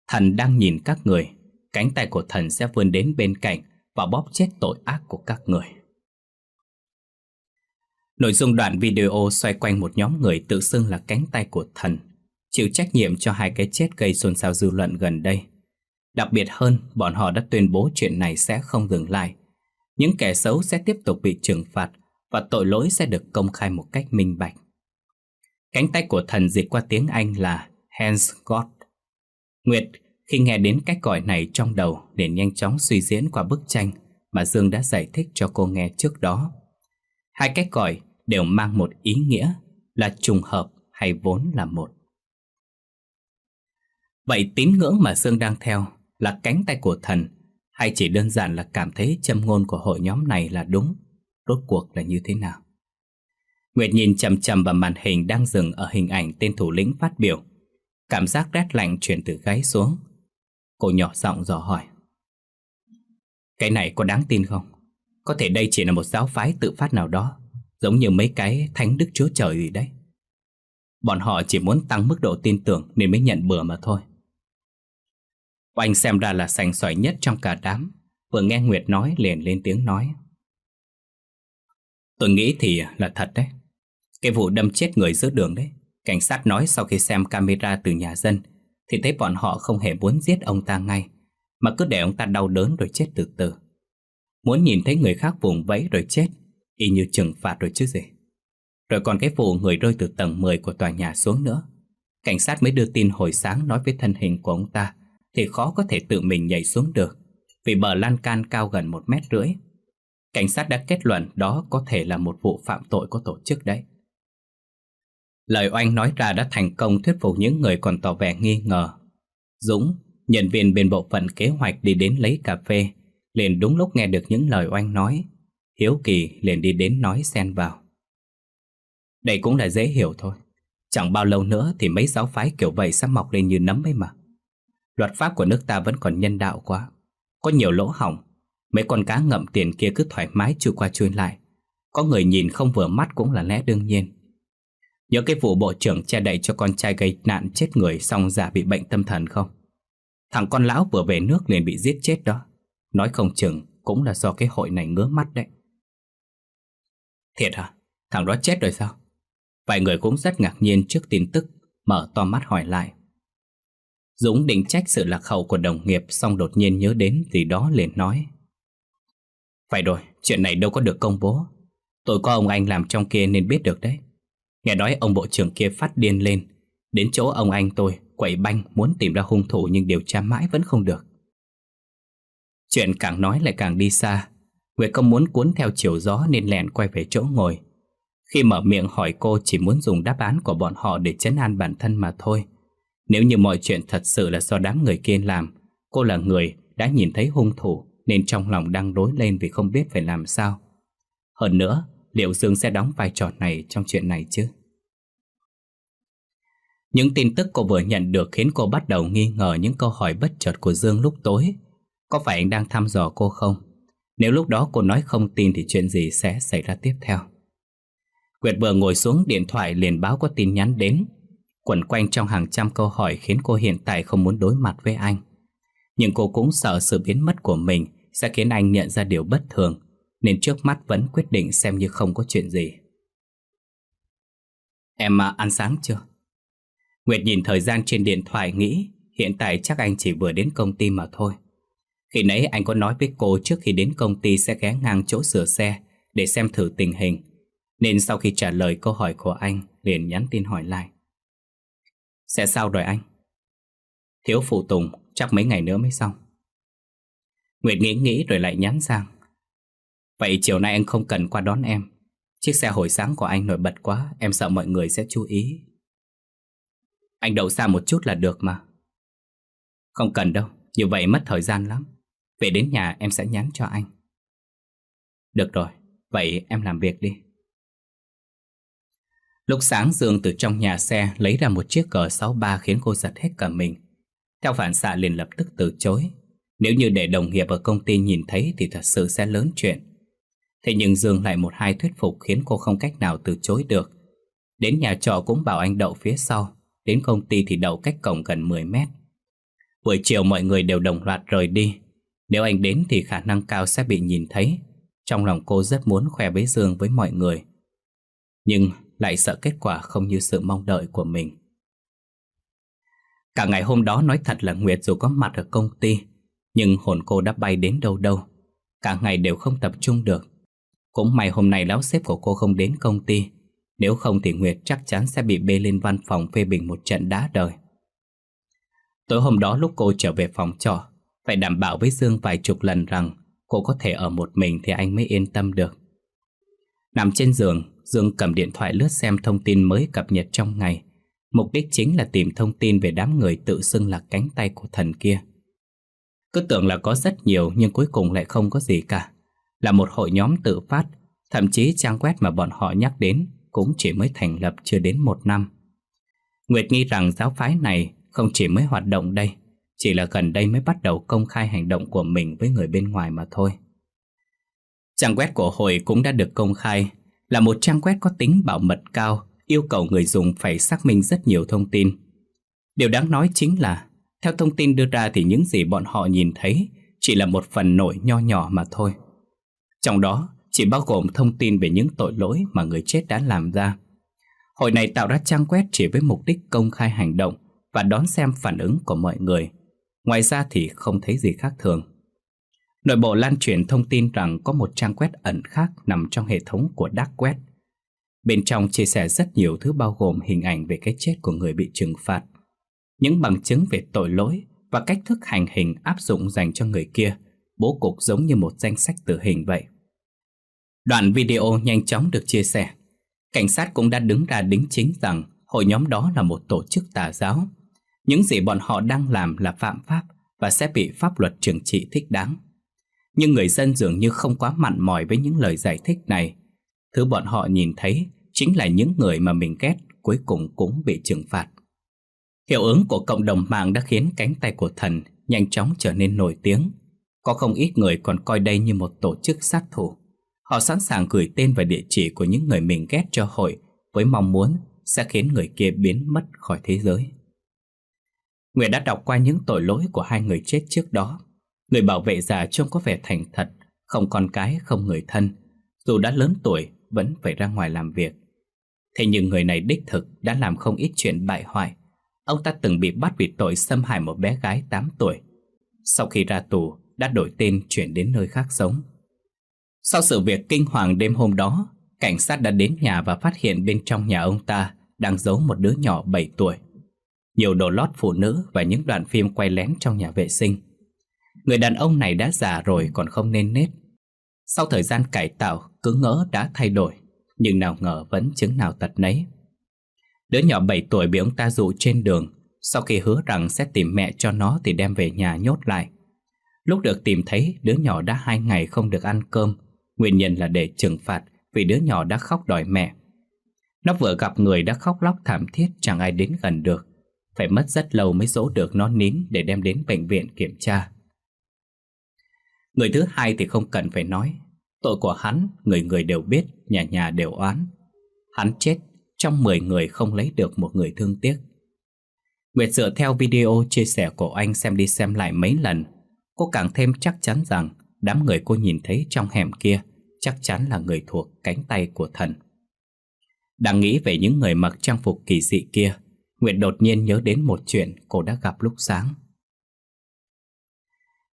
Thần đang nhìn các người, cánh tay của thần sẽ vươn đến bên cạnh và bóp chết tội ác của các người. Nội dung đoạn video xoay quanh một nhóm người tự xưng là cánh tay của thần, chịu trách nhiệm cho hai cái chết gây xôn xao dư luận gần đây. Đặc biệt hơn, bọn họ đã tuyên bố chuyện này sẽ không dừng lại. Những kẻ xấu sẽ tiếp tục bị trừng phạt và tội lỗi sẽ được công khai một cách minh bạch. Cánh tay của thần dịch qua tiếng Anh là Hands God. Nguyệt khi nghe đến cách gọi này trong đầu để nhanh chóng suy diễn qua bức tranh mà Dương đã giải thích cho cô nghe trước đó. Hai cách gọi đều mang một ý nghĩa là trùng hợp hay vốn là một. Vậy tín ngưỡng mà Dương đang theo là cánh tay của thần hay chỉ đơn giản là cảm thấy châm ngôn của hội nhóm này là đúng, rốt cuộc là như thế nào? Nguyệt nhìn chầm chầm vào màn hình đang dừng ở hình ảnh tên thủ lĩnh phát biểu. Cảm giác rét lạnh chuyển từ gáy xuống. Cô nhỏ giọng dò hỏi. Cái này có đáng tin không? Có thể đây chỉ là một giáo phái tự phát nào đó, giống như mấy cái thánh đức chúa trời gì đấy. Bọn họ chỉ muốn tăng mức độ tin tưởng nên mới nhận bừa mà thôi. Oanh xem ra là sành sỏi nhất trong cả đám, vừa nghe Nguyệt nói liền lên tiếng nói. Tôi nghĩ thì là thật đấy. Cái vụ đâm chết người giữa đường đấy. Cảnh sát nói sau khi xem camera từ nhà dân, Thì thấy bọn họ không hề muốn giết ông ta ngay, Mà cứ để ông ta đau đớn rồi chết từ từ. Muốn nhìn thấy người khác vùng vẫy rồi chết, Y như trừng phạt rồi chứ gì. Rồi còn cái vụ người rơi từ tầng 10 của tòa nhà xuống nữa. Cảnh sát mới đưa tin hồi sáng nói với thân hình của ông ta, Thì khó có thể tự mình nhảy xuống được, Vì bờ lan can cao gần một mét rưỡi. Cảnh sát đã kết luận đó có thể là một vụ phạm tội có tổ chức đấy. Lời oanh nói ra đã thành công thuyết phục những người còn tỏ vẻ nghi ngờ. Dũng, nhân viên bên bộ phận kế hoạch đi đến lấy cà phê, liền đúng lúc nghe được những lời oanh nói. Hiếu Kỳ liền đi đến nói xen vào. Đây cũng là dễ hiểu thôi. Chẳng bao lâu nữa thì mấy giáo phái kiểu vậy sẽ mọc lên như nấm ấy mà. Luật pháp của nước ta vẫn còn nhân đạo quá. Có nhiều lỗ hỏng. Mấy con cá ngậm tiền kia cứ thoải mái chui qua chui lại. Có người nhìn không vừa mắt cũng là lẽ đương nhiên. Nhớ cái vụ bộ trưởng che đậy cho con trai gây nạn chết người xong giả bị bệnh tâm thần không? Thằng con lão vừa về nước liền bị giết chết đó. Nói không chừng cũng là do cái hội này ngứa mắt đấy. Thiệt hả? Thằng đó chết rồi sao? Vài người cũng rất ngạc nhiên trước tin tức, mở to mắt hỏi lại. Dũng định trách sự lạc hậu của đồng nghiệp xong đột nhiên nhớ đến gì đó liền nói. Phải rồi, chuyện này đâu có được công bố. Tôi có ông anh làm trong kia nên biết được đấy. Nghe nói ông bộ trưởng kia phát điên lên. Đến chỗ ông anh tôi, Quậy banh, muốn tìm ra hung thủ Nhưng điều tra mãi vẫn không được. Chuyện càng nói lại càng đi xa. Nguyệt không muốn cuốn theo chiều gió Nên lẹn quay về chỗ ngồi. Khi mở miệng hỏi cô chỉ muốn dùng đáp án của bọn họ Để chấn an bản thân mà thôi. Nếu như mọi chuyện thật sự là do đám người kia làm, Cô là người đã nhìn thấy hung thủ Nên trong lòng đang rối lên vì không biết phải làm sao. Hơn nữa, liệu Dương sẽ đóng vai trò này trong chuyện này chứ? Những tin tức cô vừa nhận được khiến cô bắt đầu nghi ngờ những câu hỏi bất chợt của Dương lúc tối. Có phải anh đang thăm dò cô không? Nếu lúc đó cô nói không tin thì chuyện gì sẽ xảy ra tiếp theo? Nguyệt vừa ngồi xuống điện thoại liền báo có tin nhắn đến. Quẩn quanh trong hàng trăm câu hỏi khiến cô hiện tại không muốn đối mặt với anh. Nhưng cô cũng sợ sự biến mất của mình sẽ khiến anh nhận ra điều bất thường, nên trước mắt vẫn quyết định xem như không có chuyện gì. Em à, ăn sáng chưa? Nguyệt nhìn thời gian trên điện thoại, nghĩ hiện tại chắc anh chỉ vừa đến công ty mà thôi. Khi nãy anh có nói với cô trước khi đến công ty sẽ ghé ngang chỗ sửa xe để xem thử tình hình. Nên sau khi trả lời câu hỏi của anh, liền nhắn tin hỏi lại Sẽ sao rồi anh? Thiếu phụ tùng, chắc mấy ngày nữa mới xong Nguyệt nghĩ nghĩ rồi lại nhắn sang Vậy chiều nay anh không cần qua đón em Chiếc xe hồi sáng của anh nổi bật quá, Em sợ mọi người sẽ chú ý anh đậu xa một chút là được mà Không cần đâu Như vậy mất thời gian lắm Về đến nhà em sẽ nhắn cho anh Được rồi Vậy em làm việc đi Lúc sáng Dương từ trong nhà xe lấy ra một chiếc cờ 63 khiến cô giật hết cả mình. Theo phản xạ liền lập tức từ chối. Nếu như để đồng nghiệp ở công ty nhìn thấy thì thật sự sẽ lớn chuyện. Thế nhưng Dương lại một hai thuyết phục khiến cô không cách nào từ chối được. Đến nhà trọ cũng bảo anh đậu phía sau, đến công ty thì đậu cách cổng gần 10 mét. Buổi chiều mọi người đều đồng loạt rời đi. Nếu anh đến thì khả năng cao sẽ bị nhìn thấy. Trong lòng cô rất muốn khoe với Dương với mọi người. Nhưng lại sợ kết quả không như sự mong đợi của mình. Cả ngày hôm đó nói thật là Nguyệt dù có mặt ở công ty, nhưng hồn cô đã bay đến đâu đâu. Cả ngày đều không tập trung được. Cũng may hôm nay lão sếp của cô không đến công ty, nếu không thì Nguyệt chắc chắn sẽ bị bê lên văn phòng phê bình một trận đá đời. Tối hôm đó lúc cô trở về phòng trọ, phải đảm bảo với Dương vài chục lần rằng cô có thể ở một mình thì anh mới yên tâm được. Nằm trên giường, Dương cầm điện thoại lướt xem thông tin mới cập nhật trong ngày. Mục đích chính là tìm thông tin về đám người tự xưng là cánh tay của thần kia. Cứ tưởng là có rất nhiều nhưng cuối cùng lại không có gì cả. Là một hội nhóm tự phát, thậm chí trang web mà bọn họ nhắc đến cũng chỉ mới thành lập chưa đến một năm. Nguyệt nghi rằng giáo phái này không chỉ mới hoạt động đây, chỉ là gần đây mới bắt đầu công khai hành động của mình với người bên ngoài mà thôi. Trang web của hội cũng đã được công khai là một trang web có tính bảo mật cao, yêu cầu người dùng phải xác minh rất nhiều thông tin. Điều đáng nói chính là, theo thông tin đưa ra thì những gì bọn họ nhìn thấy chỉ là một phần nổi nho nhỏ mà thôi. Trong đó chỉ bao gồm thông tin về những tội lỗi mà người chết đã làm ra. Hội này tạo ra trang web chỉ với mục đích công khai hành động và đón xem phản ứng của mọi người. Ngoài ra thì không thấy gì khác thường. Nội bộ lan truyền thông tin rằng có một trang web ẩn khác nằm trong hệ thống của Dark Web. Bên trong chia sẻ rất nhiều thứ bao gồm hình ảnh về cái chết của người bị trừng phạt, những bằng chứng về tội lỗi và cách thức hành hình áp dụng dành cho người kia, bố cục giống như một danh sách tử hình vậy. Đoạn video nhanh chóng được chia sẻ. Cảnh sát cũng đã đứng ra đính chính rằng hội nhóm đó là một tổ chức tà giáo. Những gì bọn họ đang làm là phạm pháp và sẽ bị pháp luật trừng trị thích đáng. Nhưng người dân dường như không quá mặn mòi với những lời giải thích này. Thứ bọn họ nhìn thấy chính là những người mà mình ghét cuối cùng cũng bị trừng phạt. Hiệu ứng của cộng đồng mạng đã khiến cánh tay của thần nhanh chóng trở nên nổi tiếng. Có không ít người còn coi đây như một tổ chức sát thủ. Họ sẵn sàng gửi tên và địa chỉ của những người mình ghét cho hội với mong muốn sẽ khiến người kia biến mất khỏi thế giới. Nguyệt đã đọc qua những tội lỗi của hai người chết trước đó Người bảo vệ già trông có vẻ thành thật, không con cái, không người thân. Dù đã lớn tuổi, vẫn phải ra ngoài làm việc. Thế nhưng người này đích thực đã làm không ít chuyện bại hoại. Ông ta từng bị bắt vì tội xâm hại một bé gái 8 tuổi. Sau khi ra tù, đã đổi tên chuyển đến nơi khác sống. Sau sự việc kinh hoàng đêm hôm đó, cảnh sát đã đến nhà và phát hiện bên trong nhà ông ta đang giấu một đứa nhỏ 7 tuổi. Nhiều đồ lót phụ nữ và những đoạn phim quay lén trong nhà vệ sinh. Người đàn ông này đã già rồi còn không nên nết Sau thời gian cải tạo Cứ ngỡ đã thay đổi Nhưng nào ngờ vẫn chứng nào tật nấy Đứa nhỏ 7 tuổi bị ông ta dụ trên đường Sau khi hứa rằng sẽ tìm mẹ cho nó Thì đem về nhà nhốt lại Lúc được tìm thấy Đứa nhỏ đã hai ngày không được ăn cơm Nguyên nhân là để trừng phạt Vì đứa nhỏ đã khóc đòi mẹ. Nó vừa gặp người đã khóc lóc thảm thiết, Chẳng ai đến gần được. Phải mất rất lâu mới dỗ được nó nín Để đem đến bệnh viện kiểm tra. Người thứ hai thì không cần phải nói. Tội của hắn, người người đều biết, Nhà nhà đều oán. Hắn chết, trong 10 người không lấy được một người thương tiếc. Nguyệt dựa theo video chia sẻ của anh xem đi xem lại mấy lần. Cô càng thêm chắc chắn rằng Đám người cô nhìn thấy trong hẻm kia Chắc chắn là người thuộc cánh tay của thần Đang nghĩ về những người mặc trang phục kỳ dị kia Nguyệt đột nhiên nhớ đến một chuyện cô đã gặp lúc sáng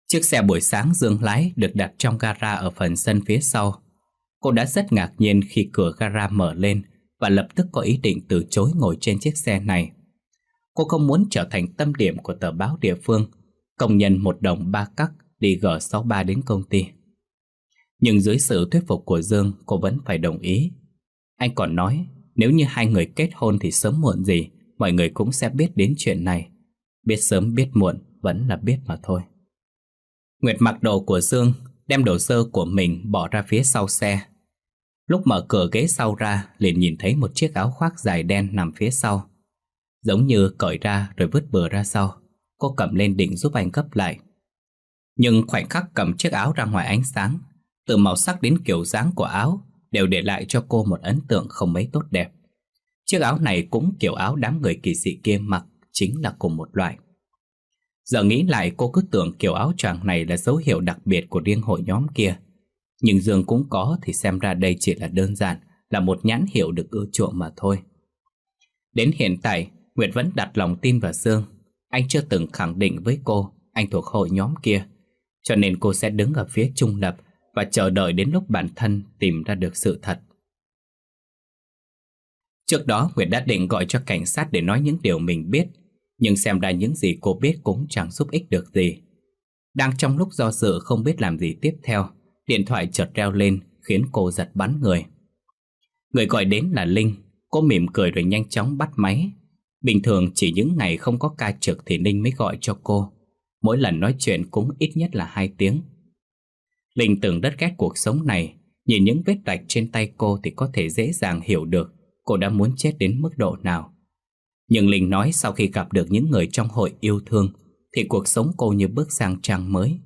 Chiếc xe buổi sáng Dương lái được đặt trong gara ở phần sân phía sau. Cô đã rất ngạc nhiên khi cửa gara mở lên và lập tức có ý định từ chối ngồi trên chiếc xe này. Cô không muốn trở thành tâm điểm của tờ báo địa phương, công nhân một đồng ba cắc đi G63 đến công ty. Nhưng dưới sự thuyết phục của Dương, cô vẫn phải đồng ý. Anh còn nói, nếu như hai người kết hôn thì sớm muộn gì, mọi người cũng sẽ biết đến chuyện này. Biết sớm biết muộn vẫn là biết mà thôi. Nguyệt mặc đồ của Dương, đem đồ sơ của mình bỏ ra phía sau xe. Lúc mở cửa ghế sau ra, liền nhìn thấy một chiếc áo khoác dài đen nằm phía sau. Giống như cởi ra rồi vứt bừa ra sau. Cô cầm lên định giúp anh gấp lại. Nhưng khoảnh khắc cầm chiếc áo ra ngoài ánh sáng, từ màu sắc đến kiểu dáng của áo đều để lại cho cô một ấn tượng không mấy tốt đẹp. Chiếc áo này cũng kiểu áo đám người kỳ dị kia mặc, chính là cùng một loại. Giờ nghĩ lại cô cứ tưởng kiểu áo choàng này là dấu hiệu đặc biệt của riêng hội nhóm kia. Nhưng Dương cũng có thì xem ra đây chỉ là đơn giản, là một nhãn hiệu được ưa chuộng mà thôi. Đến hiện tại, Nguyệt vẫn đặt lòng tin vào Dương. Anh chưa từng khẳng định với cô anh thuộc hội nhóm kia, cho nên cô sẽ đứng ở phía trung lập và chờ đợi đến lúc bản thân tìm ra được sự thật. Trước đó, Nguyệt đã định gọi cho cảnh sát để nói những điều mình biết, Nhưng xem ra những gì cô biết cũng chẳng giúp ích được gì. Đang trong lúc do dự không biết làm gì tiếp theo, Điện thoại chợt reo lên, khiến cô giật bắn người. Người gọi đến là Linh, Cô mỉm cười rồi nhanh chóng bắt máy. Bình thường chỉ những ngày không có ca trực thì Linh mới gọi cho cô. Mỗi lần nói chuyện cũng ít nhất là hai tiếng. Linh từng rất ghét cuộc sống này Nhìn những vết rạch trên tay cô thì có thể dễ dàng hiểu được cô đã muốn chết đến mức độ nào. Nhưng Linh nói sau khi gặp được những người trong hội yêu thương thì cuộc sống cô như bước sang trang mới.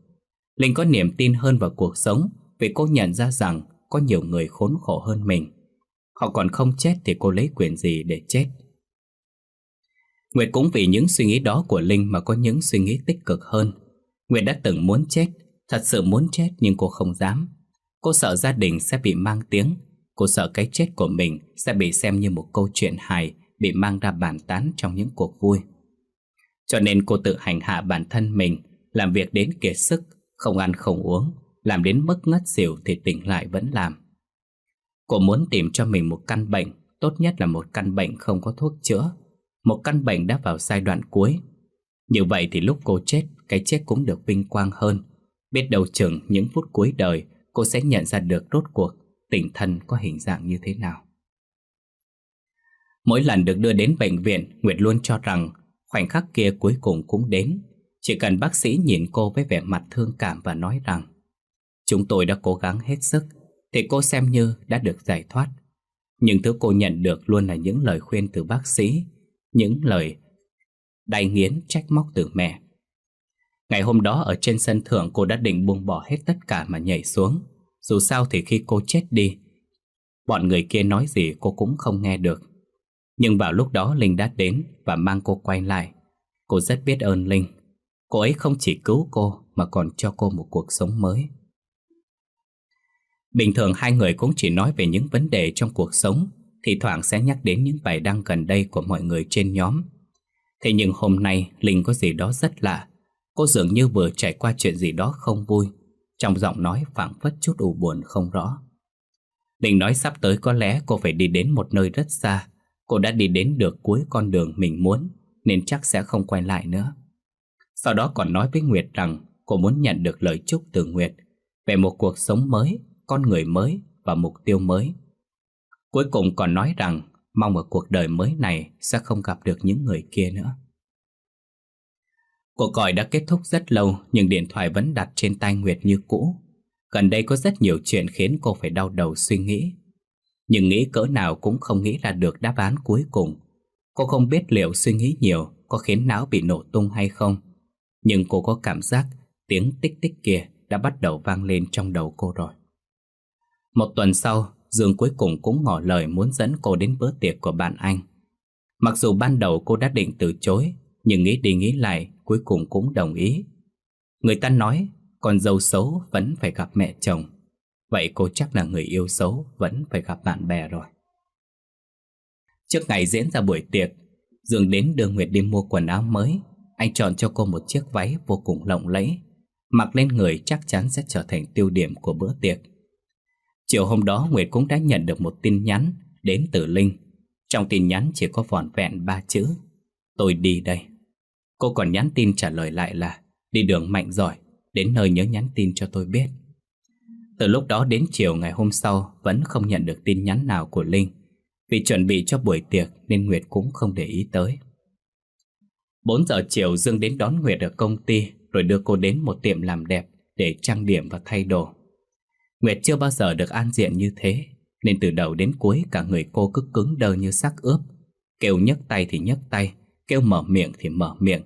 Linh có niềm tin hơn vào cuộc sống vì cô nhận ra rằng có nhiều người khốn khổ hơn mình. Họ còn không chết thì cô lấy quyền gì để chết. Nguyệt cũng vì những suy nghĩ đó của Linh mà có những suy nghĩ tích cực hơn. Nguyệt đã từng muốn chết, thật sự muốn chết nhưng cô không dám. Cô sợ gia đình sẽ bị mang tiếng Cô sợ cái chết của mình sẽ bị xem như một câu chuyện hài bị mang ra bàn tán trong những cuộc vui. Cho nên cô tự hành hạ bản thân mình, làm việc đến kiệt sức, không ăn không uống, làm đến mức ngất xỉu thì tỉnh lại vẫn làm. Cô muốn tìm cho mình một căn bệnh, tốt nhất là một căn bệnh không có thuốc chữa, một căn bệnh đã vào giai đoạn cuối. Như vậy thì lúc cô chết, cái chết cũng được vinh quang hơn. Biết đầu chừng những phút cuối đời, cô sẽ nhận ra được rốt cuộc tình thân có hình dạng như thế nào. Mỗi lần được đưa đến bệnh viện, Nguyệt luôn cho rằng khoảnh khắc kia cuối cùng cũng đến. Chỉ cần bác sĩ nhìn cô với vẻ mặt thương cảm và nói rằng Chúng tôi đã cố gắng hết sức, thì cô xem như đã được giải thoát. Nhưng thứ cô nhận được luôn là những lời khuyên từ bác sĩ, những lời đay nghiến trách móc từ mẹ. Ngày hôm đó ở trên sân thượng cô đã định buông bỏ hết tất cả mà nhảy xuống. Dù sao thì khi cô chết đi, Bọn người kia nói gì cô cũng không nghe được. Nhưng vào lúc đó Linh đã đến Và mang cô quay lại. Cô rất biết ơn Linh. Cô ấy không chỉ cứu cô Mà còn cho cô một cuộc sống mới. Bình thường hai người cũng chỉ nói về những vấn đề trong cuộc sống, Thì thoảng sẽ nhắc đến những bài đăng gần đây của mọi người trên nhóm. Thế nhưng hôm nay Linh có gì đó rất lạ. Cô dường như vừa trải qua chuyện gì đó không vui. Trong giọng nói phảng phất chút u buồn không rõ. Định nói sắp tới có lẽ cô phải đi đến một nơi rất xa. Cô đã đi đến được cuối con đường mình muốn Nên chắc sẽ không quay lại nữa. Sau đó còn nói với Nguyệt rằng Cô muốn nhận được lời chúc từ Nguyệt Về một cuộc sống mới, con người mới và mục tiêu mới. Cuối cùng còn nói rằng Mong ở cuộc đời mới này sẽ không gặp được những người kia nữa. Cuộc gọi đã kết thúc rất lâu nhưng điện thoại vẫn đặt trên tay Nguyệt như cũ. Gần đây có rất nhiều chuyện khiến cô phải đau đầu suy nghĩ. Nhưng nghĩ cỡ nào cũng không nghĩ ra được đáp án cuối cùng. Cô không biết liệu suy nghĩ nhiều có khiến não bị nổ tung hay không. Nhưng cô có cảm giác tiếng tích tích kia đã bắt đầu vang lên trong đầu cô rồi. Một tuần sau, Dương cuối cùng cũng ngỏ lời muốn dẫn cô đến bữa tiệc của bạn anh. Mặc dù ban đầu cô đã định từ chối, nhưng nghĩ đi nghĩ lại cuối cùng cũng đồng ý. Người ta nói con dâu xấu vẫn phải gặp mẹ chồng. Vậy cô chắc là người yêu xấu vẫn phải gặp bạn bè rồi. Trước ngày diễn ra buổi tiệc, Dương đến đưa Nguyệt đi mua quần áo mới. Anh chọn cho cô một chiếc váy vô cùng lộng lẫy. Mặc lên người chắc chắn sẽ trở thành tiêu điểm của bữa tiệc. Chiều hôm đó Nguyệt cũng đã nhận được một tin nhắn đến từ Linh. Trong tin nhắn chỉ có vỏn vẹn ba chữ. Tôi đi đây. Cô còn nhắn tin trả lời lại là đi đường mạnh giỏi, đến nơi nhớ nhắn tin cho tôi biết. Từ lúc đó đến chiều ngày hôm sau vẫn không nhận được tin nhắn nào của Linh. Vì chuẩn bị cho buổi tiệc nên Nguyệt cũng không để ý tới. 4 giờ chiều Dương đến đón Nguyệt ở công ty rồi đưa cô đến một tiệm làm đẹp để trang điểm và thay đồ. Nguyệt chưa bao giờ được an diện như thế nên từ đầu đến cuối cả người cô cứ cứng đơ như xác ướp. Kêu nhấc tay thì nhấc tay, kêu mở miệng thì mở miệng.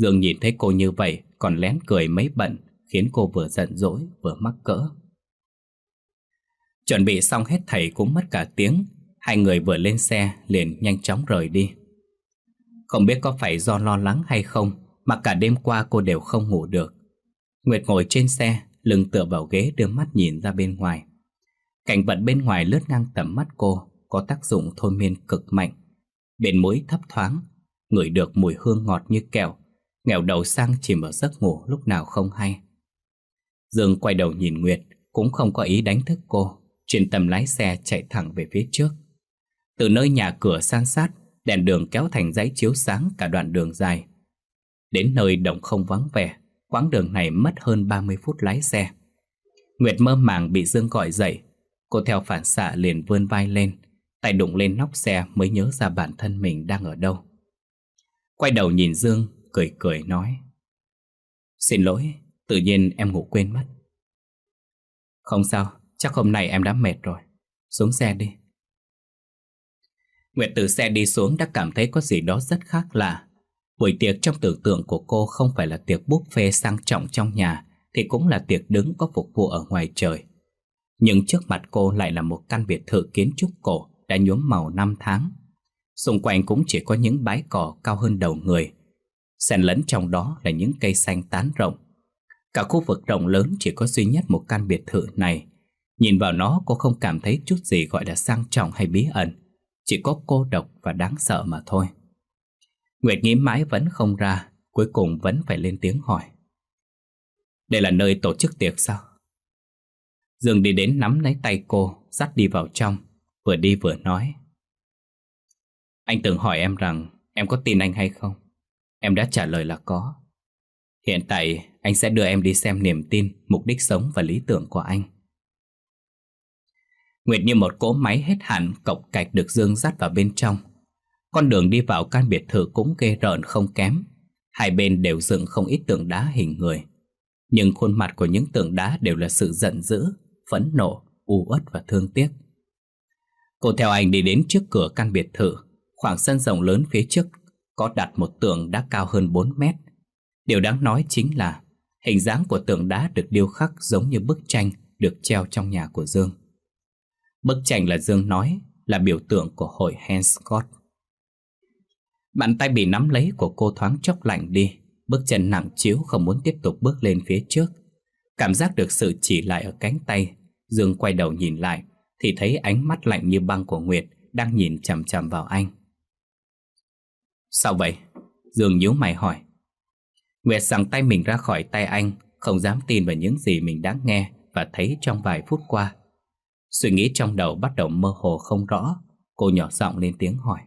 Dương nhìn thấy cô như vậy còn lén cười mấy bận khiến cô vừa giận dỗi vừa mắc cỡ. Chuẩn bị xong hết thầy cũng mất cả tiếng, hai người vừa lên xe liền nhanh chóng rời đi. Không biết có phải do lo lắng hay không mà cả đêm qua cô đều không ngủ được. Nguyệt ngồi trên xe, lưng tựa vào ghế đưa mắt nhìn ra bên ngoài. Cảnh vật bên ngoài lướt ngang tầm mắt cô có tác dụng thôi miên cực mạnh. Bên mũi thấp thoáng, ngửi được mùi hương ngọt như kẹo, nghèo đầu sang chìm ở giấc ngủ lúc nào không hay. Dương quay đầu nhìn Nguyệt, cũng không có ý đánh thức cô, chuyên tâm lái xe chạy thẳng về phía trước. Từ nơi nhà cửa san sát, đèn đường kéo thành dãy chiếu sáng cả đoạn đường dài. Đến nơi đồng không vắng vẻ, quãng đường này mất hơn 30 phút lái xe. Nguyệt mơ màng bị Dương gọi dậy, cô theo phản xạ liền vươn vai lên, tay đụng lên nóc xe mới nhớ ra bản thân mình đang ở đâu. Quay đầu nhìn Dương, cười cười nói. Xin lỗi, tự nhiên em ngủ quên mất. Không sao, chắc hôm nay em đã mệt rồi. Xuống xe đi. Nguyệt từ xe đi xuống đã cảm thấy có gì đó rất khác lạ. Buổi tiệc trong tưởng tượng của cô không phải là tiệc buffet sang trọng trong nhà Thì cũng là tiệc đứng có phục vụ ở ngoài trời. Nhưng trước mặt cô lại là một căn biệt thự kiến trúc cổ đã nhuốm màu năm tháng. Xung quanh cũng chỉ có những bãi cỏ cao hơn đầu người Xen lẫn trong đó là những cây xanh tán rộng. Cả khu vực rộng lớn chỉ có duy nhất một căn biệt thự này. Nhìn vào nó, cô không cảm thấy chút gì gọi là sang trọng hay bí ẩn. Chỉ có cô độc và đáng sợ mà thôi. Nguyệt nghĩ mãi vẫn không ra, Cuối cùng vẫn phải lên tiếng hỏi. Đây là nơi tổ chức tiệc sao? Dương đi đến nắm lấy tay cô, Dắt đi vào trong, Vừa đi vừa nói. Anh từng hỏi em rằng Em có tin anh hay không? Em đã trả lời là có. Hiện tại anh sẽ đưa em đi xem niềm tin Mục đích sống và lý tưởng của anh. Nguyệt như một cỗ máy hết hạn cọc cạch được Dương dắt vào bên trong. Con đường đi vào căn biệt thự cũng ghê rợn không kém. Hai bên đều dựng không ít tượng đá hình người. Nhưng khuôn mặt của những tượng đá đều là sự giận dữ Phẫn nộ, u uất và thương tiếc. Cô theo anh đi đến trước cửa căn biệt thự. Khoảng sân rộng lớn phía trước có đặt một tượng đá cao hơn 4 mét. Điều đáng nói chính là hình dáng của tượng đá được điêu khắc giống như bức tranh được treo trong nhà của Dương. Bức tranh là Dương nói là biểu tượng của hội Hanscott. Bàn tay bị nắm lấy của cô thoáng chốc lạnh đi, bước chân nặng chiếu không muốn tiếp tục bước lên phía trước. Cảm giác được sự chỉ lại ở cánh tay, Dương quay đầu nhìn lại thì thấy ánh mắt lạnh như băng của Nguyệt đang nhìn chằm chằm vào anh. Sao vậy? Dương nhíu mày hỏi. Nguyệt sẵn tay mình ra khỏi tay anh, không dám tin vào những gì mình đã nghe và thấy trong vài phút qua. Suy nghĩ trong đầu bắt đầu mơ hồ không rõ, cô nhỏ giọng lên tiếng hỏi.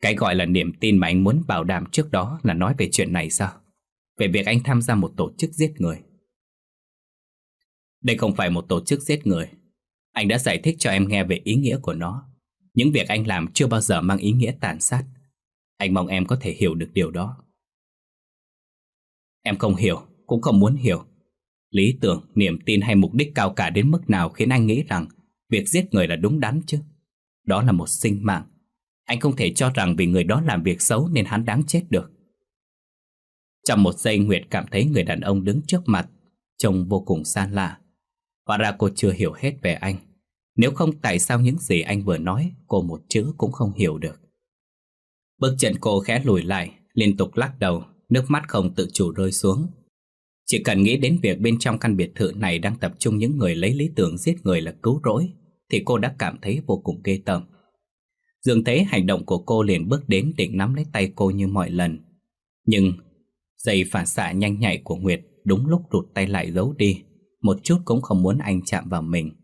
Cái gọi là niềm tin mà anh muốn bảo đảm trước đó là nói về chuyện này sao? Về việc anh tham gia một tổ chức giết người. Đây không phải một tổ chức giết người. Anh đã giải thích cho em nghe về ý nghĩa của nó. Những việc anh làm chưa bao giờ mang ý nghĩa tàn sát. Anh mong em có thể hiểu được điều đó. Em không hiểu, cũng không muốn hiểu. Lý tưởng, niềm tin hay mục đích cao cả đến mức nào khiến anh nghĩ rằng Việc giết người là đúng đắn chứ? Đó là một sinh mạng. Anh không thể cho rằng vì người đó làm việc xấu nên hắn đáng chết được. Trong một giây Nguyệt cảm thấy người đàn ông đứng trước mặt Trông vô cùng xa lạ. Hóa ra cô chưa hiểu hết về anh nếu không, tại sao những gì anh vừa nói, Cô một chữ cũng không hiểu được? Bước chân cô khẽ lùi lại, Liên tục lắc đầu, Nước mắt không tự chủ rơi xuống. Chỉ cần nghĩ đến việc bên trong căn biệt thự này Đang tập trung những người lấy lý tưởng giết người là cứu rỗi, Thì cô đã cảm thấy vô cùng ghê tởm. Dương thấy hành động của cô liền bước đến định nắm lấy tay cô như mọi lần. Nhưng, giây phản xạ nhanh nhạy của Nguyệt đúng lúc rụt tay lại giấu đi, một chút cũng không muốn anh chạm vào mình.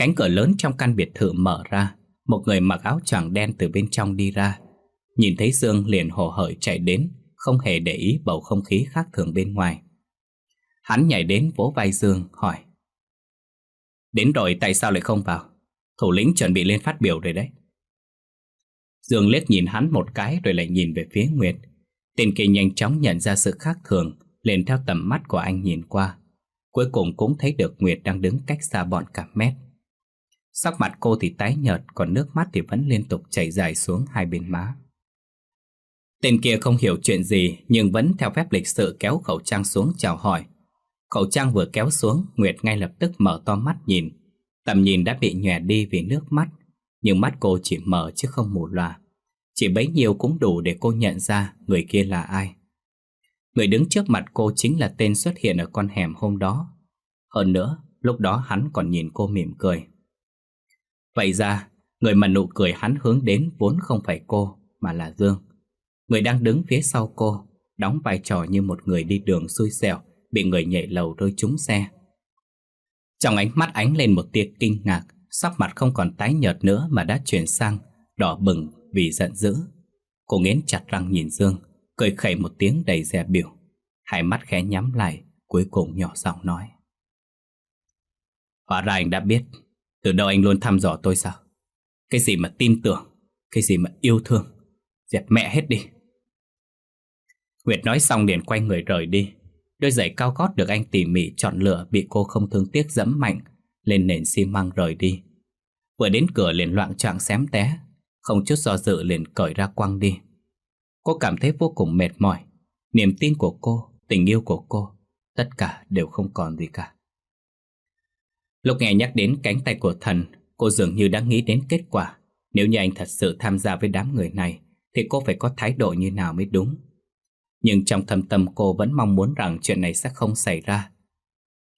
Cánh cửa lớn trong căn biệt thự mở ra, một người mặc áo choàng đen từ bên trong đi ra. Nhìn thấy Dương liền hồ hởi chạy đến, không hề để ý bầu không khí khác thường bên ngoài. Hắn nhảy đến vỗ vai Dương, hỏi. Đến rồi tại sao lại không vào? Thủ lĩnh chuẩn bị lên phát biểu rồi đấy. Dương liếc nhìn hắn một cái rồi lại nhìn về phía Nguyệt. Tên kia nhanh chóng nhận ra sự khác thường, liền theo tầm mắt của anh nhìn qua. Cuối cùng cũng thấy được Nguyệt đang đứng cách xa bọn cả mét. Sắc mặt cô thì tái nhợt, còn nước mắt thì vẫn liên tục chảy dài xuống hai bên má. Tên kia không hiểu chuyện gì, nhưng vẫn theo phép lịch sự kéo khẩu trang xuống chào hỏi. Khẩu trang vừa kéo xuống, Nguyệt ngay lập tức mở to mắt nhìn. Tầm nhìn đã bị nhòe đi vì nước mắt, nhưng mắt cô chỉ mở chứ không mù loà. Chỉ bấy nhiêu cũng đủ để cô nhận ra người kia là ai. Người đứng trước mặt cô chính là tên xuất hiện ở con hẻm hôm đó. Hơn nữa, lúc đó hắn còn nhìn cô mỉm cười. Vậy ra, người mà nụ cười hắn hướng đến vốn không phải cô, mà là Dương. Người đang đứng phía sau cô, đóng vai trò như một người đi đường xui xẻo, bị người nhảy lầu rơi trúng xe. Trong ánh mắt ánh lên một tia kinh ngạc, sắc mặt không còn tái nhợt nữa mà đã chuyển sang đỏ bừng vì giận dữ. Cô nghiến chặt răng nhìn Dương, cười khẩy một tiếng đầy dè biểu. Hai mắt khẽ nhắm lại, cuối cùng nhỏ giọng nói. Hóa ra anh đã biết, từ đâu anh luôn thăm dò tôi sao? Cái gì mà tin tưởng, cái gì mà yêu thương, dẹp mẹ hết đi. Nguyệt nói xong liền quay người rời đi. Đôi giày cao gót được anh tỉ mỉ chọn lựa bị cô không thương tiếc dẫm mạnh lên nền xi măng rời đi. Vừa đến cửa liền loạn trạng xém té, không chút do dự liền cởi ra quăng đi. Cô cảm thấy vô cùng mệt mỏi. Niềm tin của cô, tình yêu của cô, tất cả đều không còn gì cả. Lúc nghe nhắc đến cánh tay của thần, cô dường như đã nghĩ đến kết quả. Nếu như anh thật sự tham gia với đám người này, thì cô phải có thái độ như nào mới đúng. Nhưng trong thâm tâm cô vẫn mong muốn rằng chuyện này sẽ không xảy ra.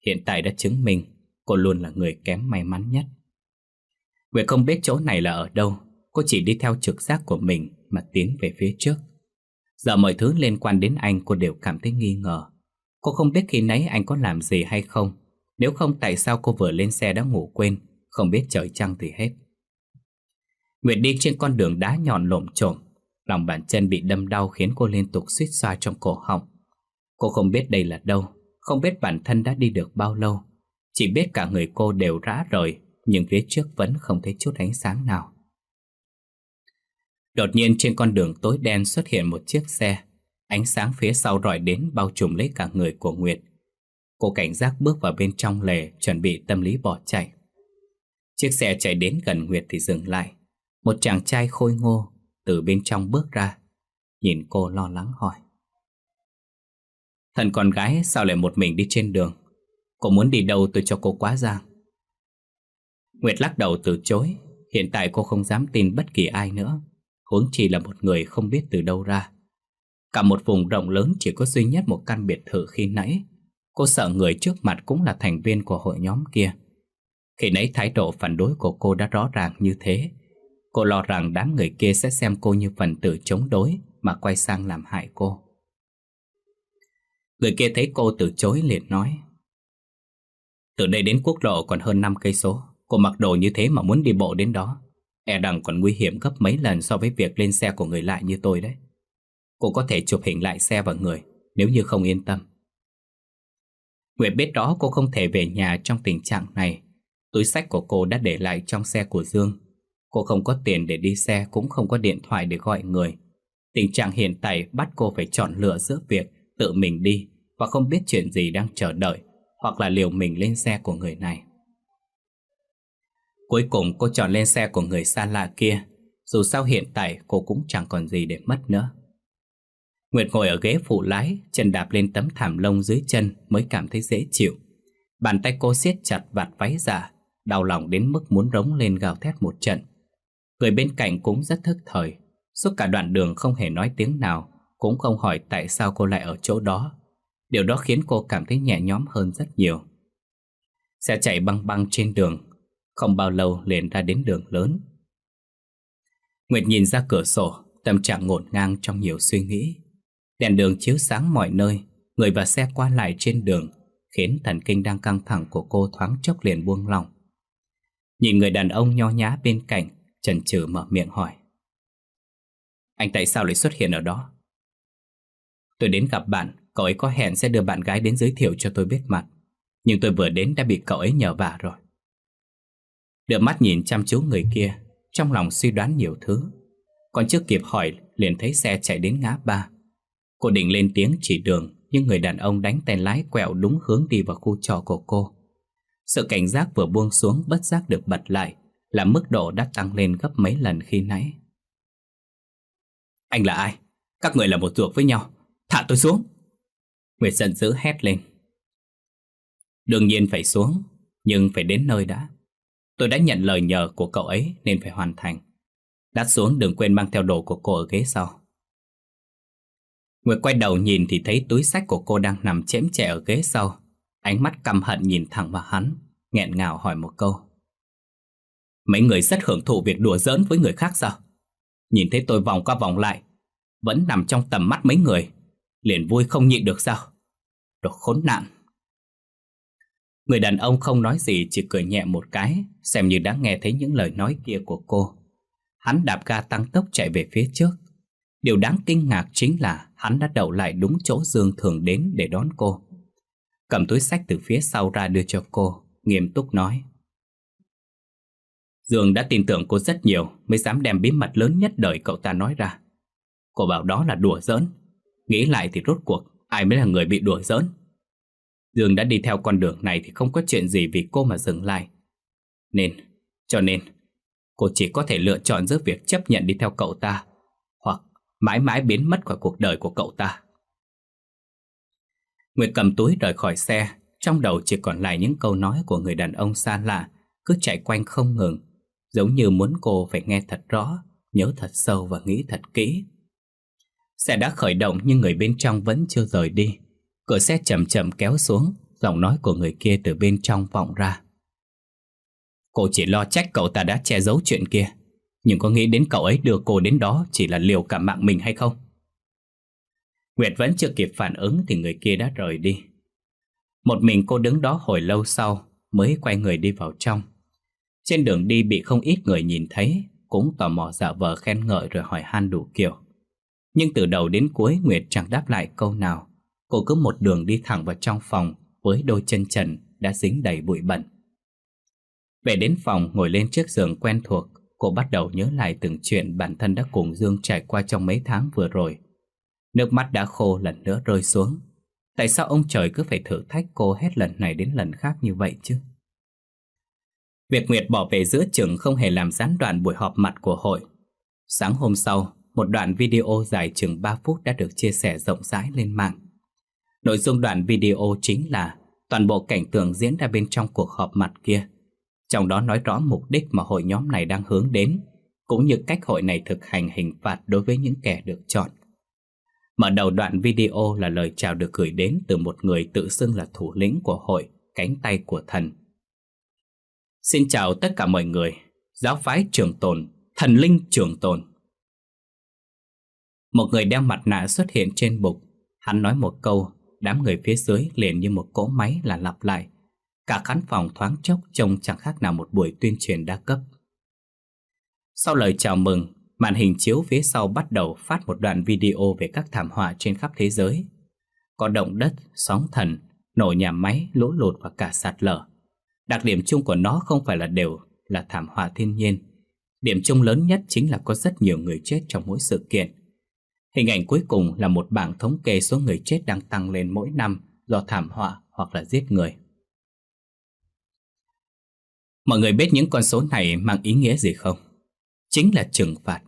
Hiện tại đã chứng minh cô luôn là người kém may mắn nhất. Nguyệt không biết chỗ này là ở đâu, cô chỉ đi theo trực giác của mình mà tiến về phía trước. Giờ mọi thứ liên quan đến anh cô đều cảm thấy nghi ngờ. Cô không biết khi nãy anh có làm gì hay không. Nếu không tại sao cô vừa lên xe đã ngủ quên, không biết trời trăng thì hết. Nguyệt đi trên con đường đá nhọn lộm trộm, lòng bàn chân bị đâm đau khiến cô liên tục suýt xoa trong cổ họng. Cô không biết đây là đâu, không biết bản thân đã đi được bao lâu. Chỉ biết cả người cô đều rã rời, nhưng phía trước vẫn không thấy chút ánh sáng nào. Đột nhiên trên con đường tối đen xuất hiện một chiếc xe. Ánh sáng phía sau rọi đến bao trùm lấy cả người của Nguyệt. Cô cảnh giác bước vào bên trong lề, chuẩn bị tâm lý bỏ chạy. Chiếc xe chạy đến gần Nguyệt thì dừng lại. Một chàng trai khôi ngô từ bên trong bước ra. Nhìn cô lo lắng hỏi. Thần con gái, sao lại một mình đi trên đường? Cô muốn đi đâu tôi cho cô quá giang. Nguyệt lắc đầu từ chối. Hiện tại cô không dám tin bất kỳ ai nữa huống chi là một người không biết từ đâu ra. Cả một vùng rộng lớn chỉ có duy nhất một căn biệt thự khi nãy. Cô sợ người trước mặt cũng là thành viên của hội nhóm kia. Khi nãy thái độ phản đối của cô đã rõ ràng như thế. Cô lo rằng đám người kia sẽ xem cô như phần tử chống đối mà quay sang làm hại cô. Người kia thấy cô từ chối liền nói, Từ đây đến quốc lộ còn hơn 5 cây số, Cô mặc đồ như thế mà muốn đi bộ đến đó E rằng còn nguy hiểm gấp mấy lần so với việc lên xe của người lạ như tôi đấy. Cô có thể chụp hình lại xe và người, nếu như không yên tâm. Nguyệt biết đó cô không thể về nhà trong tình trạng này. Túi sách của cô đã để lại trong xe của Dương. Cô không có tiền để đi xe, cũng không có điện thoại để gọi người. Tình trạng hiện tại bắt cô phải chọn lựa giữa việc tự mình đi và không biết chuyện gì đang chờ đợi, hoặc là liều mình lên xe của người này. Cuối cùng, cô chọn lên xe của người xa lạ kia Dù sao hiện tại, cô cũng chẳng còn gì để mất nữa Nguyệt ngồi ở ghế phụ lái, Chân đạp lên tấm thảm lông dưới chân Mới cảm thấy dễ chịu. Bàn tay cô siết chặt vạt váy giả, Đau lòng đến mức muốn rống lên gào thét một trận. Người bên cạnh cũng rất thức thời, Suốt cả đoạn đường không hề nói tiếng nào, Cũng không hỏi tại sao cô lại ở chỗ đó. Điều đó khiến cô cảm thấy nhẹ nhõm hơn rất nhiều. Xe chạy băng băng trên đường, không bao lâu liền ra đến đường lớn. Nguyệt nhìn ra cửa sổ, Tâm trạng ngổn ngang trong nhiều suy nghĩ. Đèn đường chiếu sáng mọi nơi Người và xe qua lại trên đường khiến thần kinh đang căng thẳng của cô thoáng chốc liền buông lỏng. Nhìn người đàn ông nho nhã bên cạnh, chần chừ mở miệng hỏi. Anh tại sao lại xuất hiện ở đó? Tôi đến gặp bạn, cậu ấy có hẹn sẽ đưa bạn gái đến giới thiệu cho tôi biết mặt. Nhưng tôi vừa đến đã bị cậu ấy nhờ vả rồi. Đưa mắt nhìn chăm chú người kia, trong lòng suy đoán nhiều thứ. Còn chưa kịp hỏi, liền thấy xe chạy đến ngã ba. Cô định lên tiếng chỉ đường, nhưng người đàn ông đánh tay lái quẹo đúng hướng đi vào khu trọ của cô. Sự cảnh giác vừa buông xuống bất giác được bật lại, là mức độ đã tăng lên gấp mấy lần khi nãy. Anh là ai? Các người là một ruột với nhau. Thả tôi xuống. Nguyệt giận dữ hét lên. Đương nhiên phải xuống, nhưng phải đến nơi đã. Tôi đã nhận lời nhờ của cậu ấy nên phải hoàn thành. Đắt xuống đừng quên mang theo đồ của cô ở ghế sau. Nguyệt quay đầu nhìn thì thấy túi sách của cô đang nằm chém chẹ ở ghế sau. Ánh mắt căm hận nhìn thẳng vào hắn, nghẹn ngào hỏi một câu. Mấy người rất hưởng thụ việc đùa giỡn với người khác sao? Nhìn thấy tôi vòng qua vòng lại, vẫn nằm trong tầm mắt mấy người, liền vui không nhịn được sao? Đồ khốn nạn. Người đàn ông không nói gì chỉ cười nhẹ một cái, xem như đã nghe thấy những lời nói kia của cô. Hắn đạp ga tăng tốc chạy về phía trước. Điều đáng kinh ngạc chính là hắn đã đậu lại đúng chỗ Dương thường đến để đón cô. Cầm túi sách từ phía sau ra đưa cho cô, nghiêm túc nói. Dương đã tin tưởng cô rất nhiều mới dám đem bí mật lớn nhất đời cậu ta nói ra. Cô bảo đó là đùa giỡn. Nghĩ lại thì rốt cuộc ai mới là người bị đùa giỡn. Dương đã đi theo con đường này thì không có chuyện gì vì cô mà dừng lại. Nên, cho nên, cô chỉ có thể lựa chọn giữa việc chấp nhận đi theo cậu ta mãi mãi biến mất khỏi cuộc đời của cậu ta. Nguyệt cầm túi rời khỏi xe, trong đầu chỉ còn lại những câu nói của người đàn ông xa lạ, cứ chạy quanh không ngừng, giống như muốn cô phải nghe thật rõ, nhớ thật sâu và nghĩ thật kỹ. Xe đã khởi động nhưng người bên trong vẫn chưa rời đi. Cửa xe chậm chậm kéo xuống, giọng nói của người kia từ bên trong vọng ra. Cô chỉ lo trách cậu ta đã che giấu chuyện kia, nhưng có nghĩ đến cậu ấy đưa cô đến đó chỉ là liều cả mạng mình hay không? Nguyệt vẫn chưa kịp phản ứng thì người kia đã rời đi. Một mình cô đứng đó hồi lâu sau mới quay người đi vào trong. Trên đường đi bị không ít người nhìn thấy, cũng tò mò giả vờ khen ngợi rồi hỏi han đủ kiểu. Nhưng từ đầu đến cuối Nguyệt chẳng đáp lại câu nào. Cô cứ một đường đi thẳng vào trong phòng với đôi chân trần đã dính đầy bụi bẩn. Về đến phòng ngồi lên chiếc giường quen thuộc, cô bắt đầu nhớ lại từng chuyện bản thân đã cùng Dương trải qua trong mấy tháng vừa rồi. Nước mắt đã khô lần nữa rơi xuống. Tại sao ông trời cứ phải thử thách cô hết lần này đến lần khác như vậy chứ? Việc Nguyệt bỏ về giữa trường không hề làm gián đoạn buổi họp mặt của hội. Sáng hôm sau, một đoạn video dài chừng 3 phút đã được chia sẻ rộng rãi lên mạng. Nội dung đoạn video chính là toàn bộ cảnh tượng diễn ra bên trong cuộc họp mặt kia. Trong đó nói rõ mục đích mà hội nhóm này đang hướng đến, cũng như cách hội này thực hành hình phạt đối với những kẻ được chọn. Mở đầu đoạn video là lời chào được gửi đến từ một người tự xưng là thủ lĩnh của hội, cánh tay của thần. Xin chào tất cả mọi người, giáo phái trường tồn, thần linh trường tồn. Một người đeo mặt nạ xuất hiện trên bục, hắn nói một câu, đám người phía dưới liền như một cỗ máy là lặp lại. Cả khán phòng thoáng chốc trông chẳng khác nào một buổi tuyên truyền đa cấp. Sau lời chào mừng, Màn hình chiếu phía sau bắt đầu phát một đoạn video về các thảm họa trên khắp thế giới. Có động đất, sóng thần, nổ nhà máy, lũ lụt và cả sạt lở. Đặc điểm chung của nó không phải là đều là thảm họa thiên nhiên. Điểm chung lớn nhất chính là có rất nhiều người chết trong mỗi sự kiện. Hình ảnh cuối cùng là một bảng thống kê số người chết đang tăng lên mỗi năm do thảm họa hoặc là giết người. Mọi người biết những con số này mang ý nghĩa gì không? Chính là trừng phạt.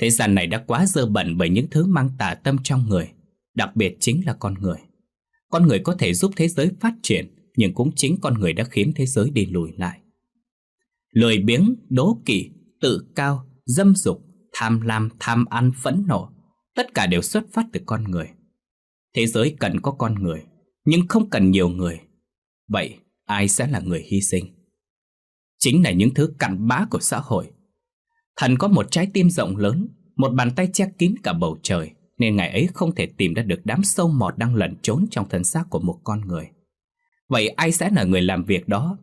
Thế gian này đã quá dơ bẩn bởi những thứ mang tà tâm trong người, đặc biệt chính là con người. Con người có thể giúp thế giới phát triển, nhưng cũng chính con người đã khiến thế giới đi lùi lại. Lười biếng, đố kỵ, tự cao, dâm dục, tham lam, tham ăn, phẫn nộ, tất cả đều xuất phát từ con người. Thế giới cần có con người, nhưng không cần nhiều người. Vậy, ai sẽ là người hy sinh? Chính là những thứ cặn bã của xã hội, Thần có một trái tim rộng lớn, một bàn tay che kín cả bầu trời, nên ngài ấy không thể tìm ra được đám sâu mọt đang lẩn trốn trong thân xác của một con người. Vậy ai sẽ là người làm việc đó?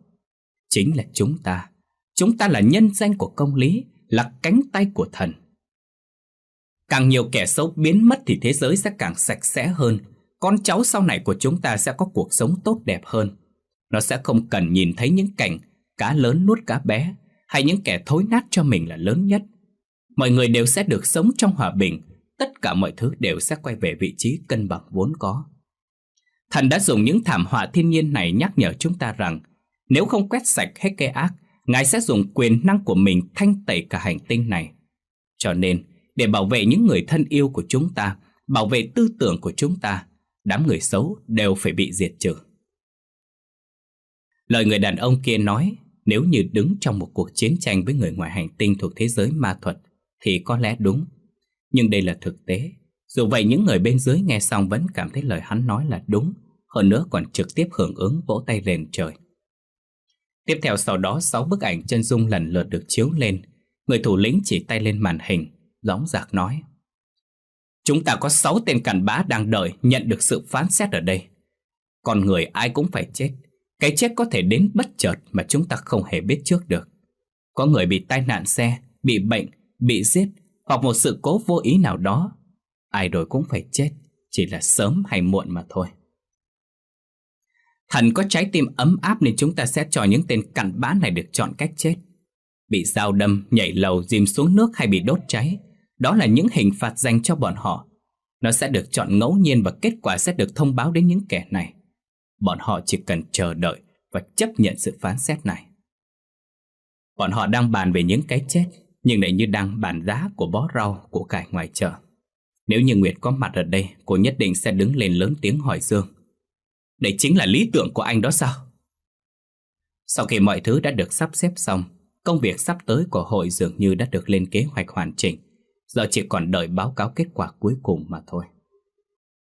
Chính là chúng ta. Chúng ta là nhân danh của công lý, là cánh tay của thần. Càng nhiều kẻ xấu biến mất thì thế giới sẽ càng sạch sẽ hơn. Con cháu sau này của chúng ta sẽ có cuộc sống tốt đẹp hơn. Nó sẽ không cần nhìn thấy những cảnh cá lớn nuốt cá bé hay những kẻ thối nát cho mình là lớn nhất. Mọi người đều sẽ được sống trong hòa bình, tất cả mọi thứ đều sẽ quay về vị trí cân bằng vốn có. Thần đã dùng những thảm họa thiên nhiên này nhắc nhở chúng ta rằng nếu không quét sạch hết cái ác, Ngài sẽ dùng quyền năng của mình thanh tẩy cả hành tinh này. Cho nên, để bảo vệ những người thân yêu của chúng ta, bảo vệ tư tưởng của chúng ta, đám người xấu đều phải bị diệt trừ. Lời người đàn ông kia nói, nếu như đứng trong một cuộc chiến tranh với người ngoài hành tinh thuộc thế giới ma thuật, thì có lẽ đúng. Nhưng đây là thực tế. Dù vậy những người bên dưới nghe xong vẫn cảm thấy lời hắn nói là đúng, hơn nữa còn trực tiếp hưởng ứng vỗ tay lên trời. Tiếp theo sau đó sáu bức ảnh chân dung lần lượt được chiếu lên, người thủ lĩnh chỉ tay lên màn hình, gióng giạc nói. Chúng ta có sáu tên cản bá đang đợi nhận được sự phán xét ở đây. Con người ai cũng phải chết, cái chết có thể đến bất chợt mà chúng ta không hề biết trước được. Có người bị tai nạn xe, bị bệnh, bị giết hoặc một sự cố vô ý nào đó. Ai rồi cũng phải chết, chỉ là sớm hay muộn mà thôi. Thần có trái tim ấm áp nên chúng ta sẽ cho những tên cặn bã này được chọn cách chết. Bị dao đâm, nhảy lầu, dìm xuống nước hay bị đốt cháy. Đó là những hình phạt dành cho bọn họ. Nó sẽ được chọn ngẫu nhiên và kết quả sẽ được thông báo đến những kẻ này. Bọn họ chỉ cần chờ đợi và chấp nhận sự phán xét này. Bọn họ đang bàn về những cái chết, nhưng lại như đang bàn giá của bó rau của cải ngoài chợ. Nếu như Nguyệt có mặt ở đây, cô nhất định sẽ đứng lên lớn tiếng hỏi Dương. Đây chính là lý tưởng của anh đó sao? Sau khi mọi thứ đã được sắp xếp xong, công việc sắp tới của hội dường như đã được lên kế hoạch hoàn chỉnh. Giờ chỉ còn đợi báo cáo kết quả cuối cùng mà thôi.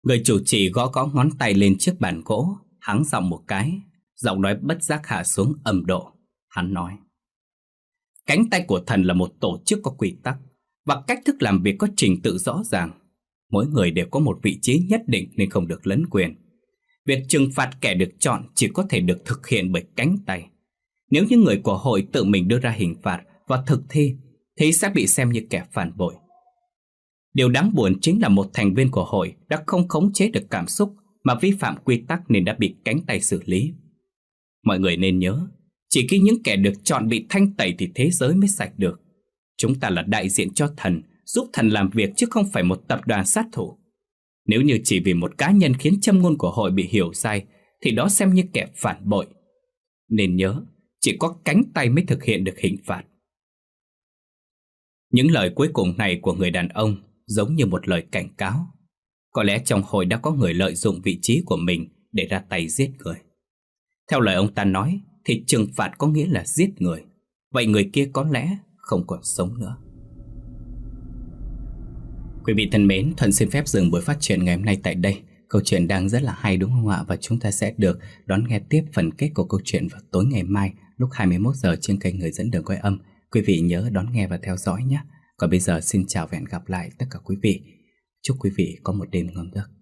Người chủ trì gõ gõ ngón tay lên chiếc bàn gỗ, hắng giọng một cái, giọng nói bất giác hạ xuống ầm độ. Hắn nói, cánh tay của thần là một tổ chức có quy tắc và cách thức làm việc có trình tự rõ ràng. Mỗi người đều có một vị trí nhất định nên không được lấn quyền. Việc trừng phạt kẻ được chọn chỉ có thể được thực hiện bởi cánh tay. Nếu những người của hội tự mình đưa ra hình phạt và thực thi, thì sẽ bị xem như kẻ phản bội. Điều đáng buồn chính là một thành viên của hội đã không khống chế được cảm xúc mà vi phạm quy tắc nên đã bị cánh tay xử lý. Mọi người nên nhớ, chỉ khi những kẻ được chọn bị thanh tẩy thì thế giới mới sạch được. Chúng ta là đại diện cho thần, giúp thần làm việc chứ không phải một tập đoàn sát thủ. Nếu như chỉ vì một cá nhân khiến châm ngôn của hội bị hiểu sai, thì đó xem như kẻ phản bội. Nên nhớ, chỉ có cánh tay mới thực hiện được hình phạt. Những lời cuối cùng này của người đàn ông giống như một lời cảnh cáo. Có lẽ trong hội đã có người lợi dụng vị trí của mình để ra tay giết người. Theo lời ông ta nói, thì trừng phạt có nghĩa là giết người. Vậy người kia có lẽ không còn sống nữa. Quý vị thân mến, Thuận xin phép dừng buổi phát triển ngày hôm nay tại đây. Câu chuyện đang rất là hay đúng không ạ? Và chúng ta sẽ được đón nghe tiếp phần kết của câu chuyện vào tối ngày mai lúc 21 giờ trên kênh Người dẫn đường quay âm. Quý vị nhớ đón nghe và theo dõi nhé. Còn bây giờ xin chào và hẹn gặp lại tất cả quý vị. Chúc quý vị có một đêm ngon giấc.